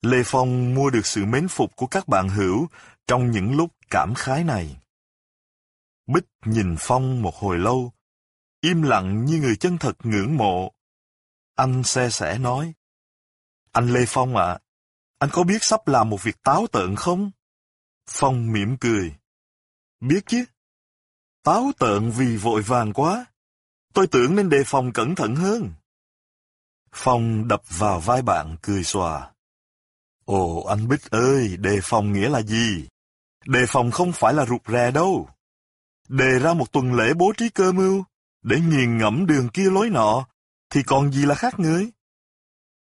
Lê Phong mua được sự mến phục của các bạn hữu trong những lúc cảm khái này. Bích nhìn Phong một hồi lâu, im lặng như người chân thật ngưỡng mộ. Anh xe sẻ nói, Anh Lê Phong ạ, anh có biết sắp làm một việc táo tợn không? Phong mỉm cười. Biết chứ. Táo tợn vì vội vàng quá. Tôi tưởng nên đề phòng cẩn thận hơn. Phong đập vào vai bạn cười xòa. Ồ, anh Bích ơi, đề phòng nghĩa là gì? Đề phòng không phải là rụt rè đâu. Đề ra một tuần lễ bố trí cơ mưu, để nghiền ngẫm đường kia lối nọ, thì còn gì là khác người?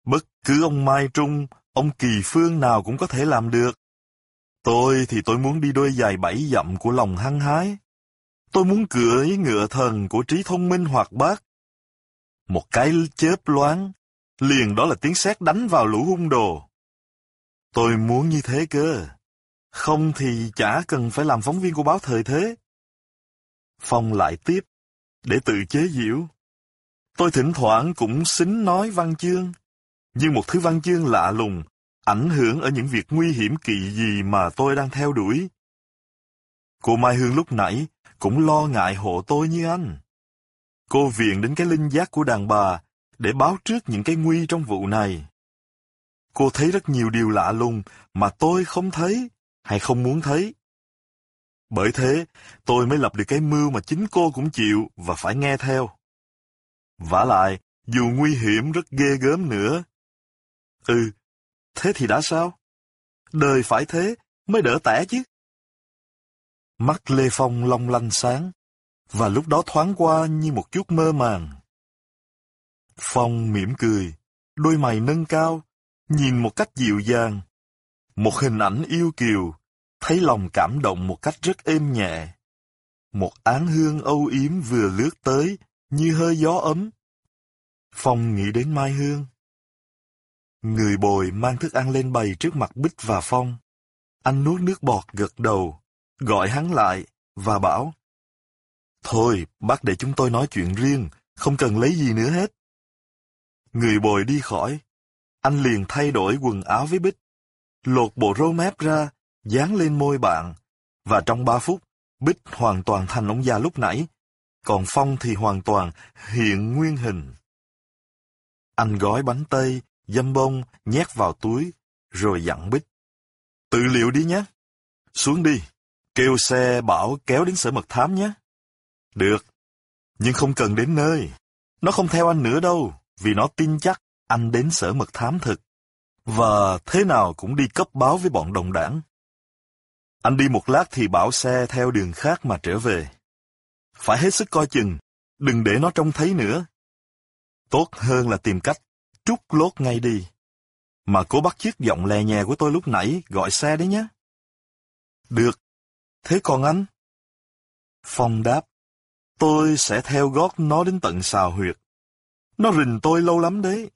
Bất cứ ông Mai Trung, ông Kỳ Phương nào cũng có thể làm được. Tôi thì tôi muốn đi đôi giày bảy dặm của lòng hăng hái. Tôi muốn cưỡi ngựa thần của trí thông minh hoạt bát. Một cái chớp loáng, liền đó là tiếng sét đánh vào lũ hung đồ. Tôi muốn như thế cơ. Không thì chả cần phải làm phóng viên của báo thời thế. Phong lại tiếp, để tự chế giễu. Tôi thỉnh thoảng cũng xính nói văn chương, nhưng một thứ văn chương lạ lùng, ảnh hưởng ở những việc nguy hiểm kỳ gì mà tôi đang theo đuổi. Cô Mai Hương lúc nãy cũng lo ngại hộ tôi như anh. Cô viện đến cái linh giác của đàn bà để báo trước những cái nguy trong vụ này. Cô thấy rất nhiều điều lạ lùng mà tôi không thấy hay không muốn thấy. Bởi thế, tôi mới lập được cái mưu mà chính cô cũng chịu và phải nghe theo. vả lại, dù nguy hiểm rất ghê gớm nữa. Ừ, thế thì đã sao? Đời phải thế, mới đỡ tẻ chứ. Mắt Lê Phong long lanh sáng, và lúc đó thoáng qua như một chút mơ màng. Phong mỉm cười, đôi mày nâng cao, nhìn một cách dịu dàng. Một hình ảnh yêu kiều, thấy lòng cảm động một cách rất êm nhẹ. Một án hương âu yếm vừa lướt tới, như hơi gió ấm. Phong nghĩ đến Mai Hương. Người bồi mang thức ăn lên bày trước mặt Bích và Phong. Anh nuốt nước bọt gật đầu, gọi hắn lại, và bảo. Thôi, bác để chúng tôi nói chuyện riêng, không cần lấy gì nữa hết. Người bồi đi khỏi. Anh liền thay đổi quần áo với Bích, lột bộ râu mép ra, dán lên môi bạn, và trong ba phút, Bích hoàn toàn thành ông già lúc nãy, còn Phong thì hoàn toàn hiện nguyên hình. Anh gói bánh tây, dâm bông, nhét vào túi, rồi dặn Bích. Tự liệu đi nhé. Xuống đi, kêu xe bảo kéo đến sở mật thám nhé. Được, nhưng không cần đến nơi. Nó không theo anh nữa đâu, vì nó tin chắc anh đến sở mật thám thực. Và thế nào cũng đi cấp báo với bọn đồng đảng. Anh đi một lát thì bảo xe theo đường khác mà trở về. Phải hết sức coi chừng, đừng để nó trông thấy nữa. Tốt hơn là tìm cách trút lốt ngay đi. Mà cố bắt chiếc giọng lè nhè của tôi lúc nãy gọi xe đấy nhé. Được. Thế còn anh? Phong đáp. Tôi sẽ theo gót nó đến tận xào huyệt. Nó rình tôi lâu lắm đấy.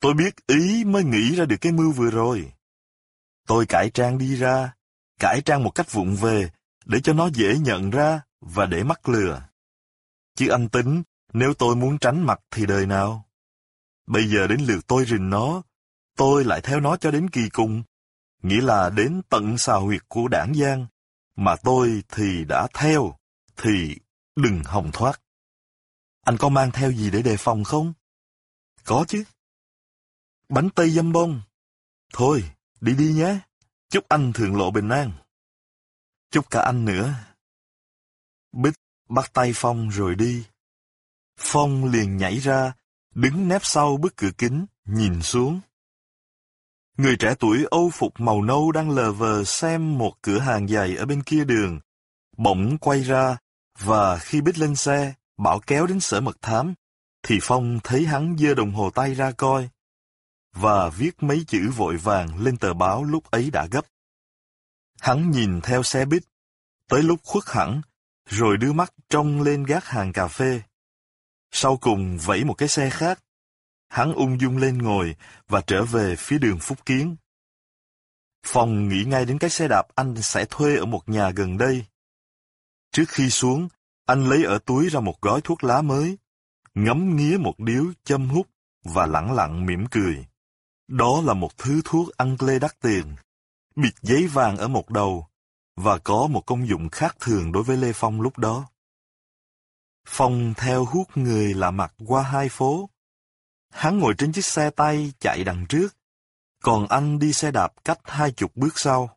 Tôi biết ý mới nghĩ ra được cái mưu vừa rồi. Tôi cải trang đi ra, cải trang một cách vụng về, để cho nó dễ nhận ra và để mắc lừa. Chứ anh tính, nếu tôi muốn tránh mặt thì đời nào? Bây giờ đến lượt tôi rình nó, tôi lại theo nó cho đến kỳ cùng, nghĩa là đến tận xào huyệt của đảng Giang, mà tôi thì đã theo, thì đừng hòng thoát. Anh có mang theo gì để đề phòng không? Có chứ. Bánh tây dâm bông. Thôi, đi đi nhé. Chúc anh thường lộ bình an. Chúc cả anh nữa. Bích bắt tay Phong rồi đi. Phong liền nhảy ra, đứng nép sau bức cửa kính, nhìn xuống. Người trẻ tuổi âu phục màu nâu đang lờ vờ xem một cửa hàng giày ở bên kia đường. Bỗng quay ra, và khi Bích lên xe, bảo kéo đến sở mật thám, thì Phong thấy hắn giơ đồng hồ tay ra coi, và viết mấy chữ vội vàng lên tờ báo lúc ấy đã gấp. Hắn nhìn theo xe Bích, tới lúc khuất hẳn, rồi đưa mắt trông lên gác hàng cà phê. Sau cùng vẫy một cái xe khác, hắn ung dung lên ngồi và trở về phía đường Phúc Kiến. Phong nghĩ ngay đến cái xe đạp anh sẽ thuê ở một nhà gần đây. Trước khi xuống, anh lấy ở túi ra một gói thuốc lá mới, ngắm nghía một điếu châm hút và lặng lặng mỉm cười. Đó là một thứ thuốc ăn lê đắt tiền, bịt giấy vàng ở một đầu, và có một công dụng khác thường đối với Lê Phong lúc đó. Phong theo hút người lạ mặt qua hai phố. Hắn ngồi trên chiếc xe tay chạy đằng trước, còn anh đi xe đạp cách hai chục bước sau.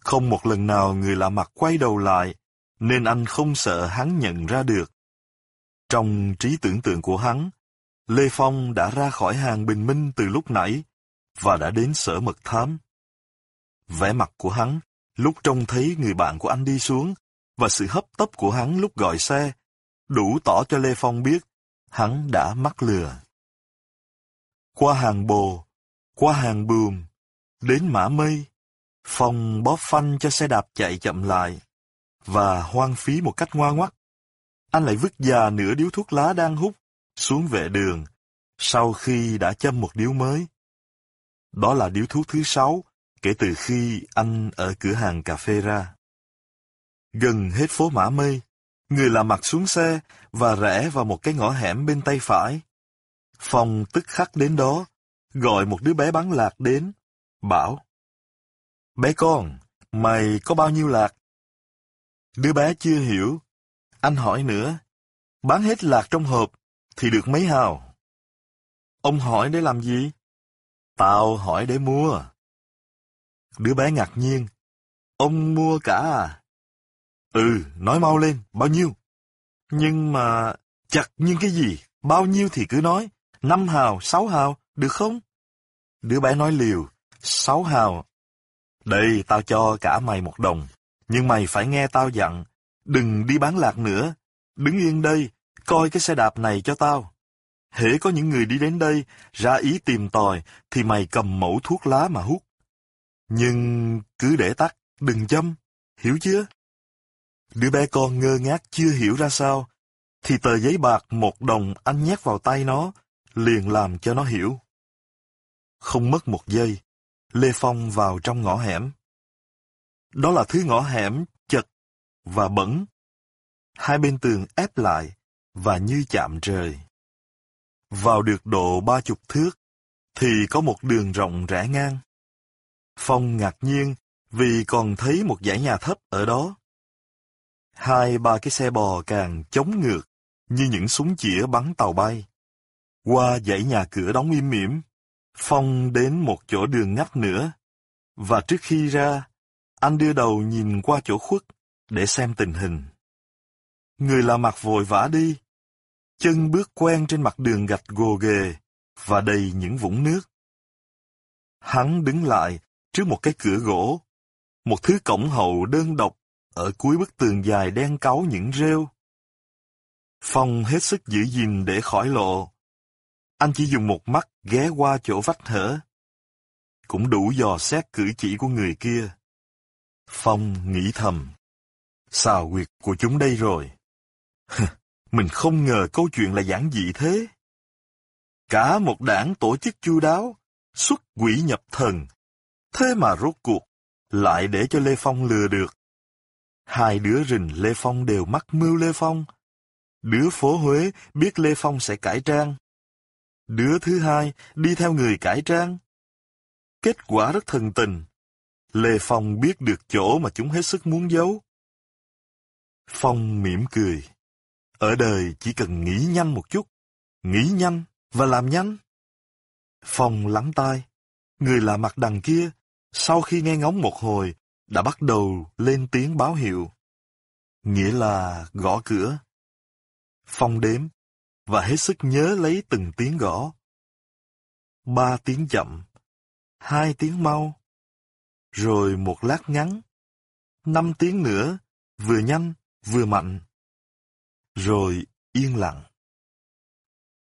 Không một lần nào người lạ mặt quay đầu lại, nên anh không sợ hắn nhận ra được. Trong trí tưởng tượng của hắn, Lê Phong đã ra khỏi hàng bình minh từ lúc nãy, và đã đến sở mật thám. Vẻ mặt của hắn, lúc trông thấy người bạn của anh đi xuống, và sự hấp tấp của hắn lúc gọi xe, đủ tỏ cho Lê Phong biết hắn đã mắc lừa. Qua hàng bồ, qua hàng bùm, đến mã mây, phòng bóp phanh cho xe đạp chạy chậm lại, và hoang phí một cách ngoa ngoắt. Anh lại vứt già nửa điếu thuốc lá đang hút xuống vệ đường, sau khi đã châm một điếu mới. Đó là điếu thuốc thứ sáu kể từ khi anh ở cửa hàng cà phê ra. Gần hết phố Mã Mây, người làm mặt xuống xe và rẽ vào một cái ngõ hẻm bên tay phải. Phong tức khắc đến đó, gọi một đứa bé bán lạc đến, bảo. Bé con, mày có bao nhiêu lạc? Đứa bé chưa hiểu. Anh hỏi nữa, bán hết lạc trong hộp thì được mấy hào? Ông hỏi để làm gì? Tao hỏi để mua. Đứa bé ngạc nhiên. Ông mua cả à? Ừ, nói mau lên, bao nhiêu? Nhưng mà, chặt nhưng cái gì? Bao nhiêu thì cứ nói. Năm hào, sáu hào, được không? Đứa bé nói liều. Sáu hào. Đây, tao cho cả mày một đồng. Nhưng mày phải nghe tao dặn. Đừng đi bán lạc nữa. Đứng yên đây, coi cái xe đạp này cho tao. Hễ có những người đi đến đây, ra ý tìm tòi, thì mày cầm mẫu thuốc lá mà hút. Nhưng cứ để tắt, đừng châm, hiểu chưa? Đứa bé con ngơ ngác chưa hiểu ra sao, thì tờ giấy bạc một đồng anh nhét vào tay nó, liền làm cho nó hiểu. Không mất một giây, Lê Phong vào trong ngõ hẻm. Đó là thứ ngõ hẻm chật và bẩn. Hai bên tường ép lại và như chạm trời. Vào được độ ba chục thước, thì có một đường rộng rẽ ngang. Phong ngạc nhiên vì còn thấy một dãy nhà thấp ở đó. Hai ba cái xe bò càng chống ngược như những súng chĩa bắn tàu bay. Qua dãy nhà cửa đóng im mỉm, Phong đến một chỗ đường ngách nữa. Và trước khi ra, anh đưa đầu nhìn qua chỗ khuất để xem tình hình. Người là mặt vội vã đi, chân bước quen trên mặt đường gạch gồ ghề và đầy những vũng nước. Hắn đứng lại trước một cái cửa gỗ, một thứ cổng hậu đơn độc ở cuối bức tường dài đen cáu những rêu. Phong hết sức giữ gìn để khỏi lộ. Anh chỉ dùng một mắt ghé qua chỗ vách hở. Cũng đủ dò xét cử chỉ của người kia. Phong nghĩ thầm. Xào quyệt của chúng đây rồi. Mình không ngờ câu chuyện là giản dị thế. Cả một đảng tổ chức chu đáo, xuất quỷ nhập thần. Thế mà rốt cuộc, lại để cho Lê Phong lừa được. Hai đứa rình Lê Phong đều mắc mưu Lê Phong. Đứa phố Huế biết Lê Phong sẽ cải trang. Đứa thứ hai đi theo người cải trang. Kết quả rất thần tình. Lê Phong biết được chỗ mà chúng hết sức muốn giấu. Phong mỉm cười. Ở đời chỉ cần nghĩ nhanh một chút, nghĩ nhanh và làm nhanh. Phong lắng tai, người lạ mặt đằng kia, sau khi nghe ngóng một hồi, đã bắt đầu lên tiếng báo hiệu. Nghĩa là gõ cửa. Phong đếm, và hết sức nhớ lấy từng tiếng gõ. Ba tiếng chậm, hai tiếng mau, rồi một lát ngắn, năm tiếng nữa, vừa nhanh, vừa mạnh rồi yên lặng.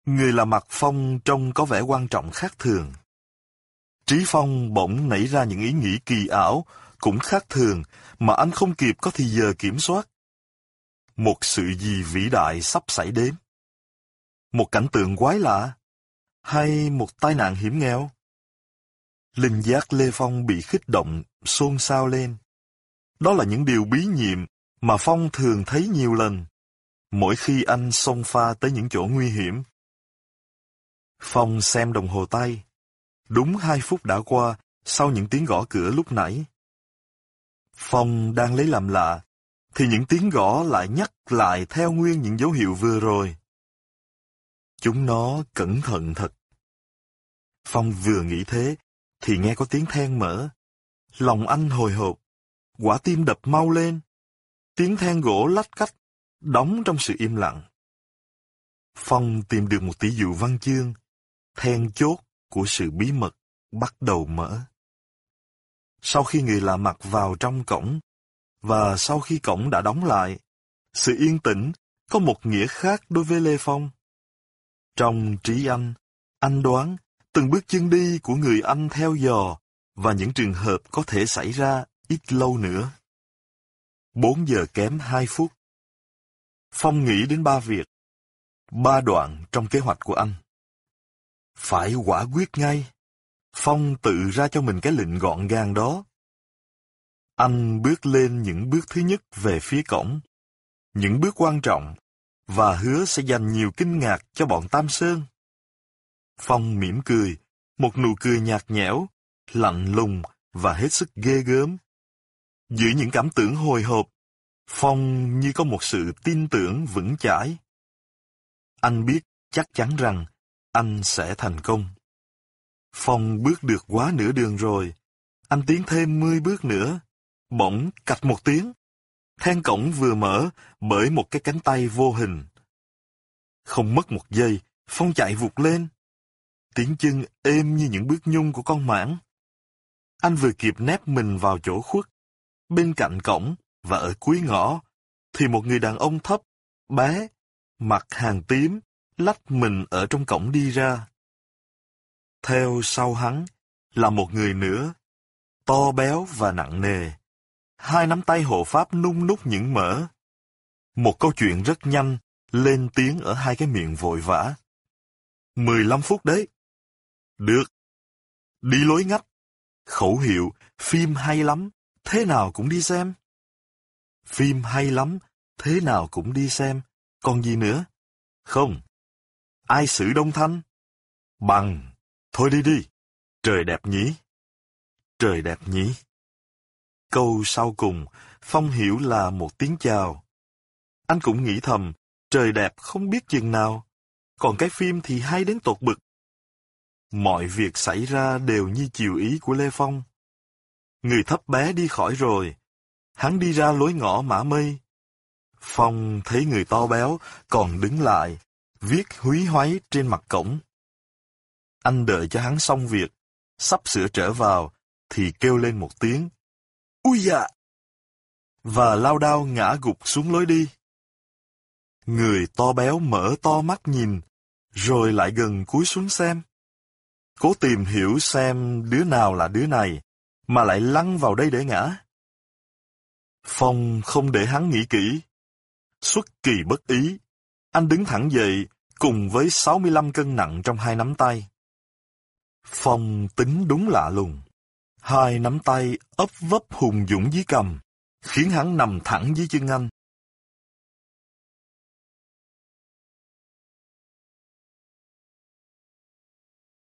Người là mặt Phong trông có vẻ quan trọng khác thường. Trí Phong bỗng nảy ra những ý nghĩ kỳ ảo, cũng khác thường, mà anh không kịp có thì giờ kiểm soát. Một sự gì vĩ đại sắp xảy đến. Một cảnh tượng quái lạ, hay một tai nạn hiểm nghèo. Linh giác Lê Phong bị khích động, xôn xao lên. Đó là những điều bí nhiệm mà Phong thường thấy nhiều lần mỗi khi anh xông pha tới những chỗ nguy hiểm. Phong xem đồng hồ tay. Đúng hai phút đã qua sau những tiếng gõ cửa lúc nãy. Phong đang lấy làm lạ, thì những tiếng gõ lại nhắc lại theo nguyên những dấu hiệu vừa rồi. Chúng nó cẩn thận thật. Phong vừa nghĩ thế, thì nghe có tiếng then mở. Lòng anh hồi hộp, quả tim đập mau lên. Tiếng then gỗ lách cách đóng trong sự im lặng. Phong tìm được một tỷ dụ văn chương, then chốt của sự bí mật bắt đầu mở. Sau khi người lạ mặt vào trong cổng, và sau khi cổng đã đóng lại, sự yên tĩnh có một nghĩa khác đối với Lê Phong. Trong trí anh, anh đoán từng bước chân đi của người anh theo dò và những trường hợp có thể xảy ra ít lâu nữa. 4 giờ kém 2 phút. Phong nghĩ đến ba việc, ba đoạn trong kế hoạch của anh. Phải quả quyết ngay. Phong tự ra cho mình cái lệnh gọn gàng đó. Anh bước lên những bước thứ nhất về phía cổng. Những bước quan trọng, và hứa sẽ dành nhiều kinh ngạc cho bọn Tam Sơn. Phong mỉm cười, một nụ cười nhạt nhẽo, lạnh lùng và hết sức ghê gớm. Giữa những cảm tưởng hồi hộp, Phong như có một sự tin tưởng vững chãi. Anh biết chắc chắn rằng anh sẽ thành công. Phong bước được quá nửa đường rồi. Anh tiến thêm 10 bước nữa. Bỗng cạch một tiếng. Thang cổng vừa mở bởi một cái cánh tay vô hình. Không mất một giây, Phong chạy vụt lên. Tiếng chân êm như những bước nhung của con mãng. Anh vừa kịp nép mình vào chỗ khuất. Bên cạnh cổng và ở cuối ngõ, thì một người đàn ông thấp, bé, mặt hàng tím, lách mình ở trong cổng đi ra. Theo sau hắn là một người nữa, to béo và nặng nề. Hai nắm tay hộ pháp nung nút những mỡ. Một câu chuyện rất nhanh, lên tiếng ở hai cái miệng vội vã. Mười lăm phút đấy. Được. Đi lối ngách. Khẩu hiệu, phim hay lắm, thế nào cũng đi xem. Phim hay lắm, thế nào cũng đi xem. Còn gì nữa? Không. Ai xử Đông Thanh? Bằng. Thôi đi đi. Trời đẹp nhỉ? Trời đẹp nhỉ? Câu sau cùng, Phong hiểu là một tiếng chào. Anh cũng nghĩ thầm, trời đẹp không biết chừng nào, còn cái phim thì hay đến tột bực. Mọi việc xảy ra đều như chiều ý của Lê Phong. Người thấp bé đi khỏi rồi, hắn đi ra lối ngõ mã mây. Phong thấy người to béo còn đứng lại, viết húy hoáy trên mặt cổng. Anh đợi cho hắn xong việc, sắp sửa trở vào, thì kêu lên một tiếng. Ui dạ! Và lao đao ngã gục xuống lối đi. Người to béo mở to mắt nhìn, rồi lại gần cúi xuống xem. Cố tìm hiểu xem đứa nào là đứa này, mà lại lăn vào đây để ngã. Phong không để hắn nghĩ kỹ. Xuất kỳ bất ý, anh đứng thẳng dậy cùng với 65 cân nặng trong hai nắm tay. Phong tính đúng lạ lùng. Hai nắm tay ấp vấp hùng dũng dưới cầm, khiến hắn nằm thẳng dưới chân anh.